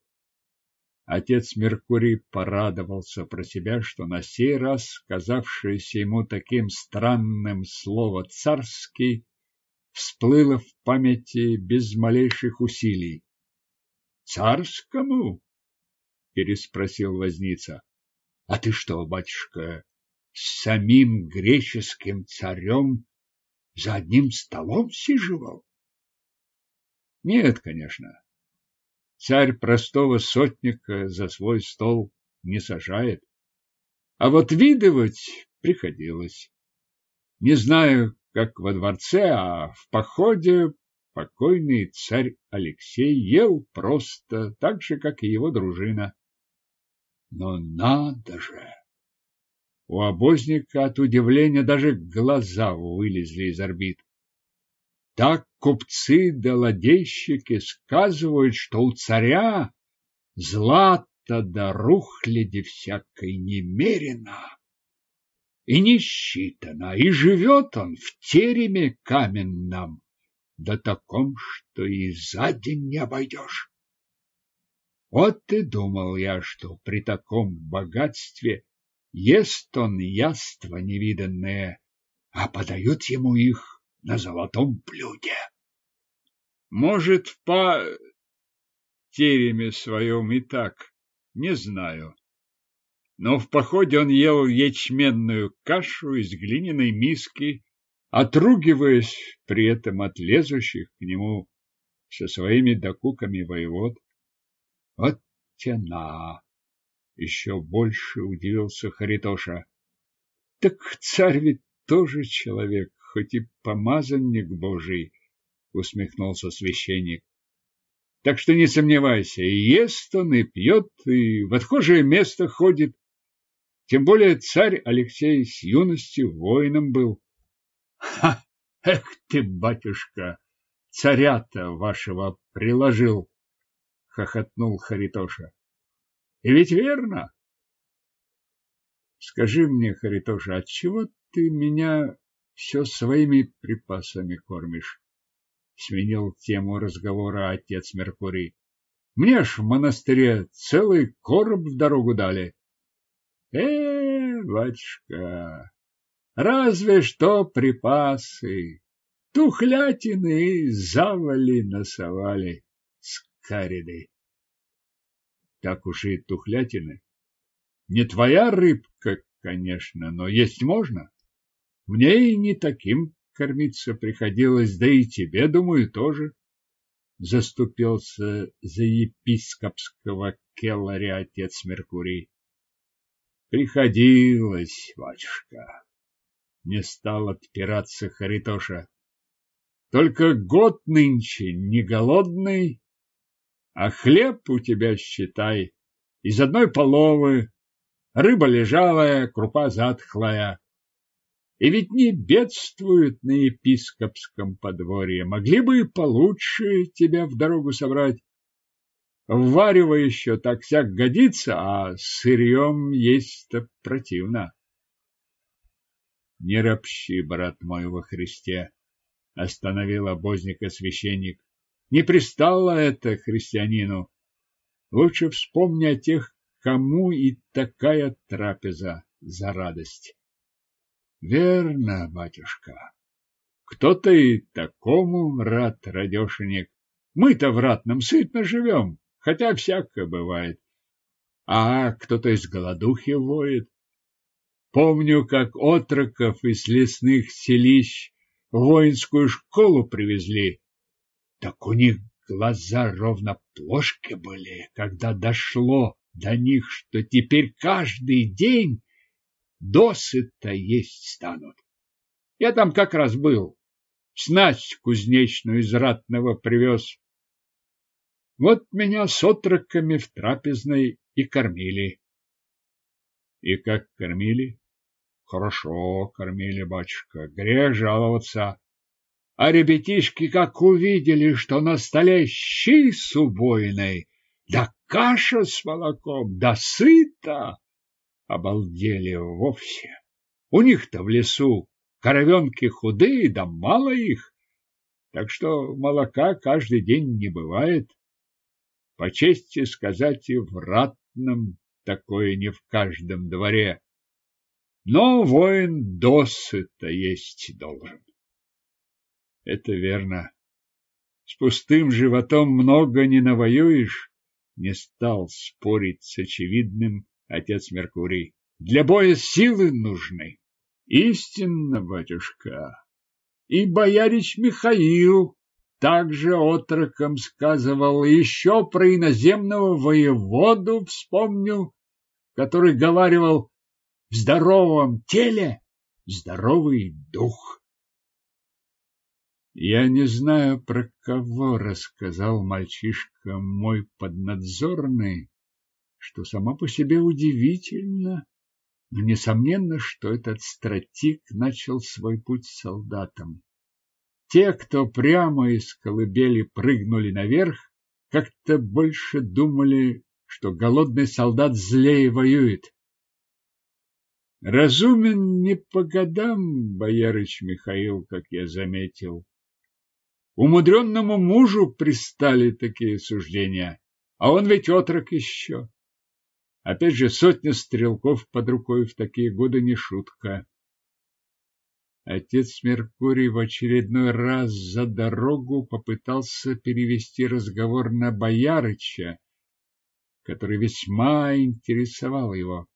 Отец Меркурий порадовался про себя, что на сей раз казавшееся ему таким странным слово «царский» всплыло в памяти без малейших усилий. «Царскому?» — переспросил возница. «А ты что, батюшка, с самим греческим царем за одним столом сиживал?» «Нет, конечно. Царь простого сотника за свой стол не сажает. А вот видывать приходилось. Не знаю, как во дворце, а в походе покойный царь Алексей ел просто так же, как и его дружина. Но надо же! У обозника от удивления даже глаза вылезли из орбит. Так купцы да ладейщики сказывают, что у царя злато да рухляди всякой немерено. И не считано, и живет он в тереме каменном, да таком, что и за день не обойдешь. Вот и думал я, что при таком богатстве ест он яства невиданные, а подают ему их на золотом блюде. Может, по тереме своем и так, не знаю. Но в походе он ел ячменную кашу из глиняной миски, отругиваясь при этом от лезущих к нему со своими докуками воевод. Вот тяна! Еще больше удивился Харитоша. Так царь ведь тоже человек, хоть и помазанник Божий, усмехнулся священник. Так что не сомневайся, и ест он, и пьет, и в отхожее место ходит. Тем более царь Алексей с юности воином был. Ха! Эх ты, батюшка, царя-то вашего приложил, хохотнул Харитоша. И ведь верно. Скажи мне, Харитоша, отчего ты меня все своими припасами кормишь. Сменил тему разговора отец Меркурий. Мне ж в монастыре целый короб в дорогу дали. Э, батюшка, разве что припасы. Тухлятины и завали насовали скариды. так уж и тухлятины. Не твоя рыбка, конечно, но есть можно. Мне и не таким кормиться приходилось, да и тебе, думаю, тоже. Заступился за епископского келларя отец Меркурий. Приходилось, батюшка. Не стал отпираться Харитоша. Только год нынче не голодный, а хлеб у тебя, считай, из одной половы, рыба лежалая, крупа затхлая. И ведь не бедствуют на епископском подворье, могли бы и получше тебя в дорогу собрать. Варево еще так-сяк годится, а сырьем есть-то противно. Не ропщи, брат мой во Христе, остановил обозника священник. Не пристало это христианину. Лучше вспомни о тех, кому и такая трапеза за радость. Верно, батюшка. Кто-то и такому рад, радешенек. Мы-то в ратном сытно живем, хотя всякое бывает. А кто-то из голодухи воет. Помню, как отроков из лесных селищ в воинскую школу привезли. Так у них глаза ровно плошки были, когда дошло до них, что теперь каждый день досыта есть станут. Я там как раз был, снасть кузнечную из ратного привез. Вот меня с отроками в трапезной и кормили. И как кормили? Хорошо кормили, батюшка, грех жаловаться. А ребятишки, как увидели, что на столе щи с убойной, да каша с молоком, да сыта, обалдели вовсе. У них-то в лесу коровенки худые, да мало их, так что молока каждый день не бывает. По чести сказать, и в ратном такое не в каждом дворе. Но воин досыта есть должен. Это верно. С пустым животом много не навоюешь, не стал спорить с очевидным отец Меркурий. Для боя силы нужны. Истинно, батюшка. И боярич Михаил также отроком сказывал, еще про иноземного воеводу вспомнил, который говаривал в здоровом теле здоровый дух. Я не знаю, про кого рассказал мальчишка мой поднадзорный, что сама по себе удивительно, но несомненно, что этот стратик начал свой путь солдатом. Те, кто прямо из колыбели прыгнули наверх, как-то больше думали, что голодный солдат злее воюет. Разумен не по годам, боярыч Михаил, как я заметил. Умудренному мужу пристали такие суждения, а он ведь отрок еще. Опять же, сотня стрелков под рукой в такие годы не шутка. Отец Меркурий в очередной раз за дорогу попытался перевести разговор на Боярыча, который весьма интересовал его.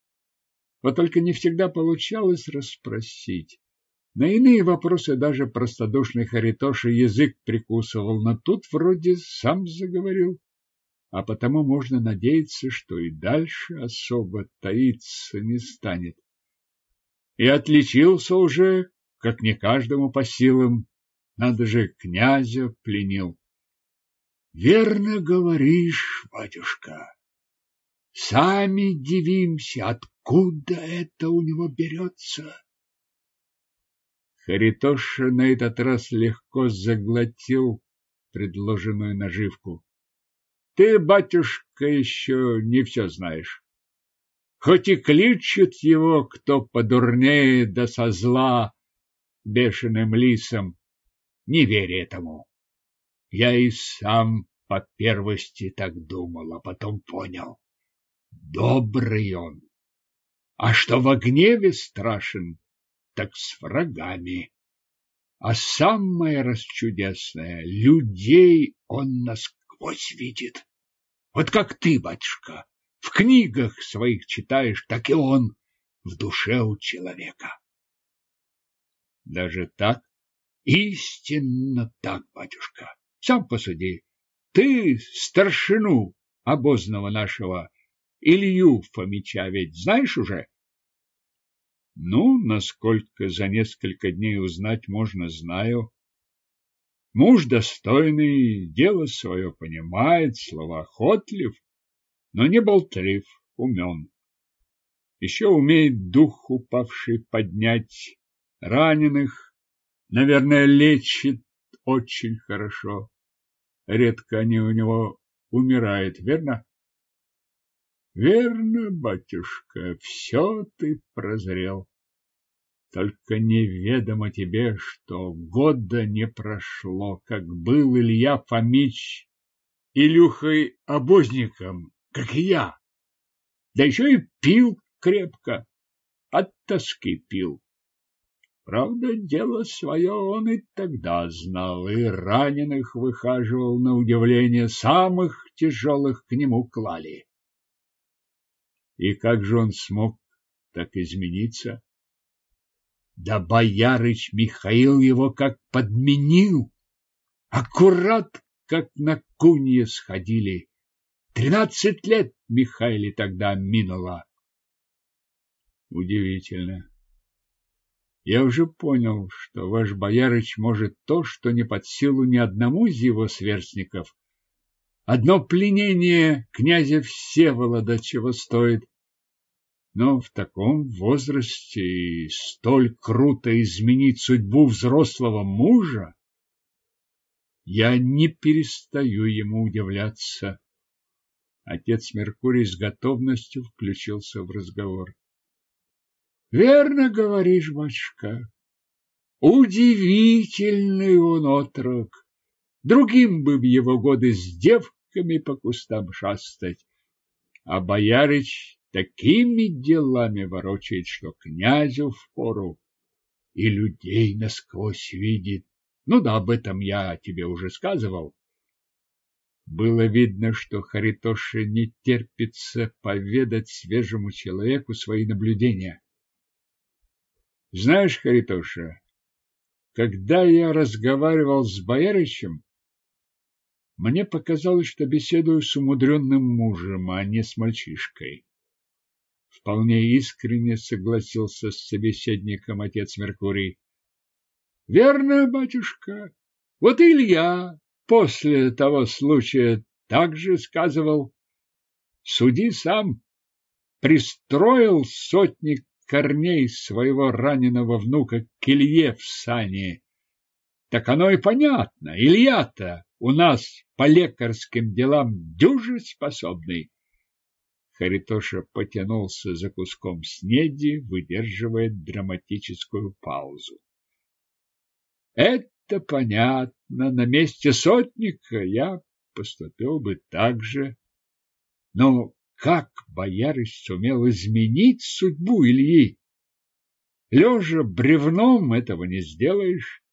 Вот только не всегда получалось расспросить. На иные вопросы даже простодушный Харитоша язык прикусывал, но тут вроде сам заговорил. А потому можно надеяться, что и дальше особо таиться не станет. И отличился уже, как не каждому по силам. Надо же, князя пленил. Верно говоришь, батюшка. Сами дивимся, откуда это у него берется. Харитоша на этот раз легко заглотил предложенную наживку. Ты, батюшка, еще не все знаешь. Хоть и кличут его, кто подурнее да со зла бешеным лисом, не верь этому. Я и сам по первости так думал, а потом понял. Добрый он. А что в гневе страшен, так с врагами. А самое расчудесное — людей он насквозь видит. Вот как ты, батюшка, в книгах своих читаешь, так и он в душе у человека. Даже так? Истинно так, батюшка. Сам посуди. Ты старшину обозного нашего Илью Фомича ведь знаешь уже? Ну, насколько за несколько дней узнать можно, знаю. Муж достойный, дело свое понимает, словоохотлив, но не болтлив, умен. Еще умеет дух упавший поднять, раненых, наверное, лечит очень хорошо. Редко они у него умирают, верно? Верно, батюшка, все ты прозрел. Только неведомо тебе, что года не прошло, как был Илья Фомич Илюхой-обозником, как и я. Да еще и пил крепко, от тоски пил. Правда, дело свое он и тогда знал, и раненых выхаживал на удивление, самых тяжелых к нему клали. И как же он смог так измениться? Да боярыч Михаил его как подменил. Аккурат, как на кунье сходили. Тринадцать лет Михаиле тогда минуло. Удивительно. Я уже понял, что ваш боярыч может то, что не под силу ни одному из его сверстников, Одно пленение князя Всеволода чего стоит. Но в таком возрасте и столь круто изменить судьбу взрослого мужа, я не перестаю ему удивляться. Отец Меркурий с готовностью включился в разговор. Верно говоришь, батюшка. Удивительный он отрок. Другим бы в его годы с девками по кустам шастать. А боярыч такими делами ворочает, что князю впору и людей насквозь видит. Ну да, об этом я тебе уже сказывал. Было видно, что Харитоше не терпится поведать свежему человеку свои наблюдения. Знаешь, Харитоша, когда я разговаривал с бояричем, мне показалось, что беседую с умудренным мужем, а не с мальчишкой. Вполне искренне согласился с собеседником отец Меркурий. Верно, батюшка. Вот Илья после того случая также сказывал. Суди сам. Пристроил сотник корней своего раненого внука к Илье в сане. Так оно и понятно. Илья-то у нас по лекарским делам дюже способный. Харитоша потянулся за куском снеди, выдерживая драматическую паузу. Это понятно. На месте сотника я поступил бы так же. Но как боярыч сумел изменить судьбу Ильи? Лежа бревном этого не сделаешь.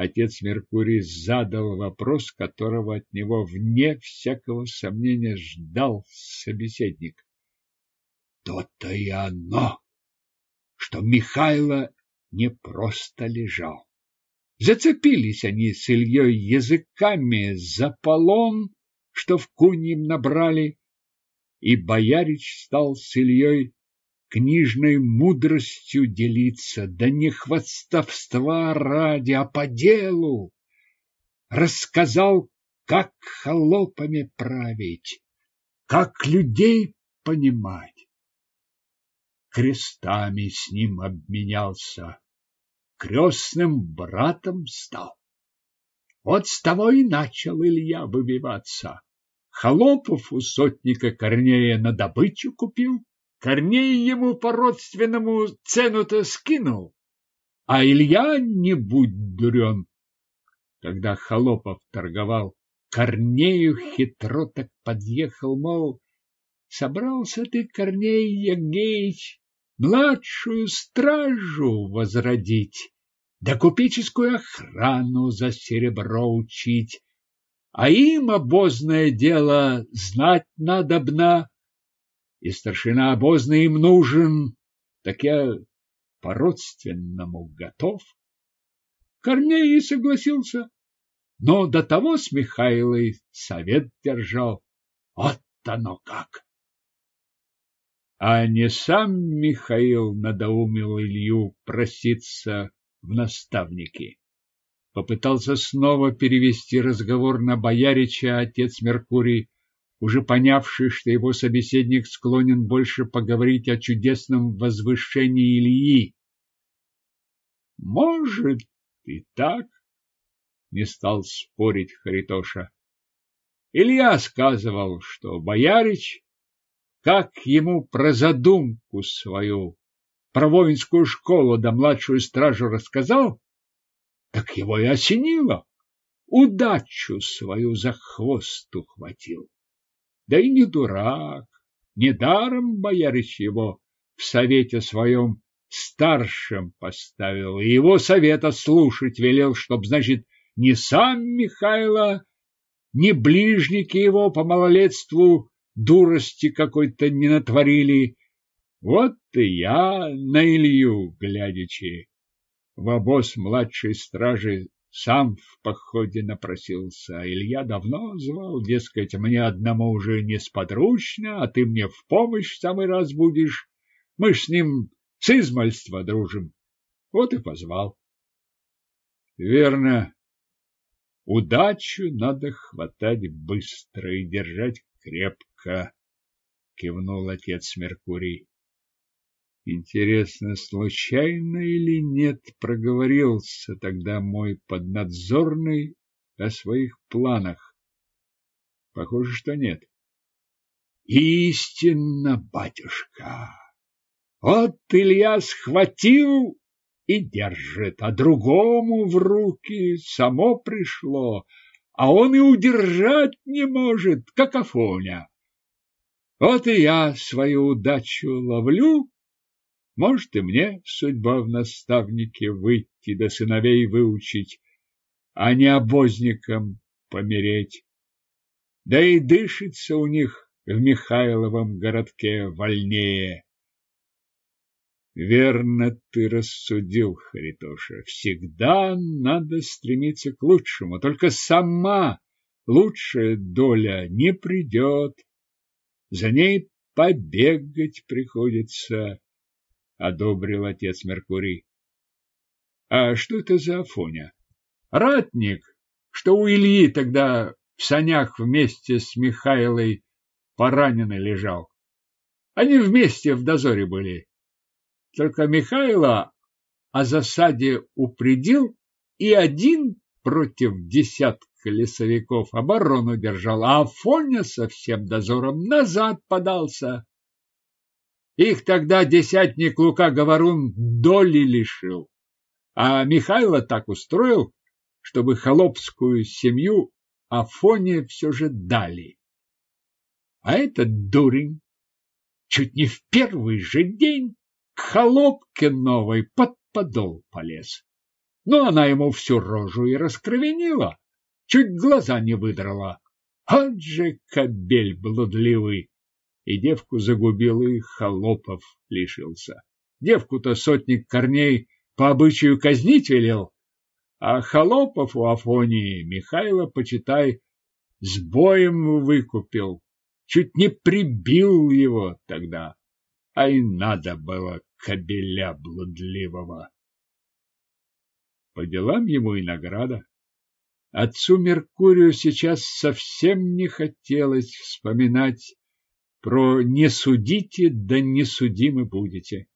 Отец Меркурий задал вопрос, которого от него вне всякого сомнения ждал собеседник. То-то и оно, что Михайло не просто лежал. Зацепились они с Ильей языками за полон, что в куньем набрали, и боярич стал с Ильей книжной мудростью делиться, да не хвастовства ради, а по делу. Рассказал, как холопами править, как людей понимать. Крестами с ним обменялся, крестным братом стал. Вот с того и начал Илья выбиваться. Холопов у сотника Корнея на добычу купил, Корней ему по-родственному цену-то скинул, а Илья не будь дурен. Когда Холопов торговал, Корнею хитро так подъехал, мол, собрался ты, Корней Егеич, младшую стражу возродить, да купеческую охрану за серебро учить, а им обозное дело знать надобно, и старшина обозный им нужен, так я по-родственному готов. Корней и согласился, но до того с Михайлой совет держал. Вот оно как! А не сам Михаил надоумил Илью проситься в наставники. Попытался снова перевести разговор на боярича отец Меркурий, уже понявший, что его собеседник склонен больше поговорить о чудесном возвышении Ильи. Может и так, не стал спорить Харитоша. Илья сказывал, что боярич, как ему про задумку свою, про воинскую школу да младшую стражу рассказал, так его и осенило. Удачу свою за хвост ухватил. Да и не дурак, недаром боярич его в совете своем старшим поставил, и его совета слушать велел, чтоб, значит, ни сам Михайло, ни ближники его по малолетству дурости какой-то не натворили. Вот и я на Илью глядячи в обоз младшей стражи сам в походе напросился, а Илья давно звал, дескать, мне одному уже несподручно, а ты мне в помощь самый раз будешь. Мы ж с ним с измальства дружим. Вот и позвал. Верно. Удачу надо хватать быстро и держать крепко, кивнул отец Меркурий. Интересно, случайно или нет проговорился тогда мой поднадзорный о своих планах? Похоже, что нет. Истинно, батюшка. Вот Илья схватил и держит, а другому в руки само пришло, а он и удержать не может, как Афоня. Вот и я свою удачу ловлю может, и мне судьба в наставнике выйти да сыновей выучить, а не обозникам помереть. Да и дышится у них в Михайловом городке вольнее. Верно ты рассудил, Харитоша. Всегда надо стремиться к лучшему, только сама лучшая доля не придет. За ней побегать приходится одобрил отец Меркурий. А что это за Афоня? Ратник, что у Ильи тогда в санях вместе с Михайлой пораненный лежал. Они вместе в дозоре были. Только Михайло о засаде упредил и один против десятка лесовиков оборону держал, а Афоня со всем дозором назад подался. Их тогда десятник Лука Говорун доли лишил. А Михайло так устроил, чтобы холопскую семью Афоне все же дали. А этот дурень чуть не в первый же день к холопке новой под подол полез. Но она ему всю рожу и раскровенила, чуть глаза не выдрала. Вот же кобель блудливый! И девку загубил, и холопов лишился. Девку-то сотник корней по обычаю казнить велел, а холопов у Афонии Михайло, почитай, с боем выкупил, чуть не прибил его тогда, а и надо было кобеля блудливого. По делам ему и награда. Отцу Меркурию сейчас совсем не хотелось вспоминать про «не судите, да не судимы будете».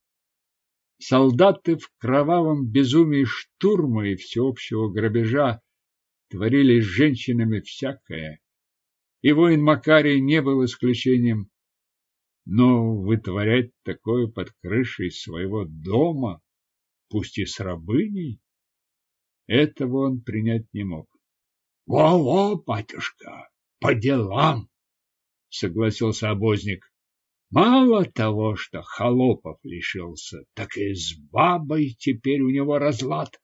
Солдаты в кровавом безумии штурма и всеобщего грабежа творили с женщинами всякое, и воин Макарий не был исключением. Но вытворять такое под крышей своего дома, пусть и с рабыней, этого он принять не мог. Во-во, батюшка, по делам! Согласился обозник. Мало того, что холопов лишился, так и с бабой теперь у него разлад.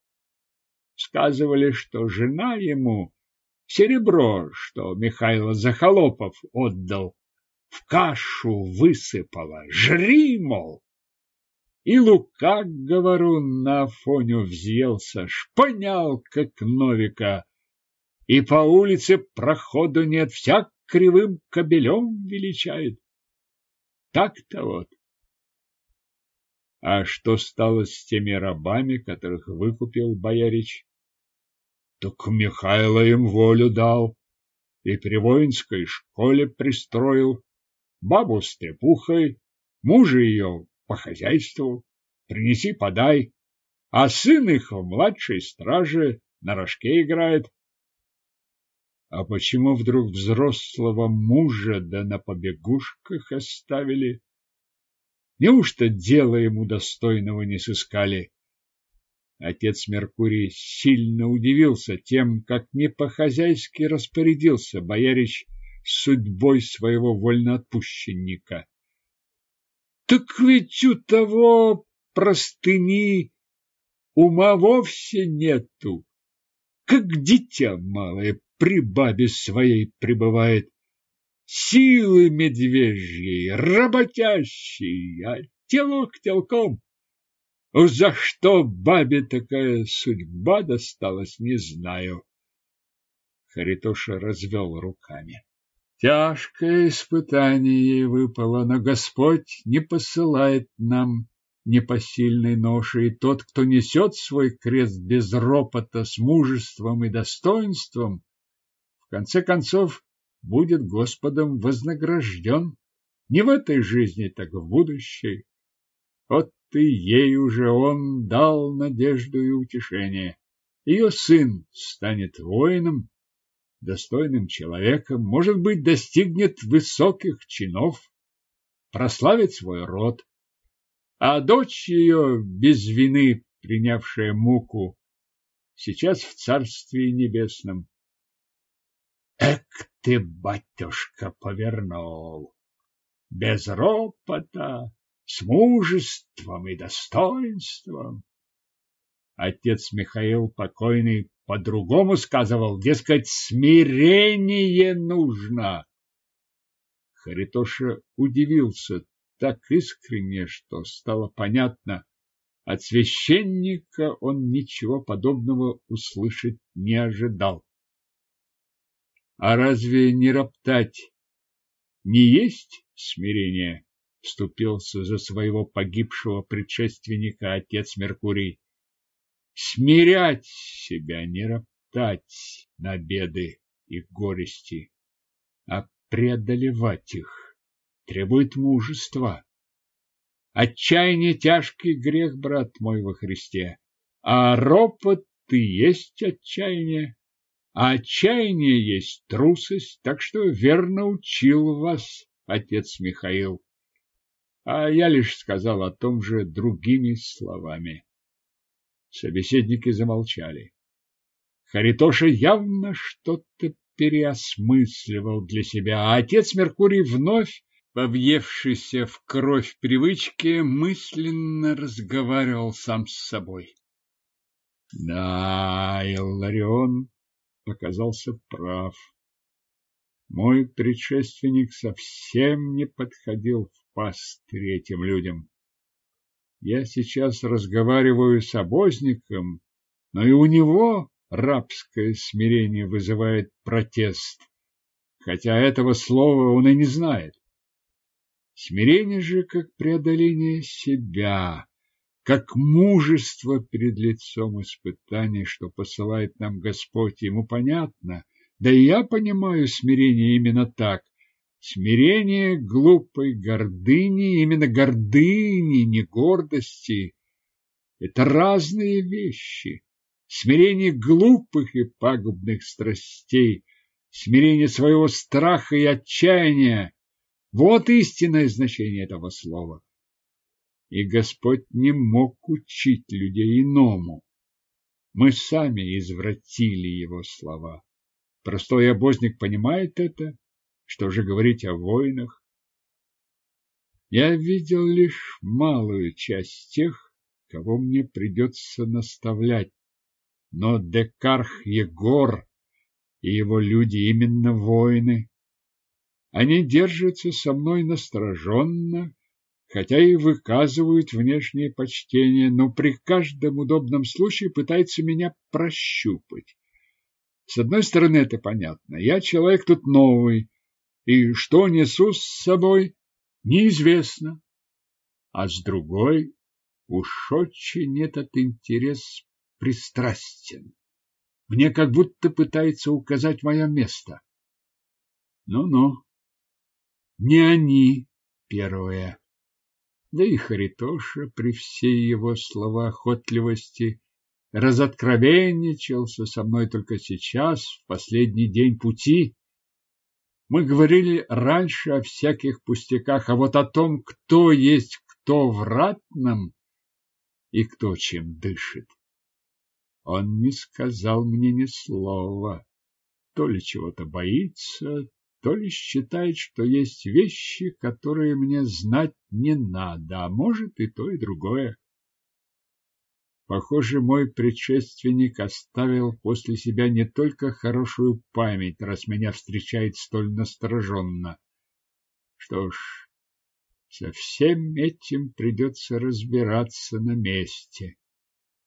Сказывали, что жена ему серебро, что Михайло за холопов отдал, в кашу высыпала. Жри, мол! И Лука, говорун, на Афоню взъелся, шпынял, как новика, и по улице проходу нет, всяк кривым кобелем величает. Так-то вот. А что стало с теми рабами, которых выкупил боярич? Так Михайло им волю дал и при воинской школе пристроил, бабу с трепухой, мужа ее по хозяйству, принеси, подай, а сын их в младшей страже на рожке играет. А почему вдруг взрослого мужа да на побегушках оставили? Неужто дело ему достойного не сыскали? Отец Меркурий сильно удивился тем, как не по-хозяйски распорядился боярич судьбой своего вольноотпущенника. Так ведь у того простыни ума вовсе нету, как дитя малое при бабе своей пребывает. Силы медвежьей, работящей, а телок телком. За что бабе такая судьба досталась, не знаю. Харитоша развел руками. Тяжкое испытание ей выпало, но Господь не посылает нам непосильной ноши, и тот, кто несет свой крест без ропота, с мужеством и достоинством, в конце концов будет Господом вознагражден не в этой жизни, так в будущей. Вот и ей уже он дал надежду и утешение. Ее сын станет воином, достойным человеком, может быть, достигнет высоких чинов, прославит свой род. А дочь ее, без вины принявшая муку, сейчас в Царстве Небесном. Эк ты, батюшка, повернул! Без ропота, с мужеством и достоинством. Отец Михаил покойный по-другому сказывал, дескать, смирение нужно. Харитоша удивился так искренне, что стало понятно. От священника он ничего подобного услышать не ожидал. А разве не роптать не есть смирение? Вступился за своего погибшего предшественника отец Меркурий смирять себя, не роптать на беды и горести, а преодолевать их требует мужества. Отчаяние – тяжкий грех, брат мой во Христе, а ропот и есть отчаяние, а отчаяние есть трусость, так что верно учил вас отец Михаил, а я лишь сказал о том же другими словами. Собеседники замолчали. Харитоша явно что-то переосмысливал для себя, а отец Меркурий вновь, повъевшийся в кровь привычки, мысленно разговаривал сам с собой. Да, Илларион оказался прав. Мой предшественник совсем не подходил в пастырь этим людям. Я сейчас разговариваю с обозником, но и у него рабское смирение вызывает протест, хотя этого слова он и не знает. Смирение же как преодоление себя, как мужество перед лицом испытаний, что посылает нам Господь, ему понятно, да и я понимаю смирение именно так, Смирение глупой гордыни, именно гордыни, не гордости. Это разные вещи. Смирение глупых и пагубных страстей, смирение своего страха и отчаяния. Вот истинное значение этого слова. И Господь не мог учить людей иному. Мы сами извратили его слова. Простой обозник понимает это что же говорить о войнах? Я видел лишь малую часть тех, кого мне придется наставлять. Но Декарх Егор и его люди именно воины. Они держатся со мной настороженно, хотя и выказывают внешнее почтение, но при каждом удобном случае пытаются меня прощупать. С одной стороны, это понятно. Я человек тут новый, и что несу с собой, неизвестно. А с другой, уж очень этот интерес пристрастен. Мне как будто пытается указать мое место. Ну-ну, не они первые. Да и Харитоша при всей его словоохотливости разоткровенничался со мной только сейчас, в последний день пути. Мы говорили раньше о всяких пустяках, а вот о том, кто есть кто в ратном и кто чем дышит. Он не сказал мне ни слова, то ли чего-то боится, то ли считает, что есть вещи, которые мне знать не надо, а может и то, и другое. Похоже, мой предшественник оставил после себя не только хорошую память, раз меня встречает столь настороженно. Что ж, со всем этим придется разбираться на месте.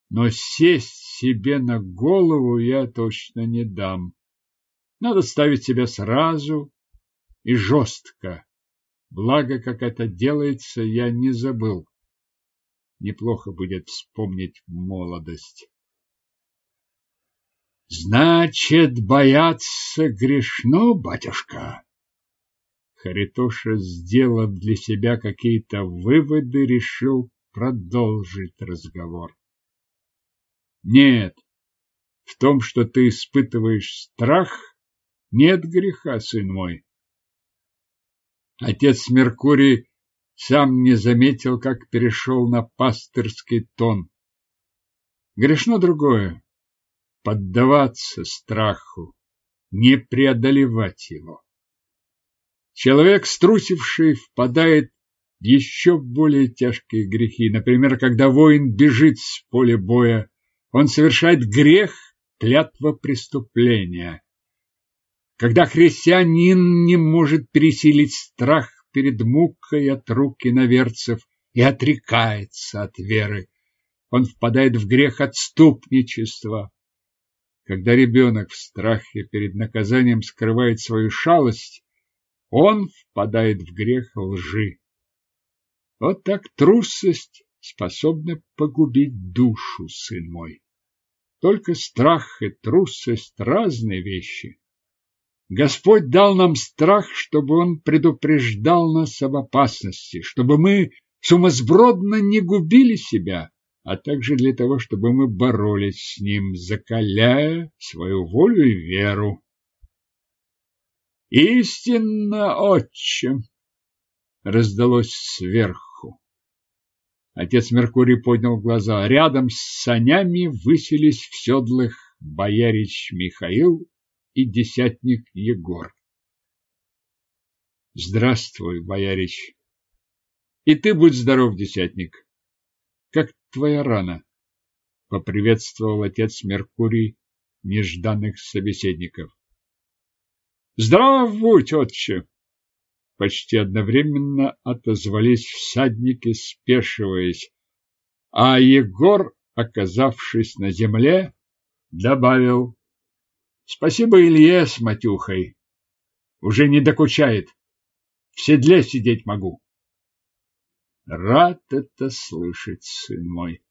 Но сесть себе на голову я точно не дам. Надо ставить себя сразу и жестко. Благо, как это делается, я не забыл. Неплохо будет вспомнить молодость. Значит, бояться грешно, батюшка? Харитоша, сделав для себя какие-то выводы, решил продолжить разговор. Нет, в том, что ты испытываешь страх, нет греха, сын мой. Отец Меркурий сам не заметил, как перешел на пастырский тон. Грешно другое — поддаваться страху, не преодолевать его. Человек, струсивший, впадает в еще более тяжкие грехи. Например, когда воин бежит с поля боя, он совершает грех клятва преступления. Когда христианин не может пересилить страх перед мукой от рук иноверцев и отрекается от веры, он впадает в грех отступничества. Когда ребенок в страхе перед наказанием скрывает свою шалость, он впадает в грех лжи. Вот так трусость способна погубить душу, сын мой. Только страх и трусость – разные вещи. Господь дал нам страх, чтобы Он предупреждал нас об опасности, чтобы мы сумасбродно не губили себя, а также для того, чтобы мы боролись с Ним, закаляя свою волю и веру. «Истинно, отче!» раздалось сверху. Отец Меркурий поднял глаза. Рядом с санями высились в седлах боярич Михаил и десятник Егор. Здравствуй, боярич. И ты будь здоров, десятник. Как твоя рана? Поприветствовал отец Меркурий нежданных собеседников. Здравствуй, отче! Почти одновременно отозвались всадники, спешиваясь, а Егор, оказавшись на земле, добавил Спасибо Илье с Матюхой. Уже не докучает. В седле сидеть могу. Рад это слышать, сын мой.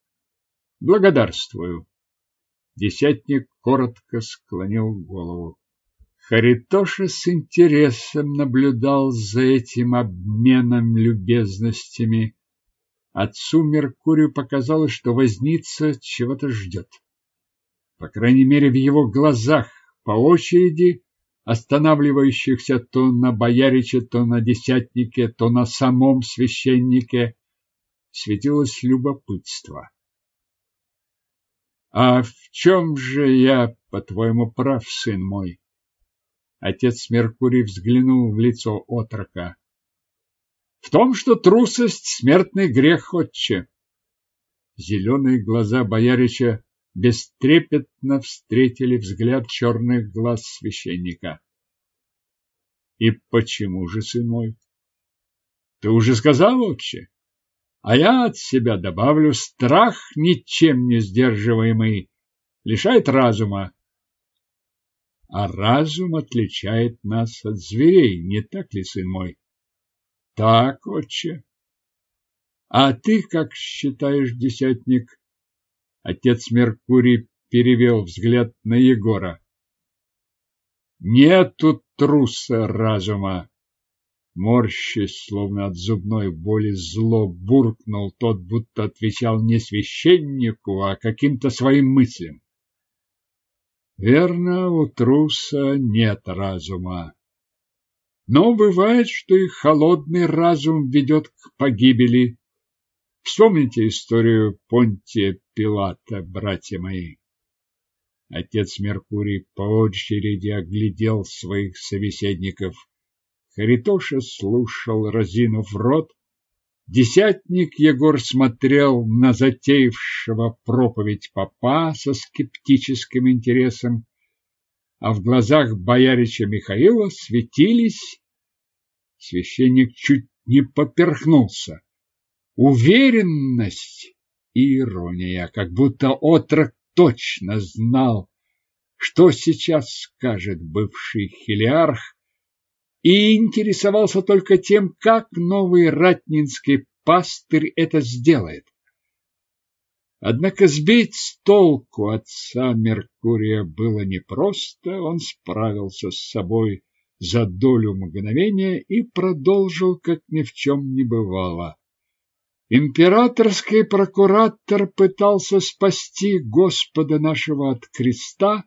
Благодарствую. Десятник коротко склонил голову. Харитоша с интересом наблюдал за этим обменом любезностями. Отцу Меркурию показалось, что возница чего-то ждет. По крайней мере, в его глазах по очереди, останавливающихся то на бояриче, то на десятнике, то на самом священнике, светилось любопытство. А в чем же я, по-твоему, прав, сын мой? Отец Меркурий взглянул в лицо отрока. В том, что трусость — смертный грех, отче. Зеленые глаза боярича бестрепетно встретили взгляд черных глаз священника. И почему же, сын мой? Ты уже сказал, отче? А я от себя добавлю, страх ничем не сдерживаемый лишает разума. А разум отличает нас от зверей, не так ли, сын мой? Так, отче. А ты как считаешь, десятник? Отец Меркурий перевел взгляд на Егора. Нету труса разума. Морщась, словно от зубной боли, зло буркнул тот, будто отвечал не священнику, а каким-то своим мыслям. Верно, у труса нет разума. Но бывает, что и холодный разум ведет к погибели. Вспомните историю Понтия Пилата, братья мои. Отец Меркурий по очереди оглядел своих собеседников. Харитоша слушал, разинув рот. Десятник Егор смотрел на затеявшего проповедь папа со скептическим интересом, а в глазах боярича Михаила светились. Священник чуть не поперхнулся. Уверенность и ирония, как будто отрок точно знал, что сейчас скажет бывший хелиарх, и интересовался только тем, как новый ратнинский пастырь это сделает. Однако сбить с толку отца Меркурия было непросто, он справился с собой за долю мгновения и продолжил, как ни в чем не бывало. Императорский прокуратор пытался спасти Господа нашего от креста,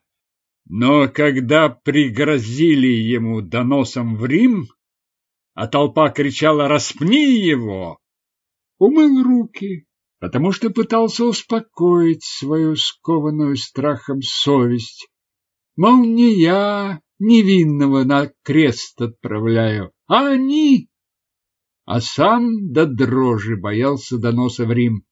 но когда пригрозили ему доносом в Рим, а толпа кричала «Распни его!», умыл руки, потому что пытался успокоить свою скованную страхом совесть. Мол, не я невинного на крест отправляю, а они а сам до дрожи боялся доноса в Рим.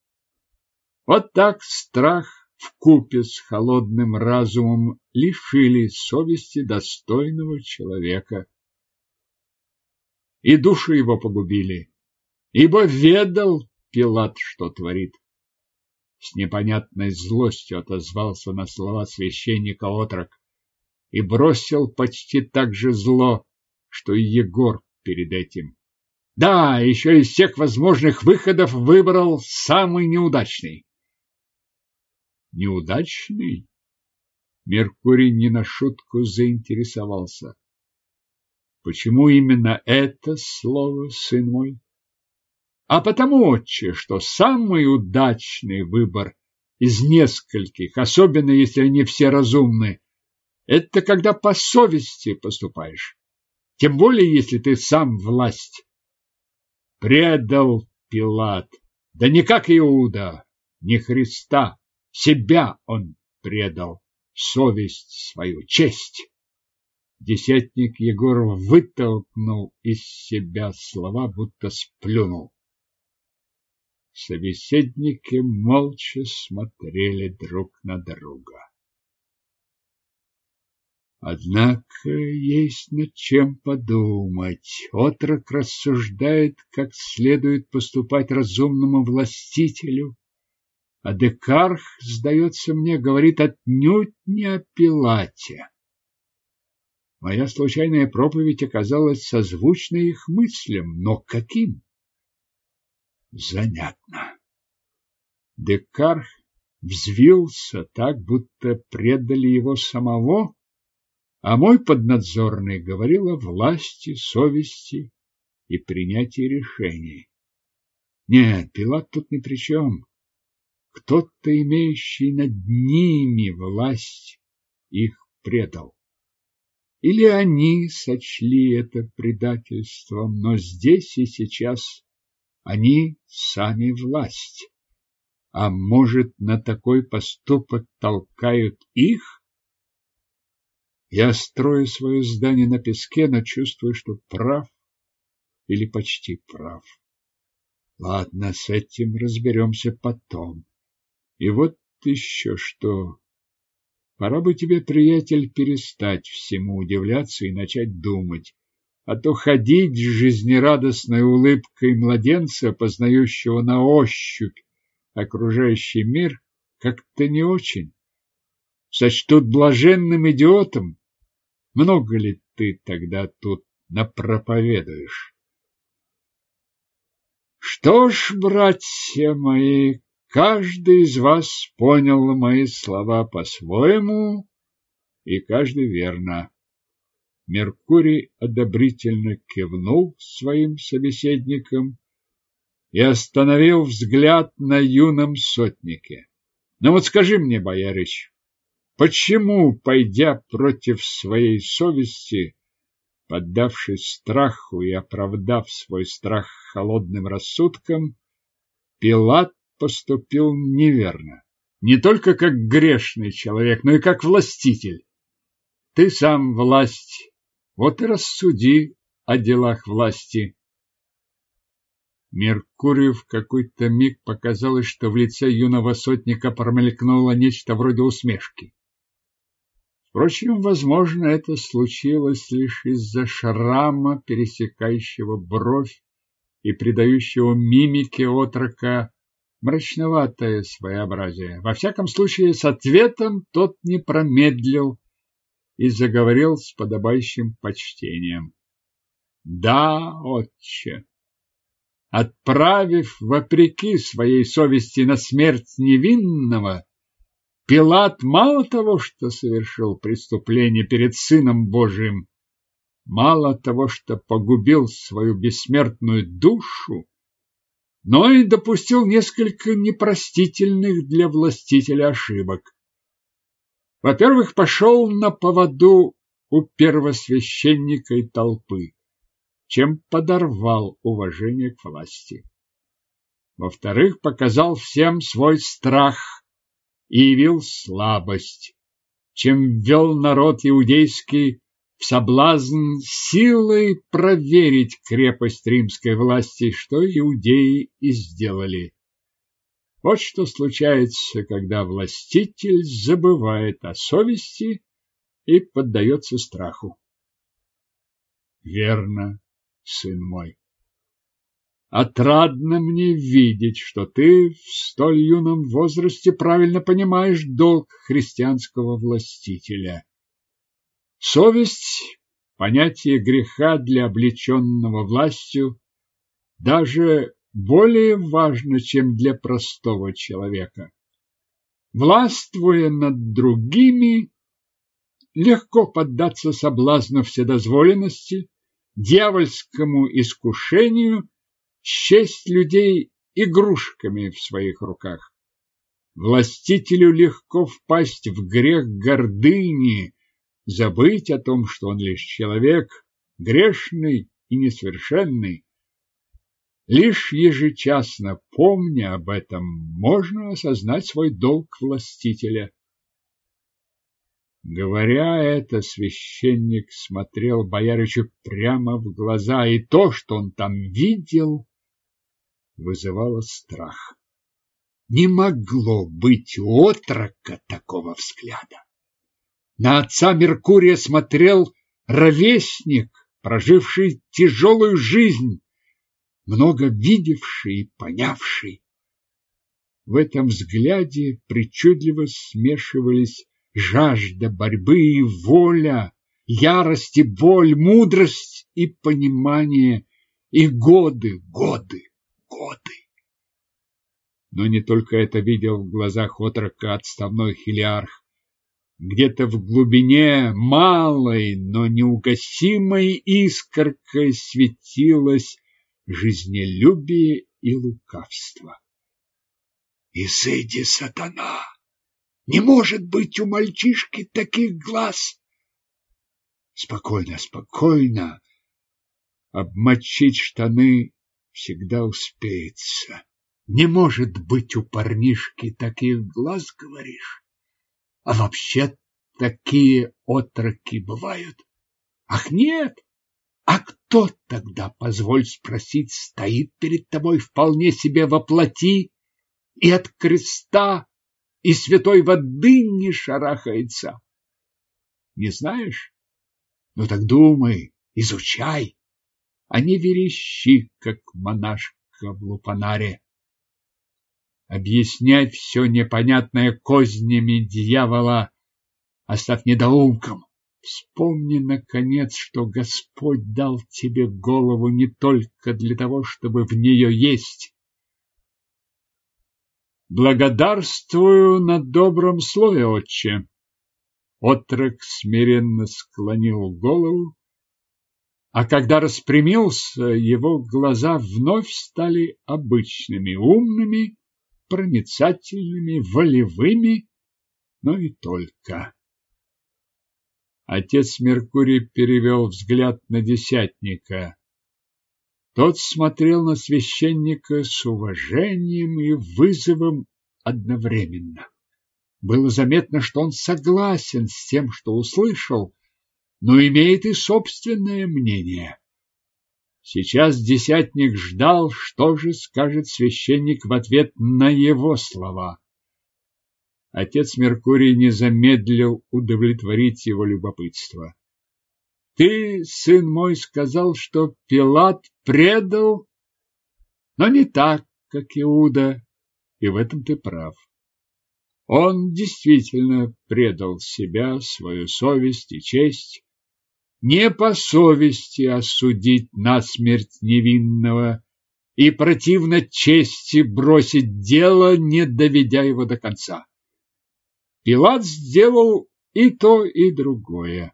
Вот так страх вкупе с холодным разумом лишили совести достойного человека. И душу его погубили, ибо ведал Пилат, что творит. С непонятной злостью отозвался на слова священника отрок и бросил почти так же зло, что и Егор перед этим. Да, еще из всех возможных выходов выбрал самый неудачный. Неудачный? Меркурий не на шутку заинтересовался. Почему именно это слово, сын мой? А потому, отче, что самый удачный выбор из нескольких, особенно если они все разумны, это когда по совести поступаешь. Тем более, если ты сам власть. Предал Пилат, да не как Иуда, не Христа, себя он предал, совесть свою, честь. Десятник Егор вытолкнул из себя слова, будто сплюнул. Собеседники молча смотрели друг на друга. Однако есть над чем подумать. Отрок рассуждает, как следует поступать разумному властителю. А Декарх, сдается мне, говорит отнюдь не о Пилате. Моя случайная проповедь оказалась созвучной их мыслям, но каким? Занятно. Декарх взвился так, будто предали его самого, а мой поднадзорный говорил о власти, совести и принятии решений. Нет, Пилат тут ни при чем. Кто-то, имеющий над ними власть, их предал. Или они сочли это предательством, но здесь и сейчас они сами власть. А может, на такой поступок толкают их? Я строю свое здание на песке, но чувствую, что прав или почти прав. Ладно, с этим разберемся потом. И вот еще что. Пора бы тебе, приятель, перестать всему удивляться и начать думать. а то ходить с жизнерадостной улыбкой младенца, познающего на ощупь окружающий мир, как-то не очень. Сочтут блаженным идиотом. Много ли ты тогда тут напроповедуешь? Что ж, братья мои, каждый из вас понял мои слова по-своему, и каждый верно. Меркурий одобрительно кивнул своим собеседникам и остановил взгляд на юном сотнике. «Ну вот скажи мне, боярич, почему, пойдя против своей совести, поддавшись страху и оправдав свой страх холодным рассудком, Пилат поступил неверно, не только как грешный человек, но и как властитель. Ты сам власть вот и рассуди о делах власти. Меркурию в какой-то миг показалось, что в лице юного сотника промелькнуло нечто вроде усмешки. Впрочем, возможно, это случилось лишь из-за шрама, пересекающего бровь и придающего мимике отрока мрачноватое своеобразие. Во всяком случае, с ответом тот не промедлил и заговорил с подобающим почтением. Да, отче, отправив вопреки своей совести на смерть невинного, Пилат мало того, что совершил преступление перед Сыном Божиим, мало того, что погубил свою бессмертную душу, но и допустил несколько непростительных для властителя ошибок. Во-первых, пошел на поводу у первосвященника и толпы, чем подорвал уважение к власти. Во-вторых, показал всем свой страх и явил слабость, чем ввел народ иудейский в соблазн силой проверить крепость римской власти, что иудеи и сделали. Вот что случается, когда властитель забывает о совести и поддается страху. Верно, сын мой. Отрадно мне видеть, что ты в столь юном возрасте правильно понимаешь долг христианского властителя. Совесть – понятие греха для облеченного властью, даже более важно, чем для простого человека. Властвуя над другими, легко поддаться соблазну вседозволенности, дьявольскому искушению, счесть людей игрушками в своих руках. Властителю легко впасть в грех гордыни, забыть о том, что он лишь человек, грешный и несовершенный, Лишь ежечасно помня об этом, можно осознать свой долг властителя. Говоря это, священник смотрел бояричу прямо в глаза, и то, что он там видел, вызывало страх. Не могло быть у отрока такого взгляда. На отца Меркурия смотрел ровесник, проживший тяжелую жизнь, много видевший и понявший. В этом взгляде причудливо смешивались жажда борьбы и воля, ярость и боль, мудрость и понимание, и годы, годы, годы. Но не только это видел в глазах отрока отставной хилиарх. Где-то в глубине малой, но неугасимой искоркой светилась жизнелюбие и лукавство. Изыди, сатана! Не может быть у мальчишки таких глаз! Спокойно, спокойно. Обмочить штаны всегда успеется. Не может быть у парнишки таких глаз, говоришь? А вообще такие отроки бывают? Ах, нет! А кто тогда, позволь спросить, стоит перед тобой вполне себе воплоти и от креста и святой воды не шарахается? Не знаешь? Ну так думай, изучай, а не верещи, как монашка в лупанаре. Объяснять все непонятное кознями дьявола, оставь недоумком. Вспомни, наконец, что Господь дал тебе голову не только для того, чтобы в нее есть. Благодарствую на добром слове, отче. Отрок смиренно склонил голову, а когда распрямился, его глаза вновь стали обычными, умными, проницательными, волевыми, но и только. Отец Меркурий перевел взгляд на десятника. Тот смотрел на священника с уважением и вызовом одновременно. Было заметно, что он согласен с тем, что услышал, но имеет и собственное мнение. Сейчас десятник ждал, что же скажет священник в ответ на его слова. Отец Меркурий не замедлил удовлетворить его любопытство. Ты, сын мой, сказал, что Пилат предал, но не так, как Иуда, и в этом ты прав. Он действительно предал себя, свою совесть и честь, не по совести осудить насмерть невинного и противно чести бросить дело, не доведя его до конца. Пилат сделал и то, и другое.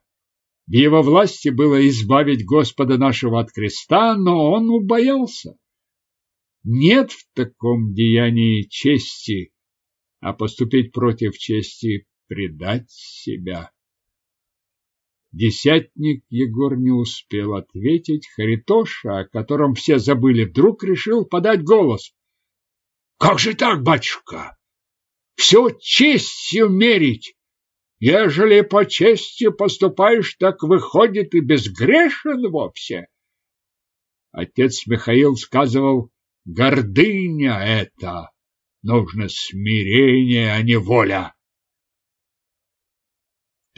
В его власти было избавить Господа нашего от креста, но он убоялся. Нет в таком деянии чести, а поступить против чести – предать себя. Десятник Егор не успел ответить. Харитоша, о котором все забыли, вдруг решил подать голос. — Как же так, батюшка? все честью мерить. Ежели по чести поступаешь, так выходит и безгрешен вовсе. Отец Михаил сказывал, гордыня это, нужно смирение, а не воля.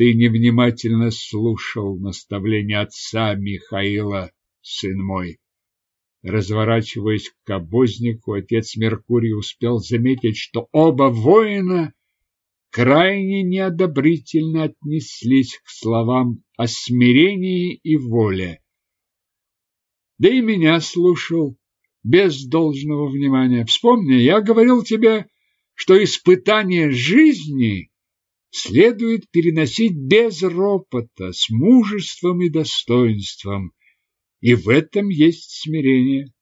Ты невнимательно слушал наставления отца Михаила, сын мой. Разворачиваясь к обознику, отец Меркурий успел заметить, что оба воина крайне неодобрительно отнеслись к словам о смирении и воле. Да и меня слушал без должного внимания. Вспомни, я говорил тебе, что испытание жизни следует переносить без ропота, с мужеством и достоинством. И в этом есть смирение.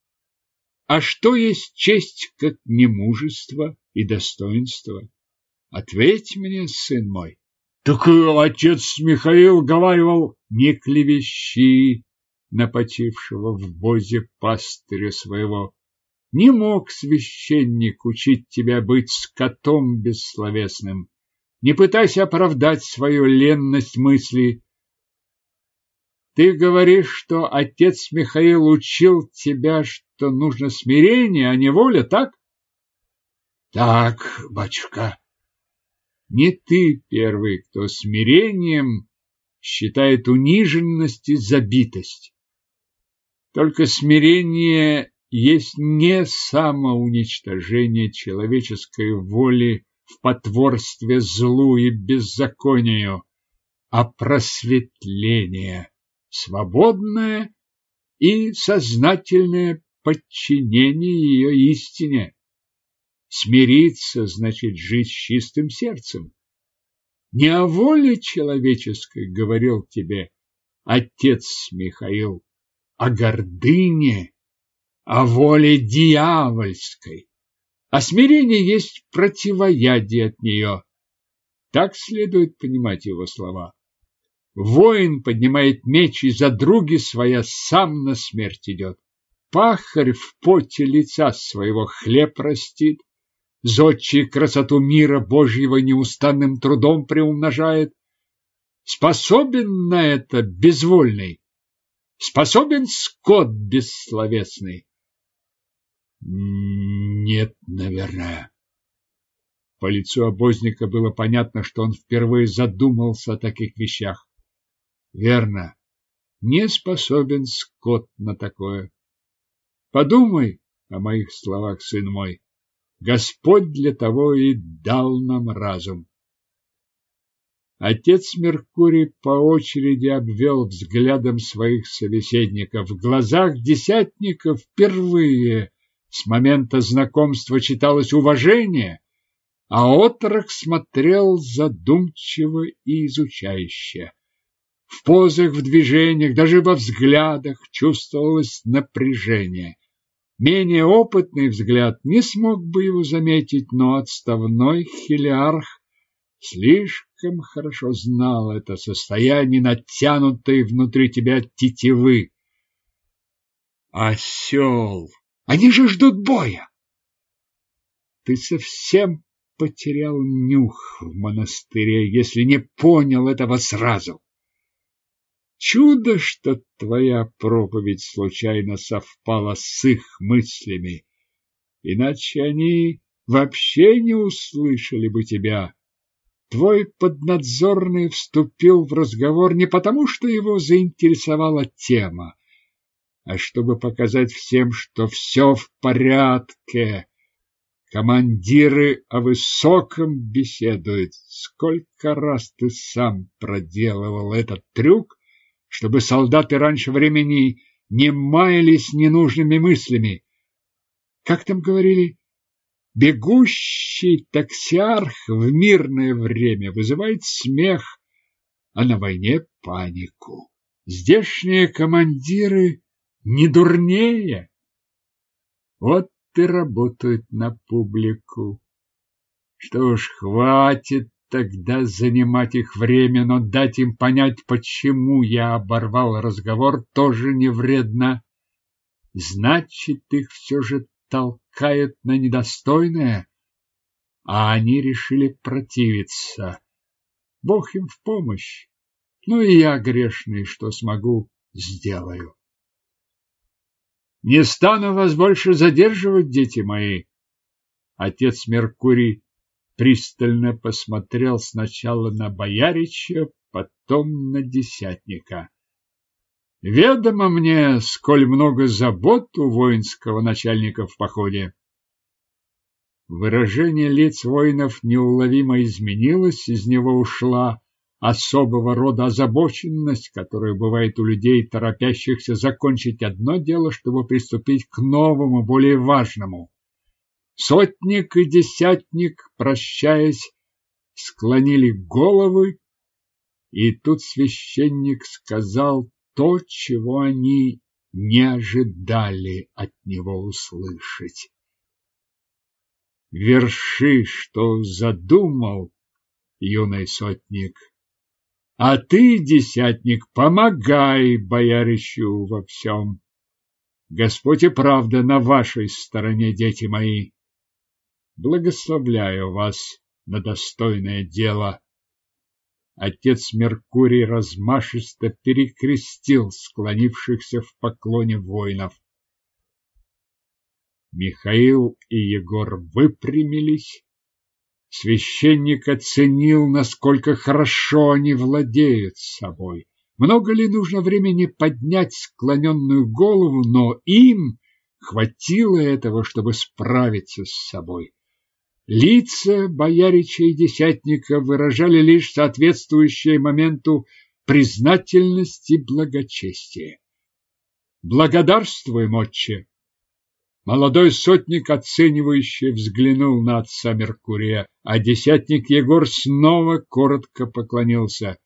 А что есть честь, как не мужество и достоинство? Ответь мне, сын мой. Так отец Михаил говаривал, не клевещи на почившего в бозе пастыря своего. Не мог священник учить тебя быть скотом бессловесным. Не пытайся оправдать свою ленность мысли, ты говоришь, что отец Михаил учил тебя, что нужно смирение, а не воля, так? Так, батюшка. Не ты первый, кто смирением считает униженность и забитость. Только смирение есть не самоуничтожение человеческой воли в потворстве злу и беззаконию, а просветление свободное и сознательное подчинение ее истине. Смириться значит жить с чистым сердцем. Не о воле человеческой говорил тебе отец Михаил, о гордыне, о воле дьявольской. А смирение есть противоядие от нее. Так следует понимать его слова. Воин поднимает меч и за други своя сам на смерть идет. Пахарь в поте лица своего хлеб растит, зодчий красоту мира Божьего неустанным трудом приумножает. Способен на это безвольный, способен скот бессловесный. Нет, наверное. По лицу обозника было понятно, что он впервые задумался о таких вещах. Верно. Не способен скот на такое. Подумай о моих словах, сын мой. Господь для того и дал нам разум. Отец Меркурий по очереди обвел взглядом своих собеседников. В глазах десятников впервые с момента знакомства читалось уважение, а отрок смотрел задумчиво и изучающе. В позах, в движениях, даже во взглядах чувствовалось напряжение. Менее опытный взгляд не смог бы его заметить, но отставной хелиарх слишком хорошо знал это состояние натянутой внутри тебя тетивы. Осел! Они же ждут боя! Ты совсем потерял нюх в монастыре, если не понял этого сразу. Чудо, что твоя проповедь случайно совпала с их мыслями, иначе они вообще не услышали бы тебя. Твой поднадзорный вступил в разговор не потому, что его заинтересовала тема, а чтобы показать всем, что все в порядке. Командиры о высоком беседуют. Сколько раз ты сам проделывал этот трюк, чтобы солдаты раньше времени не маялись ненужными мыслями? Как там говорили? Бегущий таксиарх в мирное время вызывает смех, а на войне панику. Здешние командиры не дурнее. Вот и работают на публику. Что ж, хватит тогда занимать их время, но дать им понять, почему я оборвал разговор, тоже не вредно. Значит, их все же толкает на недостойное, а они решили противиться. Бог им в помощь. Ну и я грешный, что смогу, сделаю. Не стану вас больше задерживать, дети мои. Отец Меркурий пристально посмотрел сначала на боярича, потом на десятника. Ведомо мне, сколь много забот у воинского начальника в походе. Выражение лиц воинов неуловимо изменилось, из него ушла особого рода озабоченность, которая бывает у людей, торопящихся закончить одно дело, чтобы приступить к новому, более важному. Сотник и десятник, прощаясь, склонили головы, и тут священник сказал то, чего они не ожидали от него услышать. Верши, что задумал юный сотник, а ты, десятник, помогай боярищу во всем. Господь и правда на вашей стороне, дети мои. Благословляю вас на достойное дело. Отец Меркурий размашисто перекрестил склонившихся в поклоне воинов. Михаил и Егор выпрямились. Священник оценил, насколько хорошо они владеют собой. Много ли нужно времени поднять склоненную голову, но им хватило этого, чтобы справиться с собой. Лица боярича и десятника выражали лишь соответствующее моменту признательность и благочестие. «Благодарствуем, отче!» Молодой сотник, оценивающе взглянул на отца Меркурия, а десятник Егор снова коротко поклонился.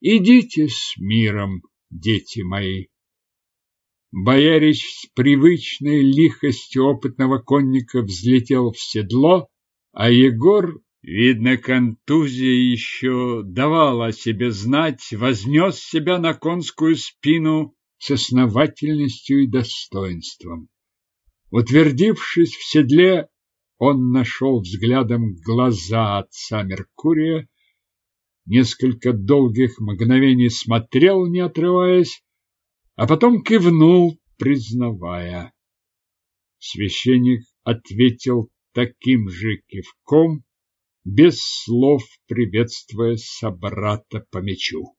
«Идите с миром, дети мои!» Боярич с привычной лихостью опытного конника взлетел в седло, а Егор, видно, контузия еще давала о себе знать, вознес себя на конскую спину с основательностью и достоинством. Утвердившись в седле, он нашел взглядом глаза отца Меркурия, несколько долгих мгновений смотрел, не отрываясь, а потом кивнул, признавая. Священник ответил таким же кивком, без слов приветствуя собрата по мечу.